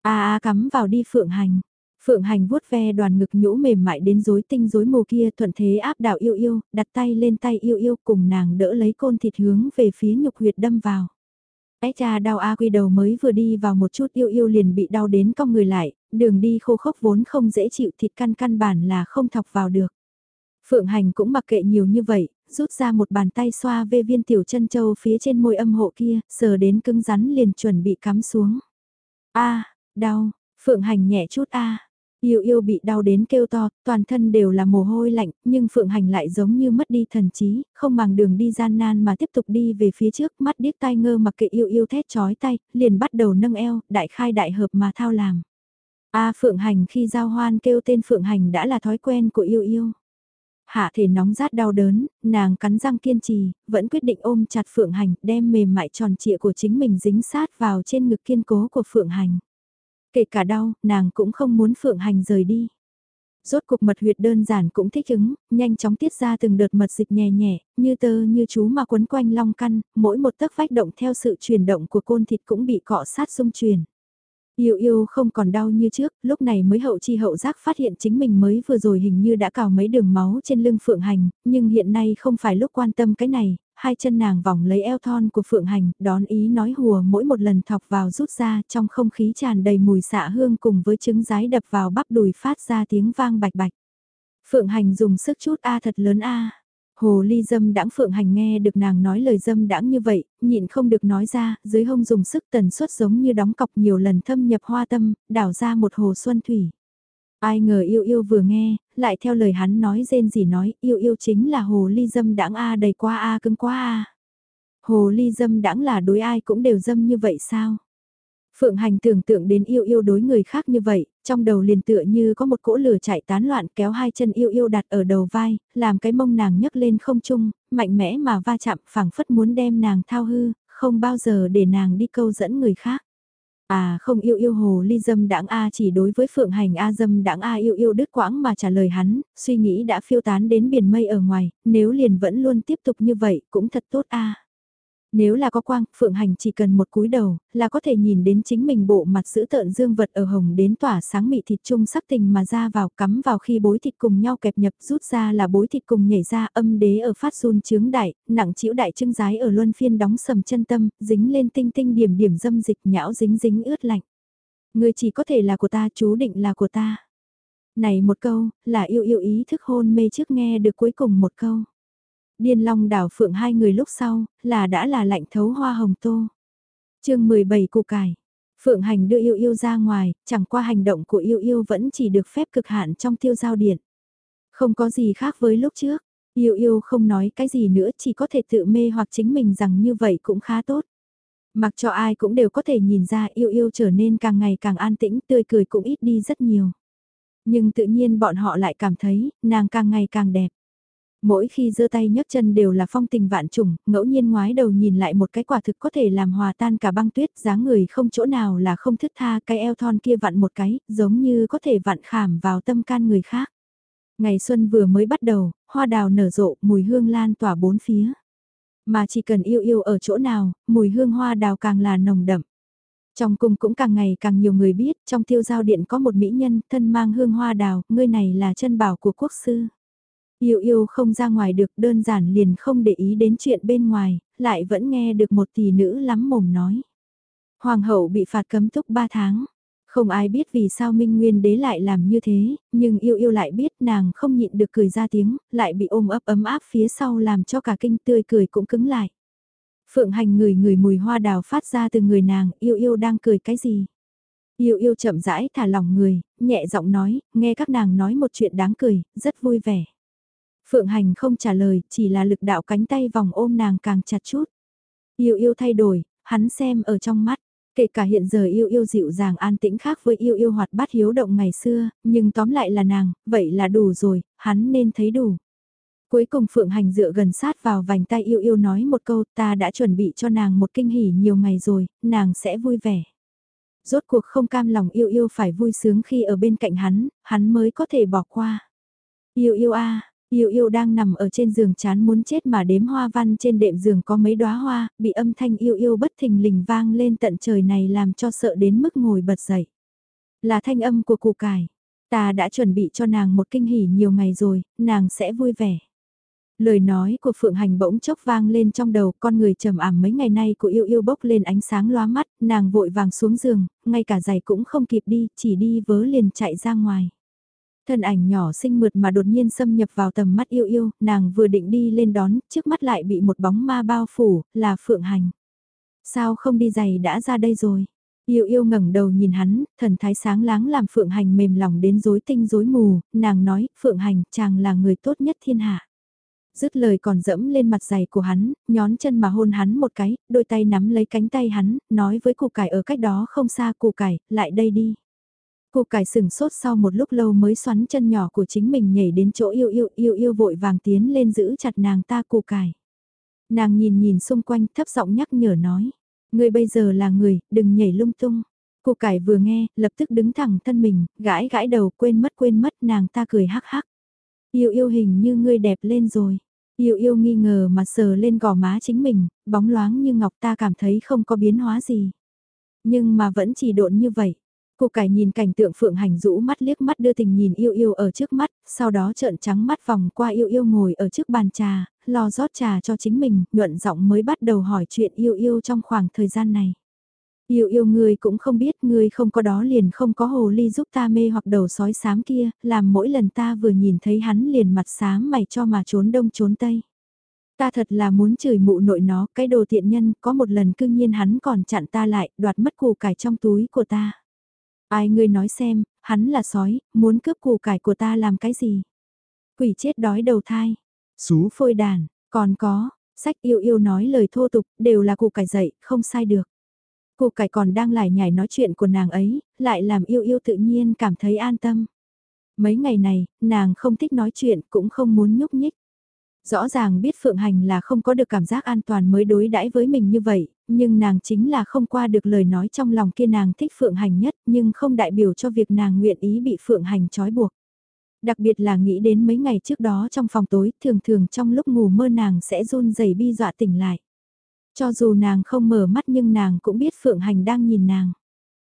A a cắm vào đi phượng hành. Phượng hành vuốt ve đoàn ngực nhũ mềm mại đến rối tinh rối mù kia thuận thế áp đảo yêu yêu, đặt tay lên tay yêu yêu cùng nàng đỡ lấy côn thịt hướng về phía nhục huyệt đâm vào. Ái cha đau A quy đầu mới vừa đi vào một chút yêu yêu liền bị đau đến cong người lại, đường đi khô khốc vốn không dễ chịu thịt căn căn bản là không thọc vào được. Phượng hành cũng mặc kệ nhiều như vậy, rút ra một bàn tay xoa về viên tiểu chân châu phía trên môi âm hộ kia, sờ đến cứng rắn liền chuẩn bị cắm xuống. A, đau, Phượng hành nhẹ chút A. Yêu yêu bị đau đến kêu to, toàn thân đều là mồ hôi lạnh, nhưng Phượng Hành lại giống như mất đi thần trí, không bằng đường đi gian nan mà tiếp tục đi về phía trước, mắt điếc tai ngơ mặc kệ yêu yêu thét chói tay, liền bắt đầu nâng eo, đại khai đại hợp mà thao làm. A Phượng Hành khi giao hoan kêu tên Phượng Hành đã là thói quen của yêu yêu. Hạ thể nóng rát đau đớn, nàng cắn răng kiên trì, vẫn quyết định ôm chặt Phượng Hành, đem mềm mại tròn trịa của chính mình dính sát vào trên ngực kiên cố của Phượng Hành. Kể cả đau, nàng cũng không muốn Phượng Hành rời đi. Rốt cuộc mật huyệt đơn giản cũng thích ứng, nhanh chóng tiết ra từng đợt mật dịch nhẹ nhẹ, như tơ như chú mà quấn quanh long căn, mỗi một tấc vách động theo sự chuyển động của côn thịt cũng bị cọ sát xung truyền. Yêu yêu không còn đau như trước, lúc này mới hậu chi hậu giác phát hiện chính mình mới vừa rồi hình như đã cào mấy đường máu trên lưng Phượng Hành, nhưng hiện nay không phải lúc quan tâm cái này, hai chân nàng vòng lấy eo thon của Phượng Hành, đón ý nói hùa mỗi một lần thọc vào rút ra trong không khí tràn đầy mùi xạ hương cùng với trứng rái đập vào bắp đùi phát ra tiếng vang bạch bạch. Phượng Hành dùng sức chút A thật lớn A. Hồ ly dâm đãng phượng hành nghe được nàng nói lời dâm đãng như vậy, nhịn không được nói ra, dưới hông dùng sức tần suất giống như đóng cọc nhiều lần thâm nhập hoa tâm, đảo ra một hồ xuân thủy. Ai ngờ yêu yêu vừa nghe, lại theo lời hắn nói rên gì nói, yêu yêu chính là hồ ly dâm đãng A đầy qua A cưng quá A. Hồ ly dâm đãng là đối ai cũng đều dâm như vậy sao? Phượng Hành tưởng tượng đến yêu yêu đối người khác như vậy, trong đầu liền tựa như có một cỗ lửa chạy tán loạn kéo hai chân yêu yêu đặt ở đầu vai, làm cái mông nàng nhấc lên không trung, mạnh mẽ mà va chạm phảng phất muốn đem nàng thao hư, không bao giờ để nàng đi câu dẫn người khác. À không yêu yêu hồ ly dâm đãng A chỉ đối với phượng hành A dâm đãng A yêu yêu đứt quãng mà trả lời hắn, suy nghĩ đã phiêu tán đến biển mây ở ngoài, nếu liền vẫn luôn tiếp tục như vậy cũng thật tốt A. Nếu là có quang, Phượng Hành chỉ cần một cúi đầu, là có thể nhìn đến chính mình bộ mặt giữ tợn dương vật ở hồng đến tỏa sáng mị thịt chung sắc tình mà ra vào cắm vào khi bối thịt cùng nhau kẹp nhập rút ra là bối thịt cùng nhảy ra âm đế ở phát run chướng đại, nặng chịu đại trưng giái ở luân phiên đóng sầm chân tâm, dính lên tinh tinh điểm điểm dâm dịch nhão dính dính ướt lạnh. Người chỉ có thể là của ta, chú định là của ta. Này một câu, là yêu yêu ý thức hôn mê trước nghe được cuối cùng một câu. Điên long đảo phượng hai người lúc sau, là đã là lạnh thấu hoa hồng tô. chương 17 củ cải. Phượng hành đưa yêu yêu ra ngoài, chẳng qua hành động của yêu yêu vẫn chỉ được phép cực hạn trong tiêu giao điện. Không có gì khác với lúc trước, yêu yêu không nói cái gì nữa chỉ có thể tự mê hoặc chính mình rằng như vậy cũng khá tốt. Mặc cho ai cũng đều có thể nhìn ra yêu yêu trở nên càng ngày càng an tĩnh tươi cười cũng ít đi rất nhiều. Nhưng tự nhiên bọn họ lại cảm thấy nàng càng ngày càng đẹp. Mỗi khi giơ tay nhấc chân đều là phong tình vạn trùng, ngẫu nhiên ngoái đầu nhìn lại một cái quả thực có thể làm hòa tan cả băng tuyết, dáng người không chỗ nào là không thức tha, cái eo thon kia vặn một cái, giống như có thể vặn khảm vào tâm can người khác. Ngày xuân vừa mới bắt đầu, hoa đào nở rộ, mùi hương lan tỏa bốn phía. Mà chỉ cần yêu yêu ở chỗ nào, mùi hương hoa đào càng là nồng đậm. Trong cung cũng càng ngày càng nhiều người biết, trong tiêu giao điện có một mỹ nhân thân mang hương hoa đào, ngươi này là chân bảo của quốc sư. Yêu yêu không ra ngoài được đơn giản liền không để ý đến chuyện bên ngoài, lại vẫn nghe được một tỷ nữ lắm mồm nói. Hoàng hậu bị phạt cấm túc 3 tháng. Không ai biết vì sao Minh Nguyên đế lại làm như thế, nhưng yêu yêu lại biết nàng không nhịn được cười ra tiếng, lại bị ôm ấp ấm áp phía sau làm cho cả kinh tươi cười cũng cứng lại. Phượng hành người người mùi hoa đào phát ra từ người nàng, yêu yêu đang cười cái gì? Yêu yêu chậm rãi thả lỏng người, nhẹ giọng nói, nghe các nàng nói một chuyện đáng cười, rất vui vẻ. Phượng hành không trả lời, chỉ là lực đạo cánh tay vòng ôm nàng càng chặt chút. Yêu yêu thay đổi, hắn xem ở trong mắt. Kể cả hiện giờ yêu yêu dịu dàng an tĩnh khác với yêu yêu hoạt bát hiếu động ngày xưa, nhưng tóm lại là nàng, vậy là đủ rồi, hắn nên thấy đủ. Cuối cùng Phượng Hành dựa gần sát vào vành tay yêu yêu nói một câu ta đã chuẩn bị cho nàng một kinh hỉ nhiều ngày rồi, nàng sẽ vui vẻ. Rốt cuộc không cam lòng yêu yêu phải vui sướng khi ở bên cạnh hắn, hắn mới có thể bỏ qua. Yêu yêu a Yêu yêu đang nằm ở trên giường chán muốn chết mà đếm hoa văn trên đệm giường có mấy đóa hoa, bị âm thanh yêu yêu bất thình lình vang lên tận trời này làm cho sợ đến mức ngồi bật dậy. Là thanh âm của cụ cải. Ta đã chuẩn bị cho nàng một kinh hỉ nhiều ngày rồi, nàng sẽ vui vẻ. Lời nói của Phượng Hành bỗng chốc vang lên trong đầu, con người trầm ảm mấy ngày nay của yêu yêu bốc lên ánh sáng loa mắt, nàng vội vàng xuống giường, ngay cả giày cũng không kịp đi, chỉ đi vớ liền chạy ra ngoài. Thân ảnh nhỏ xinh mượt mà đột nhiên xâm nhập vào tầm mắt yêu yêu, nàng vừa định đi lên đón, trước mắt lại bị một bóng ma bao phủ, là Phượng Hành. Sao không đi giày đã ra đây rồi? Yêu yêu ngẩng đầu nhìn hắn, thần thái sáng láng làm Phượng Hành mềm lòng đến rối tinh rối mù, nàng nói, Phượng Hành, chàng là người tốt nhất thiên hạ. Dứt lời còn dẫm lên mặt giày của hắn, nhón chân mà hôn hắn một cái, đôi tay nắm lấy cánh tay hắn, nói với cụ cải ở cách đó không xa cụ cải, lại đây đi. Cụ cải sừng sốt sau một lúc lâu mới xoắn chân nhỏ của chính mình nhảy đến chỗ yêu yêu yêu yêu vội vàng tiến lên giữ chặt nàng ta cụ cải. Nàng nhìn nhìn xung quanh thấp giọng nhắc nhở nói. Người bây giờ là người, đừng nhảy lung tung. Cụ cải vừa nghe, lập tức đứng thẳng thân mình, gãi gãi đầu quên mất quên mất nàng ta cười hắc hắc. Yêu yêu hình như ngươi đẹp lên rồi. Yêu yêu nghi ngờ mà sờ lên gò má chính mình, bóng loáng như ngọc ta cảm thấy không có biến hóa gì. Nhưng mà vẫn chỉ độn như vậy. Cụ cải nhìn cảnh tượng phượng hành rũ mắt liếc mắt đưa tình nhìn yêu yêu ở trước mắt, sau đó trợn trắng mắt vòng qua yêu yêu ngồi ở trước bàn trà, lo rót trà cho chính mình, nhuận giọng mới bắt đầu hỏi chuyện yêu yêu trong khoảng thời gian này. Yêu yêu ngươi cũng không biết ngươi không có đó liền không có hồ ly giúp ta mê hoặc đầu sói xám kia, làm mỗi lần ta vừa nhìn thấy hắn liền mặt xám mày cho mà trốn đông trốn tây. Ta thật là muốn chửi mụ nội nó, cái đồ tiện nhân, có một lần cương nhiên hắn còn chặn ta lại, đoạt mất củ cải trong túi của ta. Ai ngươi nói xem, hắn là sói, muốn cướp củ cải của ta làm cái gì? Quỷ chết đói đầu thai, xú phôi đàn, còn có, sách yêu yêu nói lời thô tục, đều là củ cải dậy, không sai được. Củ cải còn đang lải nhải nói chuyện của nàng ấy, lại làm yêu yêu tự nhiên cảm thấy an tâm. Mấy ngày này, nàng không thích nói chuyện, cũng không muốn nhúc nhích. Rõ ràng biết Phượng Hành là không có được cảm giác an toàn mới đối đãi với mình như vậy, nhưng nàng chính là không qua được lời nói trong lòng kia nàng thích Phượng Hành nhất nhưng không đại biểu cho việc nàng nguyện ý bị Phượng Hành trói buộc. Đặc biệt là nghĩ đến mấy ngày trước đó trong phòng tối thường thường trong lúc ngủ mơ nàng sẽ run rẩy bi dọa tỉnh lại. Cho dù nàng không mở mắt nhưng nàng cũng biết Phượng Hành đang nhìn nàng.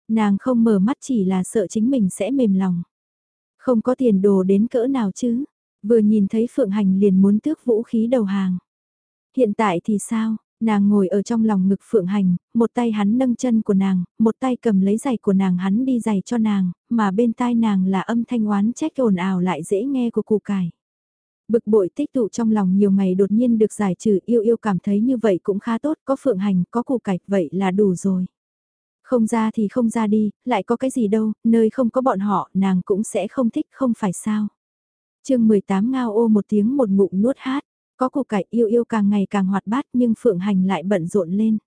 Nàng không mở mắt chỉ là sợ chính mình sẽ mềm lòng. Không có tiền đồ đến cỡ nào chứ, vừa nhìn thấy Phượng Hành liền muốn tước vũ khí đầu hàng. Hiện tại thì sao, nàng ngồi ở trong lòng ngực Phượng Hành, một tay hắn nâng chân của nàng, một tay cầm lấy giày của nàng hắn đi giày cho nàng, mà bên tai nàng là âm thanh oán trách ồn ào lại dễ nghe của cụ cải. Bực bội tích tụ trong lòng nhiều ngày đột nhiên được giải trừ yêu yêu cảm thấy như vậy cũng khá tốt, có phượng hành, có củ cải, vậy là đủ rồi. Không ra thì không ra đi, lại có cái gì đâu, nơi không có bọn họ, nàng cũng sẽ không thích không phải sao chương 18 ngao ô một tiếng một ngụm nuốt hát, có củ cải yêu yêu càng ngày càng hoạt bát nhưng phượng hành lại bận rộn lên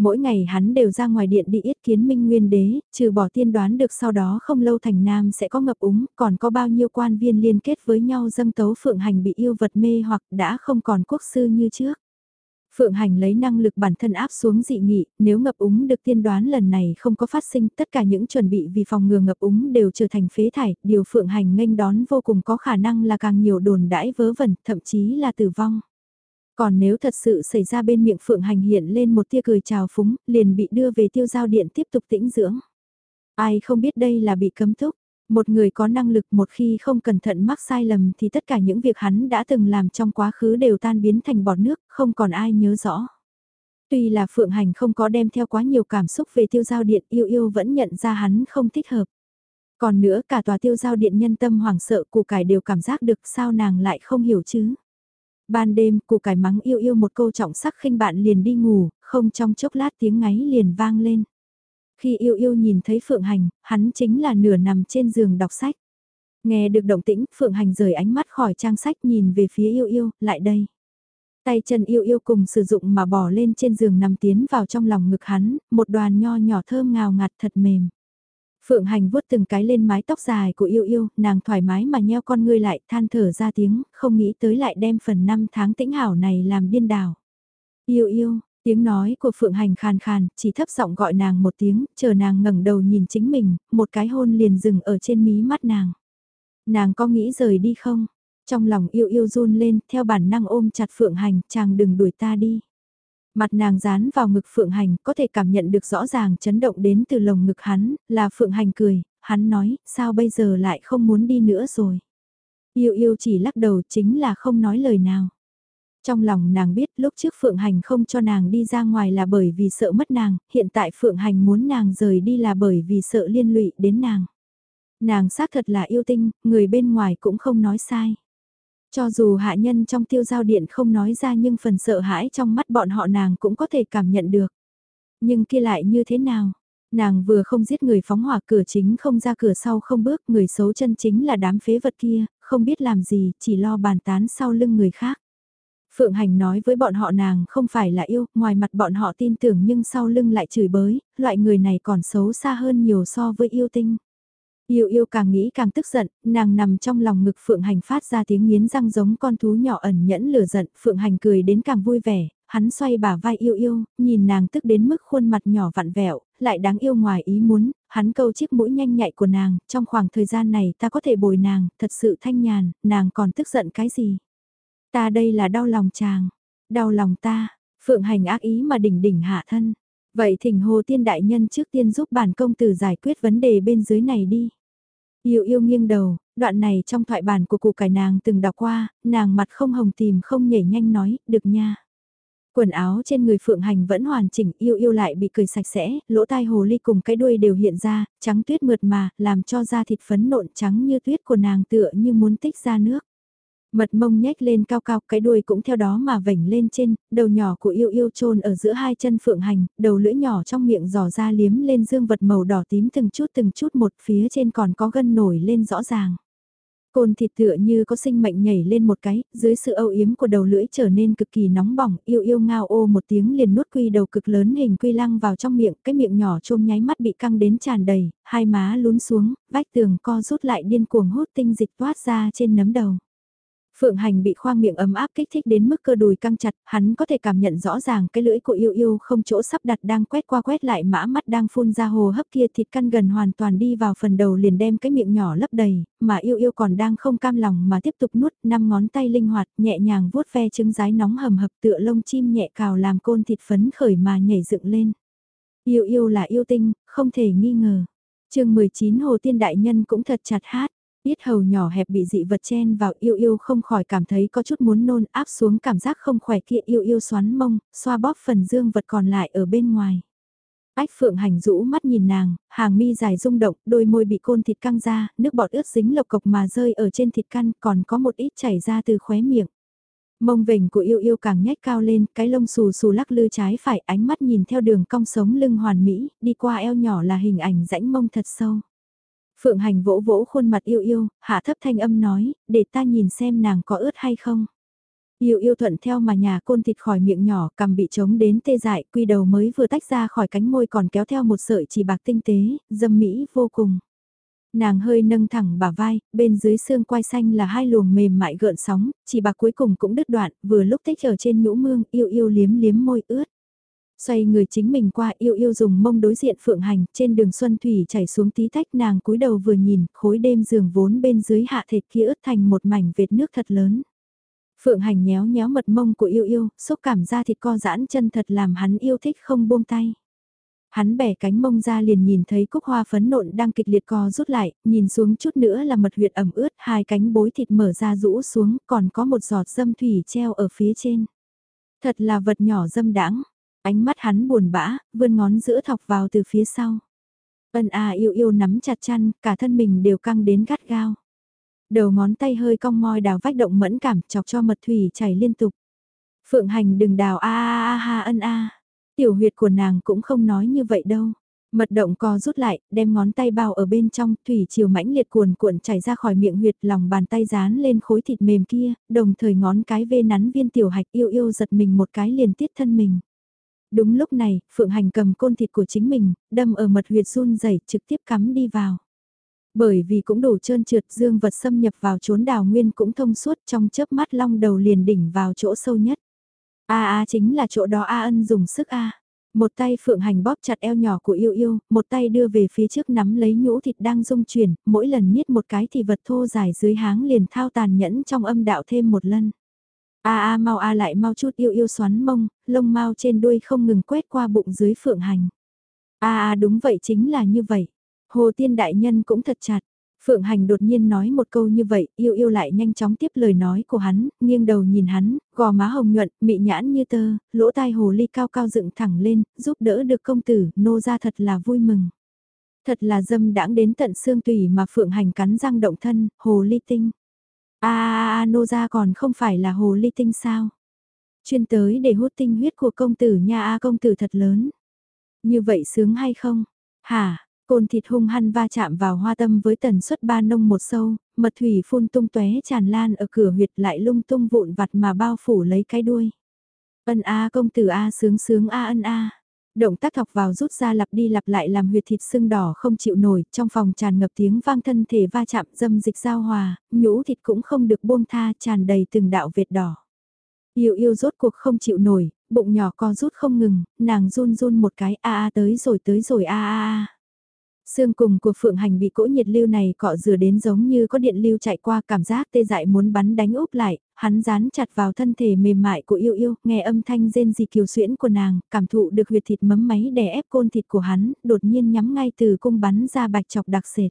mỗi ngày hắn đều ra ngoài điện đi yết kiến minh nguyên đế, trừ bỏ tiên đoán được sau đó không lâu thành nam sẽ có ngập úng, còn có bao nhiêu quan viên liên kết với nhau dâng tấu phượng hành bị yêu vật mê hoặc đã không còn quốc sư như trước. Phượng Hành lấy năng lực bản thân áp xuống dị nghị, nếu ngập úng được tiên đoán lần này không có phát sinh, tất cả những chuẩn bị vì phòng ngừa ngập úng đều trở thành phế thải, điều Phượng Hành nghênh đón vô cùng có khả năng là càng nhiều đồn đãi vớ vẩn, thậm chí là tử vong. Còn nếu thật sự xảy ra bên miệng Phượng Hành hiện lên một tia cười trào phúng, liền bị đưa về tiêu giao điện tiếp tục tĩnh dưỡng. Ai không biết đây là bị cấm túc, một người có năng lực một khi không cẩn thận mắc sai lầm thì tất cả những việc hắn đã từng làm trong quá khứ đều tan biến thành bọt nước, không còn ai nhớ rõ. Tuy là Phượng Hành không có đem theo quá nhiều cảm xúc về tiêu giao điện yêu yêu vẫn nhận ra hắn không thích hợp. Còn nữa cả tòa tiêu giao điện nhân tâm hoảng sợ cụ cải đều cảm giác được sao nàng lại không hiểu chứ. Ban đêm cụ cải mắng yêu yêu một câu trọng sắc khinh bạn liền đi ngủ, không trong chốc lát tiếng ngáy liền vang lên. Khi yêu yêu nhìn thấy Phượng Hành, hắn chính là nửa nằm trên giường đọc sách. Nghe được động tĩnh, Phượng Hành rời ánh mắt khỏi trang sách nhìn về phía yêu yêu, lại đây. Tay chân yêu yêu cùng sử dụng mà bỏ lên trên giường nằm tiến vào trong lòng ngực hắn, một đoàn nho nhỏ thơm ngào ngạt thật mềm. Phượng Hành vuốt từng cái lên mái tóc dài của yêu yêu, nàng thoải mái mà nheo con ngươi lại, than thở ra tiếng, không nghĩ tới lại đem phần năm tháng tĩnh hảo này làm điên đảo. Yêu yêu, tiếng nói của Phượng Hành khàn khàn, chỉ thấp giọng gọi nàng một tiếng, chờ nàng ngẩng đầu nhìn chính mình, một cái hôn liền dừng ở trên mí mắt nàng. Nàng có nghĩ rời đi không? Trong lòng yêu yêu run lên, theo bản năng ôm chặt Phượng Hành, chàng đừng đuổi ta đi. Mặt nàng dán vào ngực Phượng Hành, có thể cảm nhận được rõ ràng chấn động đến từ lồng ngực hắn, là Phượng Hành cười, hắn nói, sao bây giờ lại không muốn đi nữa rồi. Yêu yêu chỉ lắc đầu chính là không nói lời nào. Trong lòng nàng biết lúc trước Phượng Hành không cho nàng đi ra ngoài là bởi vì sợ mất nàng, hiện tại Phượng Hành muốn nàng rời đi là bởi vì sợ liên lụy đến nàng. Nàng xác thật là yêu tinh, người bên ngoài cũng không nói sai. Cho dù hạ nhân trong tiêu giao điện không nói ra nhưng phần sợ hãi trong mắt bọn họ nàng cũng có thể cảm nhận được. Nhưng kia lại như thế nào? Nàng vừa không giết người phóng hỏa cửa chính không ra cửa sau không bước, người xấu chân chính là đám phế vật kia, không biết làm gì, chỉ lo bàn tán sau lưng người khác. Phượng Hành nói với bọn họ nàng không phải là yêu, ngoài mặt bọn họ tin tưởng nhưng sau lưng lại chửi bới, loại người này còn xấu xa hơn nhiều so với yêu tinh. Yêu yêu càng nghĩ càng tức giận, nàng nằm trong lòng ngực Phượng Hành phát ra tiếng nghiến răng giống con thú nhỏ ẩn nhẫn lửa giận, Phượng Hành cười đến càng vui vẻ, hắn xoay bả vai yêu yêu, nhìn nàng tức đến mức khuôn mặt nhỏ vặn vẹo, lại đáng yêu ngoài ý muốn, hắn câu chiếc mũi nhanh nhạy của nàng, trong khoảng thời gian này ta có thể bồi nàng, thật sự thanh nhàn, nàng còn tức giận cái gì? Ta đây là đau lòng chàng, đau lòng ta, Phượng Hành ác ý mà đỉnh đỉnh hạ thân. Vậy thỉnh Hồ Tiên Đại Nhân trước tiên giúp bản công tử giải quyết vấn đề bên dưới này đi. Yêu yêu nghiêng đầu, đoạn này trong thoại bản của cụ cải nàng từng đọc qua, nàng mặt không hồng tìm không nhảy nhanh nói, được nha. Quần áo trên người phượng hành vẫn hoàn chỉnh, yêu yêu lại bị cười sạch sẽ, lỗ tai hồ ly cùng cái đuôi đều hiện ra, trắng tuyết mượt mà, làm cho da thịt phấn nộn trắng như tuyết của nàng tựa như muốn tích ra nước. Mật mông nhếch lên cao cao, cái đuôi cũng theo đó mà vểnh lên trên, đầu nhỏ của yêu yêu trôn ở giữa hai chân phượng hành, đầu lưỡi nhỏ trong miệng giò ra liếm lên dương vật màu đỏ tím từng chút từng chút một phía trên còn có gân nổi lên rõ ràng. Côn thịt tựa như có sinh mệnh nhảy lên một cái, dưới sự âu yếm của đầu lưỡi trở nên cực kỳ nóng bỏng, yêu yêu ngao ô một tiếng liền nuốt quy đầu cực lớn hình quy lăng vào trong miệng, cái miệng nhỏ trôm nháy mắt bị căng đến tràn đầy, hai má lún xuống, vách tường co rút lại điên cuồng hút tinh dịch toát ra trên nấm đầu. Phượng Hành bị khoang miệng ấm áp kích thích đến mức cơ đùi căng chặt, hắn có thể cảm nhận rõ ràng cái lưỡi của yêu yêu không chỗ sắp đặt đang quét qua quét lại mã mắt đang phun ra hồ hấp kia thịt căn gần hoàn toàn đi vào phần đầu liền đem cái miệng nhỏ lấp đầy, mà yêu yêu còn đang không cam lòng mà tiếp tục nuốt năm ngón tay linh hoạt nhẹ nhàng vuốt ve trứng rái nóng hầm hập tựa lông chim nhẹ cào làm côn thịt phấn khởi mà nhảy dựng lên. Yêu yêu là yêu tinh, không thể nghi ngờ. chương 19 Hồ Tiên Đại Nhân cũng thật chặt hát. Yết hầu nhỏ hẹp bị dị vật chen vào yêu yêu không khỏi cảm thấy có chút muốn nôn áp xuống cảm giác không khỏe kia yêu yêu xoắn mông, xoa bóp phần dương vật còn lại ở bên ngoài. Ách phượng hành rũ mắt nhìn nàng, hàng mi dài rung động, đôi môi bị côn thịt căng ra, nước bọt ướt dính lộc cộc mà rơi ở trên thịt căn còn có một ít chảy ra từ khóe miệng. Mông vềnh của yêu yêu càng nhách cao lên, cái lông xù xù lắc lư trái phải ánh mắt nhìn theo đường cong sống lưng hoàn mỹ, đi qua eo nhỏ là hình ảnh rãnh mông thật sâu. Phượng Hành vỗ vỗ khuôn mặt yêu yêu, hạ thấp thanh âm nói, để ta nhìn xem nàng có ướt hay không. Yêu yêu thuận theo mà nhà côn thịt khỏi miệng nhỏ cầm bị trống đến tê dại, quy đầu mới vừa tách ra khỏi cánh môi còn kéo theo một sợi chỉ bạc tinh tế, dâm mỹ vô cùng. Nàng hơi nâng thẳng bả vai, bên dưới xương quai xanh là hai luồng mềm mại gợn sóng, chỉ bạc cuối cùng cũng đứt đoạn, vừa lúc tích ở trên nhũ mương, yêu yêu liếm liếm môi ướt. Xoay người chính mình qua yêu yêu dùng mông đối diện phượng hành, trên đường xuân thủy chảy xuống tí tách nàng cúi đầu vừa nhìn, khối đêm giường vốn bên dưới hạ thịt kia ướt thành một mảnh vệt nước thật lớn. Phượng Hành nhéo nhéo mật mông của yêu yêu, xúc cảm ra thịt co giãn chân thật làm hắn yêu thích không buông tay. Hắn bẻ cánh mông ra liền nhìn thấy cúc hoa phấn nộn đang kịch liệt co rút lại, nhìn xuống chút nữa là mật huyệt ẩm ướt, hai cánh bối thịt mở ra rũ xuống, còn có một giọt dâm thủy treo ở phía trên. Thật là vật nhỏ dâm đãng ánh mắt hắn buồn bã, vươn ngón giữa thọc vào từ phía sau. Ân a yêu yêu nắm chặt chăn, cả thân mình đều căng đến gắt gao. Đầu ngón tay hơi cong môi đào vách động mẫn cảm chọc cho mật thủy chảy liên tục. Phượng hành đừng đào a a a ha ân a. Tiểu huyệt của nàng cũng không nói như vậy đâu. Mật động co rút lại, đem ngón tay bao ở bên trong, thủy chiều mãnh liệt cuồn cuộn chảy ra khỏi miệng huyệt lòng bàn tay dán lên khối thịt mềm kia, đồng thời ngón cái vê nắn viên tiểu hạch yêu yêu giật mình một cái liền tiết thân mình. Đúng lúc này, Phượng Hành cầm côn thịt của chính mình, đâm ở mật huyệt run rẩy trực tiếp cắm đi vào. Bởi vì cũng đủ trơn trượt dương vật xâm nhập vào chốn đào nguyên cũng thông suốt trong chớp mắt long đầu liền đỉnh vào chỗ sâu nhất. A a chính là chỗ đó A ân dùng sức A. Một tay phượng hành bóp chặt eo nhỏ của yêu yêu, một tay đưa về phía trước nắm lấy nhũ thịt đang rung chuyển, mỗi lần niết một cái thì vật thô dài dưới háng liền thao tàn nhẫn trong âm đạo thêm một lần. A a mau a lại mau chút yêu yêu xoắn mông, lông mau trên đuôi không ngừng quét qua bụng dưới phượng hành. A a đúng vậy chính là như vậy. Hồ Tiên Đại Nhân cũng thật chặt. Phượng Hành đột nhiên nói một câu như vậy, yêu yêu lại nhanh chóng tiếp lời nói của hắn, nghiêng đầu nhìn hắn, gò má hồng nhuận, mị nhãn như tơ, lỗ tai hồ ly cao cao dựng thẳng lên, giúp đỡ được công tử, nô ra thật là vui mừng. Thật là dâm đãng đến tận xương tùy mà Phượng Hành cắn răng động thân, hồ ly tinh a nô ra còn không phải là hồ ly tinh sao? Chuyên tới để hút tinh huyết của công tử nha a công tử thật lớn. Như vậy sướng hay không? Hả? Côn thịt hung hăng va chạm vào hoa tâm với tần suất ba nông một sâu, mật thủy phun tung tóe tràn lan ở cửa huyệt lại lung tung vụn vặt mà bao phủ lấy cái đuôi. Ân a công tử a sướng sướng a ân a. Động tác thọc vào rút ra lặp đi lặp lại làm huyệt thịt sưng đỏ không chịu nổi, trong phòng tràn ngập tiếng vang thân thể va chạm dâm dịch giao hòa, nhũ thịt cũng không được buông tha tràn đầy từng đạo vệt đỏ. Yêu yêu rốt cuộc không chịu nổi, bụng nhỏ co rút không ngừng, nàng run run một cái a a tới rồi tới rồi a a a. Xương cùng của Phượng Hành bị cỗ nhiệt lưu này cọ rửa đến giống như có điện lưu chạy qua cảm giác tê dại muốn bắn đánh úp lại, hắn dán chặt vào thân thể mềm mại của yêu yêu, nghe âm thanh rên rỉ kiều xuyễn của nàng, cảm thụ được huyệt thịt mấm máy đè ép côn thịt của hắn, đột nhiên nhắm ngay từ cung bắn ra bạch chọc đặc sệt.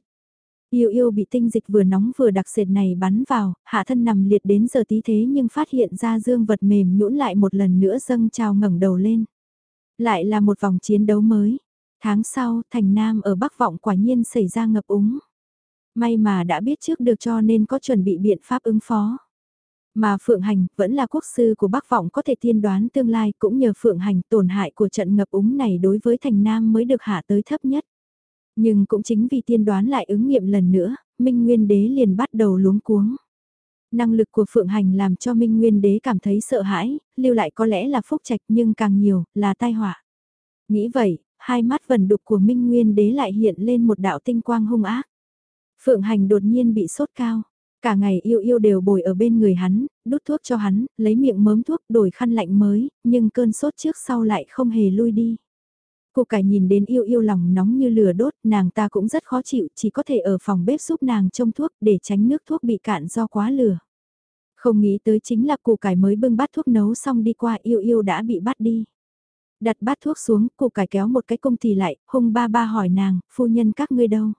Yêu yêu bị tinh dịch vừa nóng vừa đặc sệt này bắn vào, hạ thân nằm liệt đến giờ tí thế nhưng phát hiện ra dương vật mềm nhũn lại một lần nữa dâng trào ngẩng đầu lên. Lại là một vòng chiến đấu mới. Tháng sau, thành Nam ở Bắc Vọng quả nhiên xảy ra ngập úng. May mà đã biết trước được cho nên có chuẩn bị biện pháp ứng phó. Mà Phượng Hành vẫn là quốc sư của Bắc Vọng có thể tiên đoán tương lai cũng nhờ Phượng Hành tổn hại của trận ngập úng này đối với thành Nam mới được hạ tới thấp nhất. Nhưng cũng chính vì tiên đoán lại ứng nghiệm lần nữa, Minh Nguyên Đế liền bắt đầu luống cuống. Năng lực của Phượng Hành làm cho Minh Nguyên Đế cảm thấy sợ hãi, lưu lại có lẽ là phúc trạch nhưng càng nhiều là tai họa. Nghĩ vậy, hai mắt vần đục của Minh Nguyên Đế lại hiện lên một đạo tinh quang hung ác. Phượng Hành đột nhiên bị sốt cao. Cả ngày yêu yêu đều bồi ở bên người hắn, đút thuốc cho hắn, lấy miệng mớm thuốc đổi khăn lạnh mới, nhưng cơn sốt trước sau lại không hề lui đi. Cô cải nhìn đến yêu yêu lòng nóng như lửa đốt, nàng ta cũng rất khó chịu, chỉ có thể ở phòng bếp giúp nàng trông thuốc để tránh nước thuốc bị cạn do quá lửa. Không nghĩ tới chính là cụ cải mới bưng bát thuốc nấu xong đi qua yêu yêu đã bị bắt đi. Đặt bát thuốc xuống, cụ cải kéo một cái công thì lại, hung ba ba hỏi nàng, phu nhân các ngươi đâu?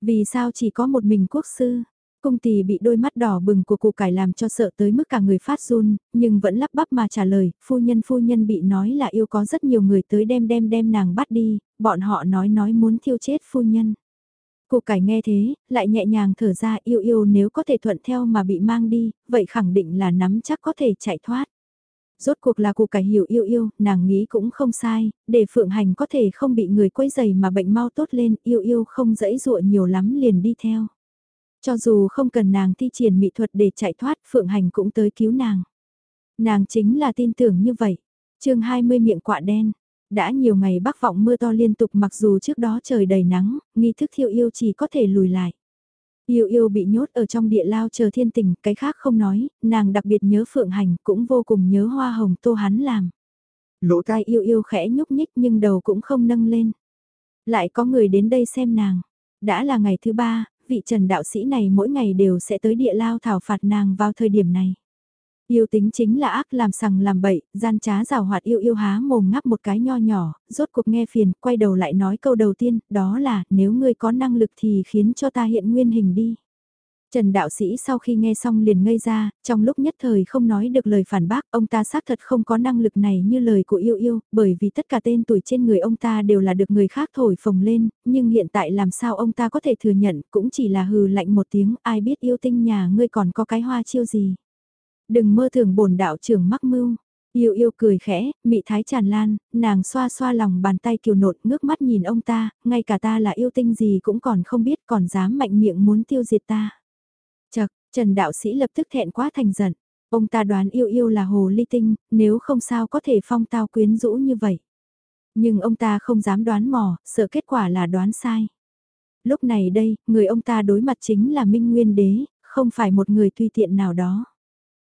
Vì sao chỉ có một mình quốc sư? Cung tỳ bị đôi mắt đỏ bừng của cụ cải làm cho sợ tới mức cả người phát run, nhưng vẫn lắp bắp mà trả lời, phu nhân phu nhân bị nói là yêu có rất nhiều người tới đem đem đem nàng bắt đi, bọn họ nói nói muốn thiêu chết phu nhân. Cụ cải nghe thế, lại nhẹ nhàng thở ra yêu yêu nếu có thể thuận theo mà bị mang đi, vậy khẳng định là nắm chắc có thể chạy thoát. Rốt cuộc là cụ cải hiểu yêu yêu, nàng nghĩ cũng không sai, để phượng hành có thể không bị người quấy dày mà bệnh mau tốt lên, yêu yêu không dẫy dụa nhiều lắm liền đi theo. Cho dù không cần nàng thi triển mỹ thuật để chạy thoát, Phượng Hành cũng tới cứu nàng. Nàng chính là tin tưởng như vậy. chương 20 miệng quạ đen. Đã nhiều ngày bắc vọng mưa to liên tục mặc dù trước đó trời đầy nắng, nghi thức thiêu yêu chỉ có thể lùi lại. Yêu yêu bị nhốt ở trong địa lao chờ thiên tình, cái khác không nói, nàng đặc biệt nhớ Phượng Hành cũng vô cùng nhớ hoa hồng tô hắn làm. Lỗ tai yêu yêu khẽ nhúc nhích nhưng đầu cũng không nâng lên. Lại có người đến đây xem nàng. Đã là ngày thứ ba, vị trần đạo sĩ này mỗi ngày đều sẽ tới địa lao thảo phạt nàng vào thời điểm này. Yêu tính chính là ác làm sằng làm bậy, gian trá rào hoạt yêu yêu há mồm ngắp một cái nho nhỏ, rốt cuộc nghe phiền, quay đầu lại nói câu đầu tiên, đó là, nếu ngươi có năng lực thì khiến cho ta hiện nguyên hình đi. Trần đạo sĩ sau khi nghe xong liền ngây ra, trong lúc nhất thời không nói được lời phản bác, ông ta xác thật không có năng lực này như lời của yêu yêu, bởi vì tất cả tên tuổi trên người ông ta đều là được người khác thổi phồng lên, nhưng hiện tại làm sao ông ta có thể thừa nhận, cũng chỉ là hừ lạnh một tiếng, ai biết yêu tinh nhà ngươi còn có cái hoa chiêu gì. Đừng mơ tưởng bổn đạo trưởng mắc mưu. Yêu yêu cười khẽ, mị thái tràn lan, nàng xoa xoa lòng bàn tay kiều nột ngước mắt nhìn ông ta, ngay cả ta là yêu tinh gì cũng còn không biết còn dám mạnh miệng muốn tiêu diệt ta. Chật, Trần đạo sĩ lập tức thẹn quá thành giận. Ông ta đoán yêu yêu là hồ ly tinh, nếu không sao có thể phong tao quyến rũ như vậy. Nhưng ông ta không dám đoán mò, sợ kết quả là đoán sai. Lúc này đây, người ông ta đối mặt chính là Minh Nguyên Đế, không phải một người tùy tiện nào đó.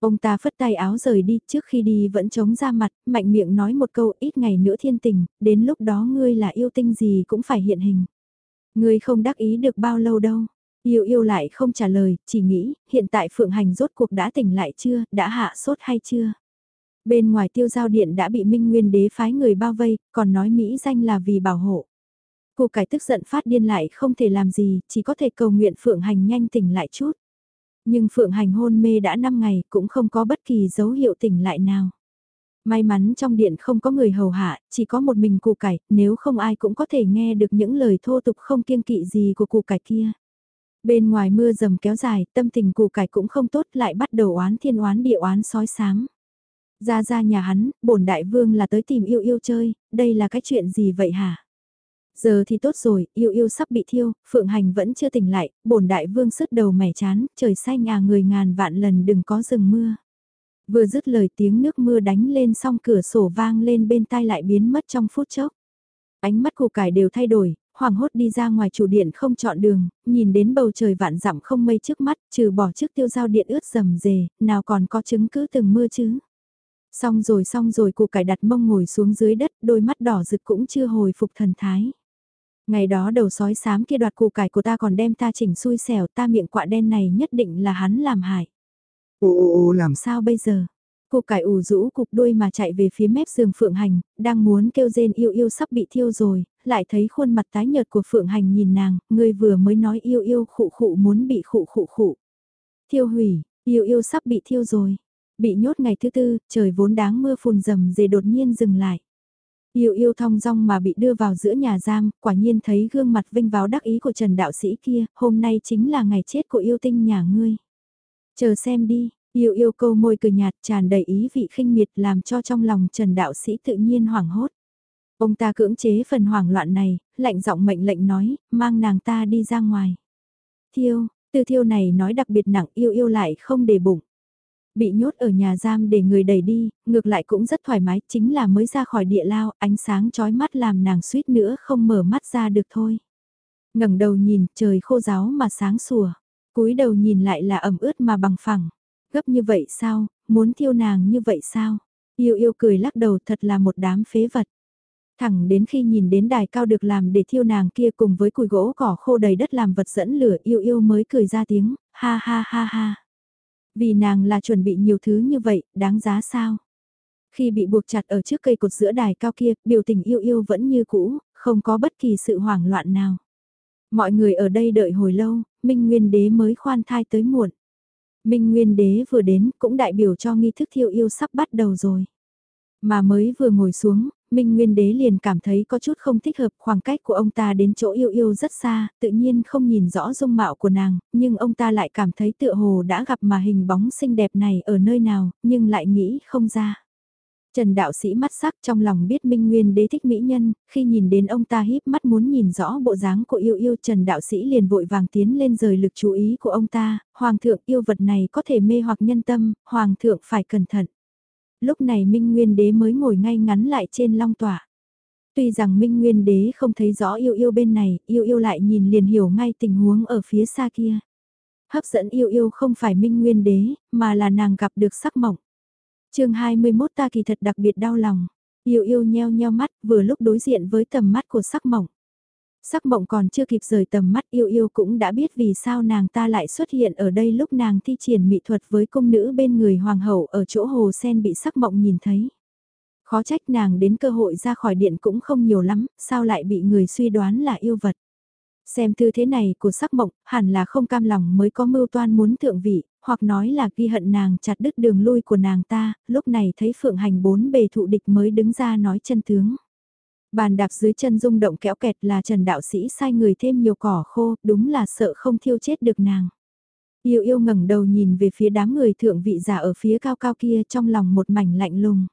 Ông ta phất tay áo rời đi, trước khi đi vẫn chống ra mặt, mạnh miệng nói một câu ít ngày nữa thiên tình, đến lúc đó ngươi là yêu tinh gì cũng phải hiện hình. Ngươi không đắc ý được bao lâu đâu. Yêu yêu lại không trả lời, chỉ nghĩ, hiện tại Phượng Hành rốt cuộc đã tỉnh lại chưa, đã hạ sốt hay chưa. Bên ngoài tiêu giao điện đã bị Minh Nguyên đế phái người bao vây, còn nói Mỹ danh là vì bảo hộ. Cô cải tức giận phát điên lại không thể làm gì, chỉ có thể cầu nguyện Phượng Hành nhanh tỉnh lại chút. Nhưng Phượng Hành hôn mê đã 5 ngày cũng không có bất kỳ dấu hiệu tỉnh lại nào. May mắn trong điện không có người hầu hạ, chỉ có một mình cụ cải, nếu không ai cũng có thể nghe được những lời thô tục không kiêng kỵ gì của cụ cải kia. Bên ngoài mưa dầm kéo dài, tâm tình cụ cải cũng không tốt lại bắt đầu oán thiên oán địa oán sói sám. Ra ra nhà hắn, bổn đại vương là tới tìm yêu yêu chơi, đây là cái chuyện gì vậy hả? Giờ thì tốt rồi, yêu yêu sắp bị thiêu, phượng hành vẫn chưa tỉnh lại, bổn đại vương sứt đầu mẻ chán, trời xanh à người ngàn vạn lần đừng có rừng mưa. Vừa dứt lời tiếng nước mưa đánh lên xong cửa sổ vang lên bên tai lại biến mất trong phút chốc. Ánh mắt của cải đều thay đổi, hoàng hốt đi ra ngoài chủ điện không chọn đường, nhìn đến bầu trời vạn dặm không mây trước mắt, trừ bỏ trước tiêu giao điện ướt rầm rề, nào còn có chứng cứ từng mưa chứ. Xong rồi xong rồi cụ cải đặt mông ngồi xuống dưới đất, đôi mắt đỏ rực cũng chưa hồi phục thần thái. Ngày đó đầu sói sám kia đoạt củ cải của ta còn đem ta chỉnh xui xẻo ta miệng quạ đen này nhất định là hắn làm hại. Ồ ồ ồ làm sao bây giờ? Củ cải ủ rũ cục đuôi mà chạy về phía mép giường Phượng Hành, đang muốn kêu rên yêu yêu sắp bị thiêu rồi, lại thấy khuôn mặt tái nhợt của Phượng Hành nhìn nàng, người vừa mới nói yêu yêu khụ khụ muốn bị khụ khụ khụ. Thiêu hủy, yêu yêu sắp bị thiêu rồi. Bị nhốt ngày thứ tư, trời vốn đáng mưa phùn rầm dề đột nhiên dừng lại. Yêu yêu thong dong mà bị đưa vào giữa nhà giam, quả nhiên thấy gương mặt vinh váo đắc ý của Trần Đạo Sĩ kia, hôm nay chính là ngày chết của yêu tinh nhà ngươi. Chờ xem đi, yêu yêu câu môi cười nhạt tràn đầy ý vị khinh miệt làm cho trong lòng Trần Đạo Sĩ tự nhiên hoảng hốt. Ông ta cưỡng chế phần hoảng loạn này, lạnh giọng mệnh lệnh nói, mang nàng ta đi ra ngoài. Thiêu, từ thiêu này nói đặc biệt nặng yêu yêu lại không để bụng. Bị nhốt ở nhà giam để người đẩy đi, ngược lại cũng rất thoải mái, chính là mới ra khỏi địa lao, ánh sáng chói mắt làm nàng suýt nữa không mở mắt ra được thôi. ngẩng đầu nhìn, trời khô giáo mà sáng sủa, cúi đầu nhìn lại là ẩm ướt mà bằng phẳng. Gấp như vậy sao, muốn thiêu nàng như vậy sao? Yêu yêu cười lắc đầu thật là một đám phế vật. Thẳng đến khi nhìn đến đài cao được làm để thiêu nàng kia cùng với cùi gỗ cỏ khô đầy đất làm vật dẫn lửa yêu yêu mới cười ra tiếng, ha ha ha ha. Vì nàng là chuẩn bị nhiều thứ như vậy, đáng giá sao? Khi bị buộc chặt ở trước cây cột giữa đài cao kia, biểu tình yêu yêu vẫn như cũ, không có bất kỳ sự hoảng loạn nào. Mọi người ở đây đợi hồi lâu, Minh Nguyên Đế mới khoan thai tới muộn. Minh Nguyên Đế vừa đến cũng đại biểu cho nghi thức thiêu yêu sắp bắt đầu rồi. Mà mới vừa ngồi xuống, Minh Nguyên Đế liền cảm thấy có chút không thích hợp khoảng cách của ông ta đến chỗ yêu yêu rất xa, tự nhiên không nhìn rõ dung mạo của nàng, nhưng ông ta lại cảm thấy tựa hồ đã gặp mà hình bóng xinh đẹp này ở nơi nào, nhưng lại nghĩ không ra. Trần đạo sĩ mắt sắc trong lòng biết Minh Nguyên đế thích mỹ nhân, khi nhìn đến ông ta híp mắt muốn nhìn rõ bộ dáng của yêu yêu Trần đạo sĩ liền vội vàng tiến lên rời lực chú ý của ông ta, Hoàng thượng yêu vật này có thể mê hoặc nhân tâm, Hoàng thượng phải cẩn thận. Lúc này Minh Nguyên Đế mới ngồi ngay ngắn lại trên long tỏa. Tuy rằng Minh Nguyên Đế không thấy rõ yêu yêu bên này, yêu yêu lại nhìn liền hiểu ngay tình huống ở phía xa kia. Hấp dẫn yêu yêu không phải Minh Nguyên Đế, mà là nàng gặp được sắc mỏng. chương 21 ta kỳ thật đặc biệt đau lòng. Yêu yêu nheo nheo mắt vừa lúc đối diện với tầm mắt của sắc mỏng. Sắc mộng còn chưa kịp rời tầm mắt yêu yêu cũng đã biết vì sao nàng ta lại xuất hiện ở đây lúc nàng thi triển mỹ thuật với công nữ bên người hoàng hậu ở chỗ hồ sen bị sắc mộng nhìn thấy. Khó trách nàng đến cơ hội ra khỏi điện cũng không nhiều lắm, sao lại bị người suy đoán là yêu vật. Xem tư thế này của sắc mộng, hẳn là không cam lòng mới có mưu toan muốn thượng vị, hoặc nói là ghi hận nàng chặt đứt đường lui của nàng ta, lúc này thấy phượng hành bốn bề thụ địch mới đứng ra nói chân tướng. Bàn đạp dưới chân rung động kéo kẹt là Trần Đạo Sĩ sai người thêm nhiều cỏ khô, đúng là sợ không thiêu chết được nàng. Yêu yêu ngẩng đầu nhìn về phía đám người thượng vị giả ở phía cao cao kia trong lòng một mảnh lạnh lùng.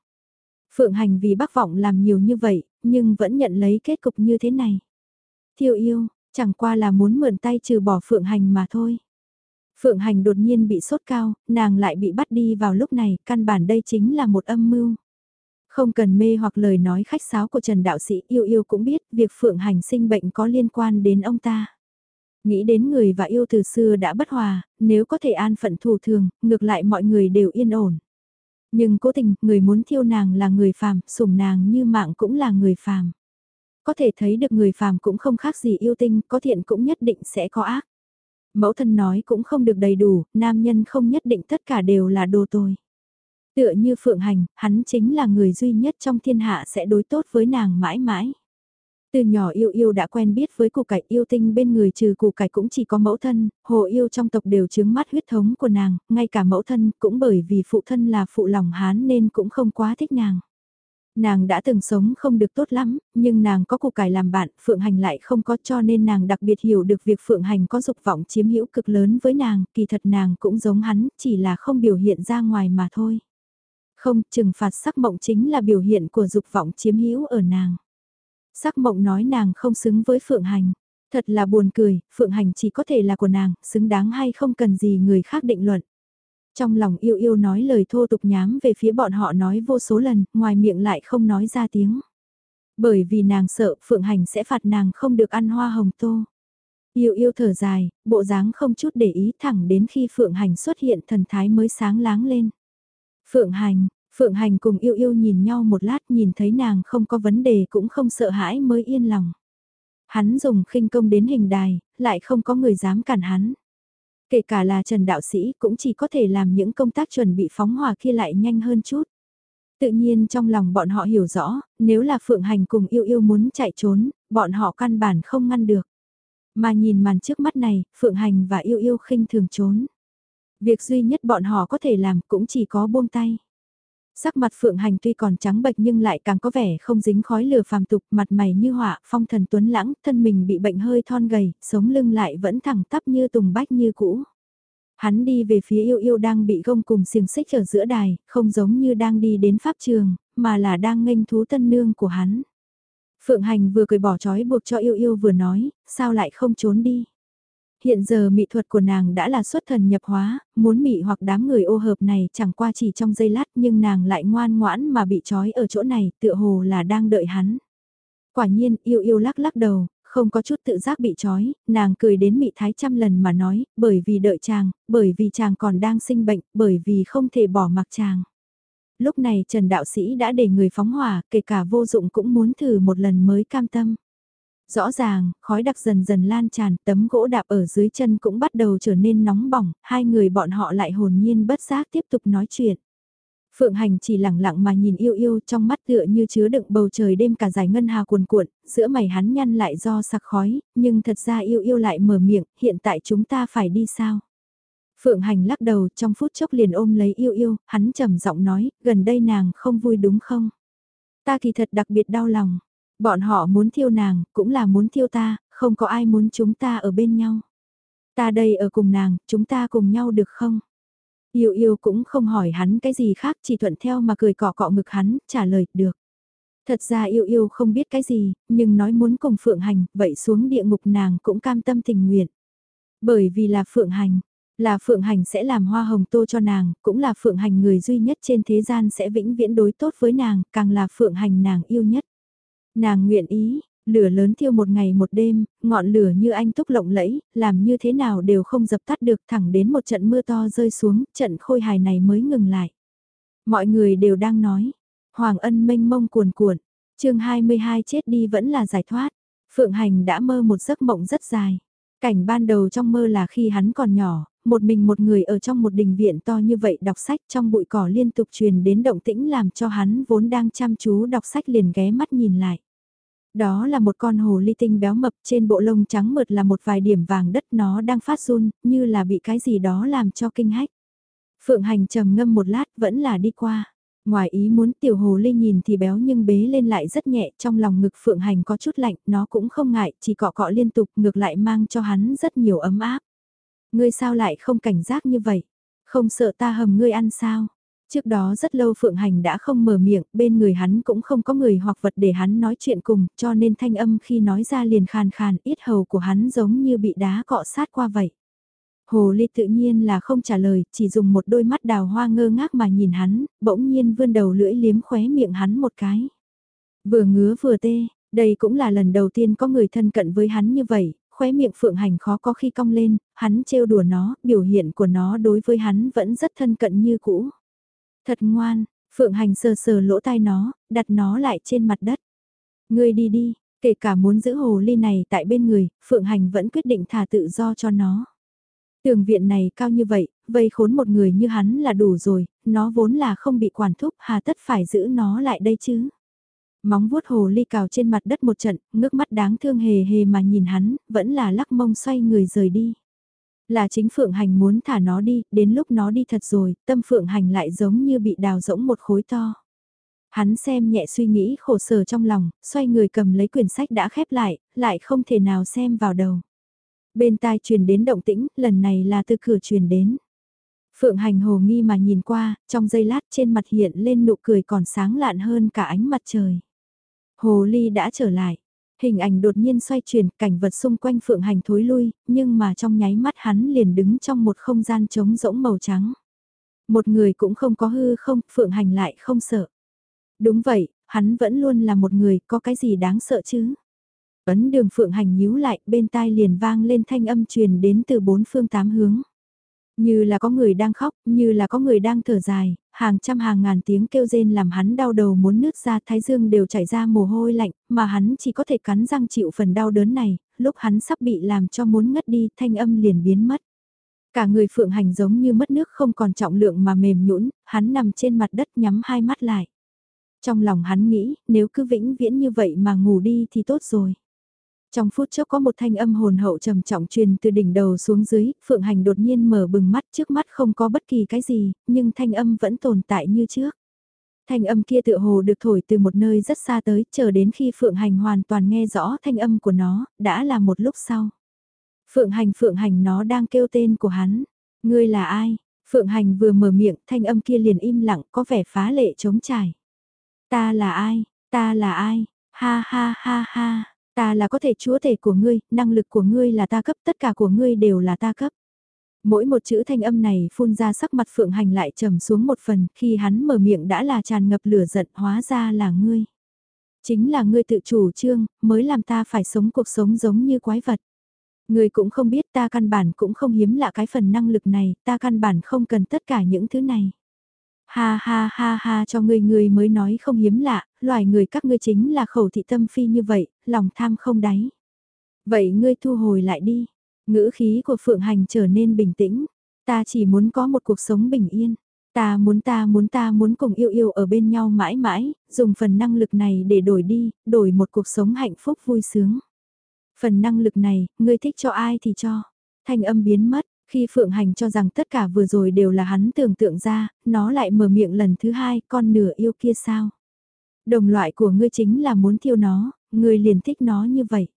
Phượng hành vì bác vọng làm nhiều như vậy, nhưng vẫn nhận lấy kết cục như thế này. Thiêu yêu, chẳng qua là muốn mượn tay trừ bỏ phượng hành mà thôi. Phượng hành đột nhiên bị sốt cao, nàng lại bị bắt đi vào lúc này, căn bản đây chính là một âm mưu. Không cần mê hoặc lời nói khách sáo của Trần Đạo Sĩ yêu yêu cũng biết việc Phượng Hành sinh bệnh có liên quan đến ông ta. Nghĩ đến người và yêu từ xưa đã bất hòa, nếu có thể an phận thủ thường, ngược lại mọi người đều yên ổn. Nhưng cố tình, người muốn thiêu nàng là người phàm, sủng nàng như mạng cũng là người phàm. Có thể thấy được người phàm cũng không khác gì yêu tinh, có thiện cũng nhất định sẽ có ác. Mẫu thân nói cũng không được đầy đủ, nam nhân không nhất định tất cả đều là đồ tồi. Tựa như Phượng Hành, hắn chính là người duy nhất trong thiên hạ sẽ đối tốt với nàng mãi mãi. Từ nhỏ yêu yêu đã quen biết với củ cải yêu tinh bên người trừ củ cải cũng chỉ có mẫu thân, hồ yêu trong tộc đều chứng mắt huyết thống của nàng, ngay cả mẫu thân cũng bởi vì phụ thân là phụ lòng hán nên cũng không quá thích nàng. Nàng đã từng sống không được tốt lắm, nhưng nàng có củ cải làm bạn, Phượng Hành lại không có cho nên nàng đặc biệt hiểu được việc Phượng Hành có dục vọng chiếm hữu cực lớn với nàng, kỳ thật nàng cũng giống hắn, chỉ là không biểu hiện ra ngoài mà thôi. Không, trừng phạt sắc mộng chính là biểu hiện của dục vọng chiếm hữu ở nàng. Sắc mộng nói nàng không xứng với Phượng Hành. Thật là buồn cười, Phượng Hành chỉ có thể là của nàng, xứng đáng hay không cần gì người khác định luận. Trong lòng yêu yêu nói lời thô tục nhám về phía bọn họ nói vô số lần, ngoài miệng lại không nói ra tiếng. Bởi vì nàng sợ Phượng Hành sẽ phạt nàng không được ăn hoa hồng tô. Yêu yêu thở dài, bộ dáng không chút để ý thẳng đến khi Phượng Hành xuất hiện thần thái mới sáng láng lên. Phượng Hành, Phượng Hành cùng yêu yêu nhìn nhau một lát nhìn thấy nàng không có vấn đề cũng không sợ hãi mới yên lòng. Hắn dùng khinh công đến hình đài, lại không có người dám cản hắn. Kể cả là Trần Đạo Sĩ cũng chỉ có thể làm những công tác chuẩn bị phóng hỏa kia lại nhanh hơn chút. Tự nhiên trong lòng bọn họ hiểu rõ, nếu là Phượng Hành cùng yêu yêu muốn chạy trốn, bọn họ căn bản không ngăn được. Mà nhìn màn trước mắt này, Phượng Hành và yêu yêu khinh thường trốn. Việc duy nhất bọn họ có thể làm cũng chỉ có buông tay. Sắc mặt Phượng Hành tuy còn trắng bệch nhưng lại càng có vẻ không dính khói lửa phàm tục, mặt mày như họa, phong thần tuấn lãng, thân mình bị bệnh hơi thon gầy, sống lưng lại vẫn thẳng tắp như tùng bách như cũ. Hắn đi về phía yêu yêu đang bị gông cùng xiềng xích ở giữa đài, không giống như đang đi đến pháp trường, mà là đang nghênh thú tân nương của hắn. Phượng Hành vừa cười bỏ trói buộc cho yêu yêu vừa nói, sao lại không trốn đi. Hiện giờ mỹ thuật của nàng đã là xuất thần nhập hóa, muốn mị hoặc đám người ô hợp này chẳng qua chỉ trong giây lát nhưng nàng lại ngoan ngoãn mà bị trói ở chỗ này tựa hồ là đang đợi hắn. Quả nhiên yêu yêu lắc lắc đầu, không có chút tự giác bị trói, nàng cười đến mị thái trăm lần mà nói, bởi vì đợi chàng, bởi vì chàng còn đang sinh bệnh, bởi vì không thể bỏ mặc chàng. Lúc này Trần Đạo Sĩ đã để người phóng hỏa, kể cả vô dụng cũng muốn thử một lần mới cam tâm. Rõ ràng, khói đặc dần dần lan tràn, tấm gỗ đạp ở dưới chân cũng bắt đầu trở nên nóng bỏng, hai người bọn họ lại hồn nhiên bất giác tiếp tục nói chuyện. Phượng Hành chỉ lặng lặng mà nhìn yêu yêu trong mắt tựa như chứa đựng bầu trời đêm cả dài ngân hà cuồn cuộn, giữa mày hắn nhăn lại do sặc khói, nhưng thật ra yêu yêu lại mở miệng, hiện tại chúng ta phải đi sao? Phượng Hành lắc đầu trong phút chốc liền ôm lấy yêu yêu, hắn trầm giọng nói, gần đây nàng không vui đúng không? Ta thì thật đặc biệt đau lòng, Bọn họ muốn thiêu nàng, cũng là muốn thiêu ta, không có ai muốn chúng ta ở bên nhau. Ta đây ở cùng nàng, chúng ta cùng nhau được không? Yêu yêu cũng không hỏi hắn cái gì khác, chỉ thuận theo mà cười cọ cọ ngực hắn, trả lời, được. Thật ra yêu yêu không biết cái gì, nhưng nói muốn cùng Phượng Hành, vậy xuống địa ngục nàng cũng cam tâm tình nguyện. Bởi vì là Phượng Hành, là Phượng Hành sẽ làm hoa hồng tô cho nàng, cũng là Phượng Hành người duy nhất trên thế gian sẽ vĩnh viễn đối tốt với nàng, càng là Phượng Hành nàng yêu nhất. Nàng nguyện ý, lửa lớn thiêu một ngày một đêm, ngọn lửa như anh túc lộng lẫy, làm như thế nào đều không dập tắt được thẳng đến một trận mưa to rơi xuống, trận khôi hài này mới ngừng lại. Mọi người đều đang nói, Hoàng ân mênh mông cuồn cuộn, chương 22 chết đi vẫn là giải thoát. Phượng Hành đã mơ một giấc mộng rất dài. Cảnh ban đầu trong mơ là khi hắn còn nhỏ, một mình một người ở trong một đình viện to như vậy đọc sách trong bụi cỏ liên tục truyền đến động tĩnh làm cho hắn vốn đang chăm chú đọc sách liền ghé mắt nhìn lại. Đó là một con hồ ly tinh béo mập trên bộ lông trắng mượt là một vài điểm vàng đất nó đang phát run, như là bị cái gì đó làm cho kinh hách. Phượng hành trầm ngâm một lát vẫn là đi qua. Ngoài ý muốn tiểu hồ ly nhìn thì béo nhưng bế lên lại rất nhẹ trong lòng ngực phượng hành có chút lạnh, nó cũng không ngại, chỉ cọ cọ liên tục ngược lại mang cho hắn rất nhiều ấm áp. Ngươi sao lại không cảnh giác như vậy? Không sợ ta hầm ngươi ăn sao? Trước đó rất lâu Phượng Hành đã không mở miệng, bên người hắn cũng không có người hoặc vật để hắn nói chuyện cùng, cho nên thanh âm khi nói ra liền khàn khàn, ít hầu của hắn giống như bị đá cọ sát qua vậy. Hồ ly tự nhiên là không trả lời, chỉ dùng một đôi mắt đào hoa ngơ ngác mà nhìn hắn, bỗng nhiên vươn đầu lưỡi liếm khóe miệng hắn một cái. Vừa ngứa vừa tê, đây cũng là lần đầu tiên có người thân cận với hắn như vậy, khóe miệng phượng hành khó có khi cong lên, hắn trêu đùa nó, biểu hiện của nó đối với hắn vẫn rất thân cận như cũ. Thật ngoan, phượng hành sờ sờ lỗ tai nó, đặt nó lại trên mặt đất. Ngươi đi đi, kể cả muốn giữ hồ ly này tại bên người, phượng hành vẫn quyết định thả tự do cho nó. Tường viện này cao như vậy, vây khốn một người như hắn là đủ rồi, nó vốn là không bị quản thúc, hà tất phải giữ nó lại đây chứ. Móng vuốt hồ ly cào trên mặt đất một trận, ngước mắt đáng thương hề hề mà nhìn hắn, vẫn là lắc mông xoay người rời đi. Là chính Phượng Hành muốn thả nó đi, đến lúc nó đi thật rồi, tâm Phượng Hành lại giống như bị đào rỗng một khối to. Hắn xem nhẹ suy nghĩ khổ sở trong lòng, xoay người cầm lấy quyển sách đã khép lại, lại không thể nào xem vào đầu. Bên tai truyền đến động tĩnh, lần này là từ cửa truyền đến. Phượng hành hồ nghi mà nhìn qua, trong giây lát trên mặt hiện lên nụ cười còn sáng lạn hơn cả ánh mặt trời. Hồ ly đã trở lại. Hình ảnh đột nhiên xoay chuyển, cảnh vật xung quanh phượng hành thối lui, nhưng mà trong nháy mắt hắn liền đứng trong một không gian trống rỗng màu trắng. Một người cũng không có hư không, phượng hành lại không sợ. Đúng vậy, hắn vẫn luôn là một người, có cái gì đáng sợ chứ? Ấn đường phượng hành nhíu lại, bên tai liền vang lên thanh âm truyền đến từ bốn phương tám hướng. Như là có người đang khóc, như là có người đang thở dài, hàng trăm hàng ngàn tiếng kêu rên làm hắn đau đầu muốn nứt ra thái dương đều chảy ra mồ hôi lạnh, mà hắn chỉ có thể cắn răng chịu phần đau đớn này, lúc hắn sắp bị làm cho muốn ngất đi, thanh âm liền biến mất. Cả người phượng hành giống như mất nước không còn trọng lượng mà mềm nhũn, hắn nằm trên mặt đất nhắm hai mắt lại. Trong lòng hắn nghĩ, nếu cứ vĩnh viễn như vậy mà ngủ đi thì tốt rồi. Trong phút chốc có một thanh âm hồn hậu trầm trọng truyền từ đỉnh đầu xuống dưới, Phượng Hành đột nhiên mở bừng mắt trước mắt không có bất kỳ cái gì, nhưng thanh âm vẫn tồn tại như trước. Thanh âm kia tựa hồ được thổi từ một nơi rất xa tới, chờ đến khi Phượng Hành hoàn toàn nghe rõ thanh âm của nó, đã là một lúc sau. Phượng Hành Phượng Hành nó đang kêu tên của hắn. Ngươi là ai? Phượng Hành vừa mở miệng, thanh âm kia liền im lặng, có vẻ phá lệ chống trải. Ta là ai? Ta là ai? Ha ha ha ha. Ta là có thể chúa thể của ngươi, năng lực của ngươi là ta cấp, tất cả của ngươi đều là ta cấp. Mỗi một chữ thanh âm này phun ra sắc mặt phượng hành lại trầm xuống một phần, khi hắn mở miệng đã là tràn ngập lửa giận, hóa ra là ngươi. Chính là ngươi tự chủ trương, mới làm ta phải sống cuộc sống giống như quái vật. Ngươi cũng không biết ta căn bản cũng không hiếm lạ cái phần năng lực này, ta căn bản không cần tất cả những thứ này. Ha ha ha ha cho ngươi ngươi mới nói không hiếm lạ, loài người các ngươi chính là khẩu thị tâm phi như vậy, lòng tham không đáy. Vậy ngươi thu hồi lại đi. Ngữ khí của Phượng Hành trở nên bình tĩnh. Ta chỉ muốn có một cuộc sống bình yên. Ta muốn ta muốn ta muốn cùng yêu yêu ở bên nhau mãi mãi, dùng phần năng lực này để đổi đi, đổi một cuộc sống hạnh phúc vui sướng. Phần năng lực này, ngươi thích cho ai thì cho. Thanh âm biến mất, khi Phượng Hành cho rằng tất cả vừa rồi đều là hắn tưởng tượng ra, nó lại mở miệng lần thứ hai, con nửa yêu kia sao? Đồng loại của ngươi chính là muốn thiêu nó, ngươi liền thích nó như vậy.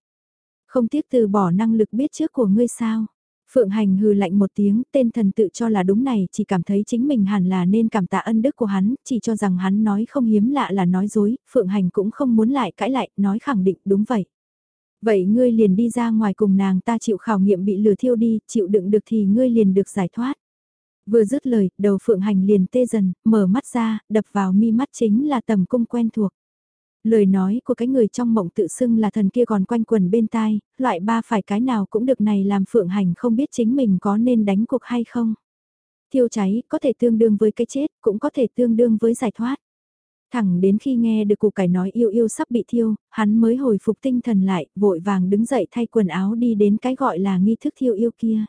Không tiếc từ bỏ năng lực biết trước của ngươi sao? Phượng Hành hừ lạnh một tiếng, tên thần tự cho là đúng này, chỉ cảm thấy chính mình hẳn là nên cảm tạ ân đức của hắn, chỉ cho rằng hắn nói không hiếm lạ là nói dối, Phượng Hành cũng không muốn lại cãi lại, nói khẳng định đúng vậy. Vậy ngươi liền đi ra ngoài cùng nàng ta chịu khảo nghiệm bị lừa thiêu đi, chịu đựng được thì ngươi liền được giải thoát. Vừa dứt lời, đầu phượng hành liền tê dần, mở mắt ra, đập vào mi mắt chính là tầm cung quen thuộc. Lời nói của cái người trong mộng tự xưng là thần kia còn quanh quần bên tai, loại ba phải cái nào cũng được này làm phượng hành không biết chính mình có nên đánh cuộc hay không. Thiêu cháy có thể tương đương với cái chết, cũng có thể tương đương với giải thoát. Thẳng đến khi nghe được cụ cải nói yêu yêu sắp bị thiêu, hắn mới hồi phục tinh thần lại, vội vàng đứng dậy thay quần áo đi đến cái gọi là nghi thức thiêu yêu kia.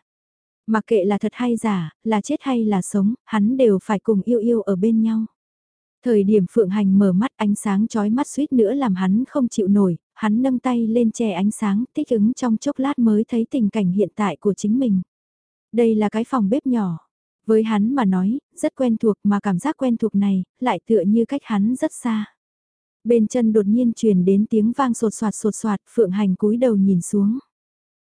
Mặc kệ là thật hay giả, là chết hay là sống, hắn đều phải cùng yêu yêu ở bên nhau. Thời điểm Phượng Hành mở mắt ánh sáng chói mắt suýt nữa làm hắn không chịu nổi, hắn nâng tay lên che ánh sáng thích ứng trong chốc lát mới thấy tình cảnh hiện tại của chính mình. Đây là cái phòng bếp nhỏ. Với hắn mà nói, rất quen thuộc mà cảm giác quen thuộc này, lại tựa như cách hắn rất xa. Bên chân đột nhiên truyền đến tiếng vang sột soạt sột soạt, Phượng Hành cúi đầu nhìn xuống.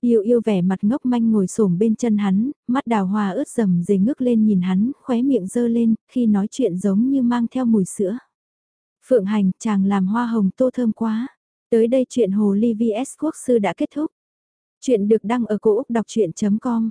Yêu yêu vẻ mặt ngốc manh ngồi xổm bên chân hắn, mắt đào hoa ướt rầm dề ngước lên nhìn hắn, khóe miệng dơ lên, khi nói chuyện giống như mang theo mùi sữa. Phượng hành, chàng làm hoa hồng tô thơm quá. Tới đây chuyện Hồ Ly VS Quốc Sư đã kết thúc. Chuyện được đăng ở cổ Úc đọc chuyện.com.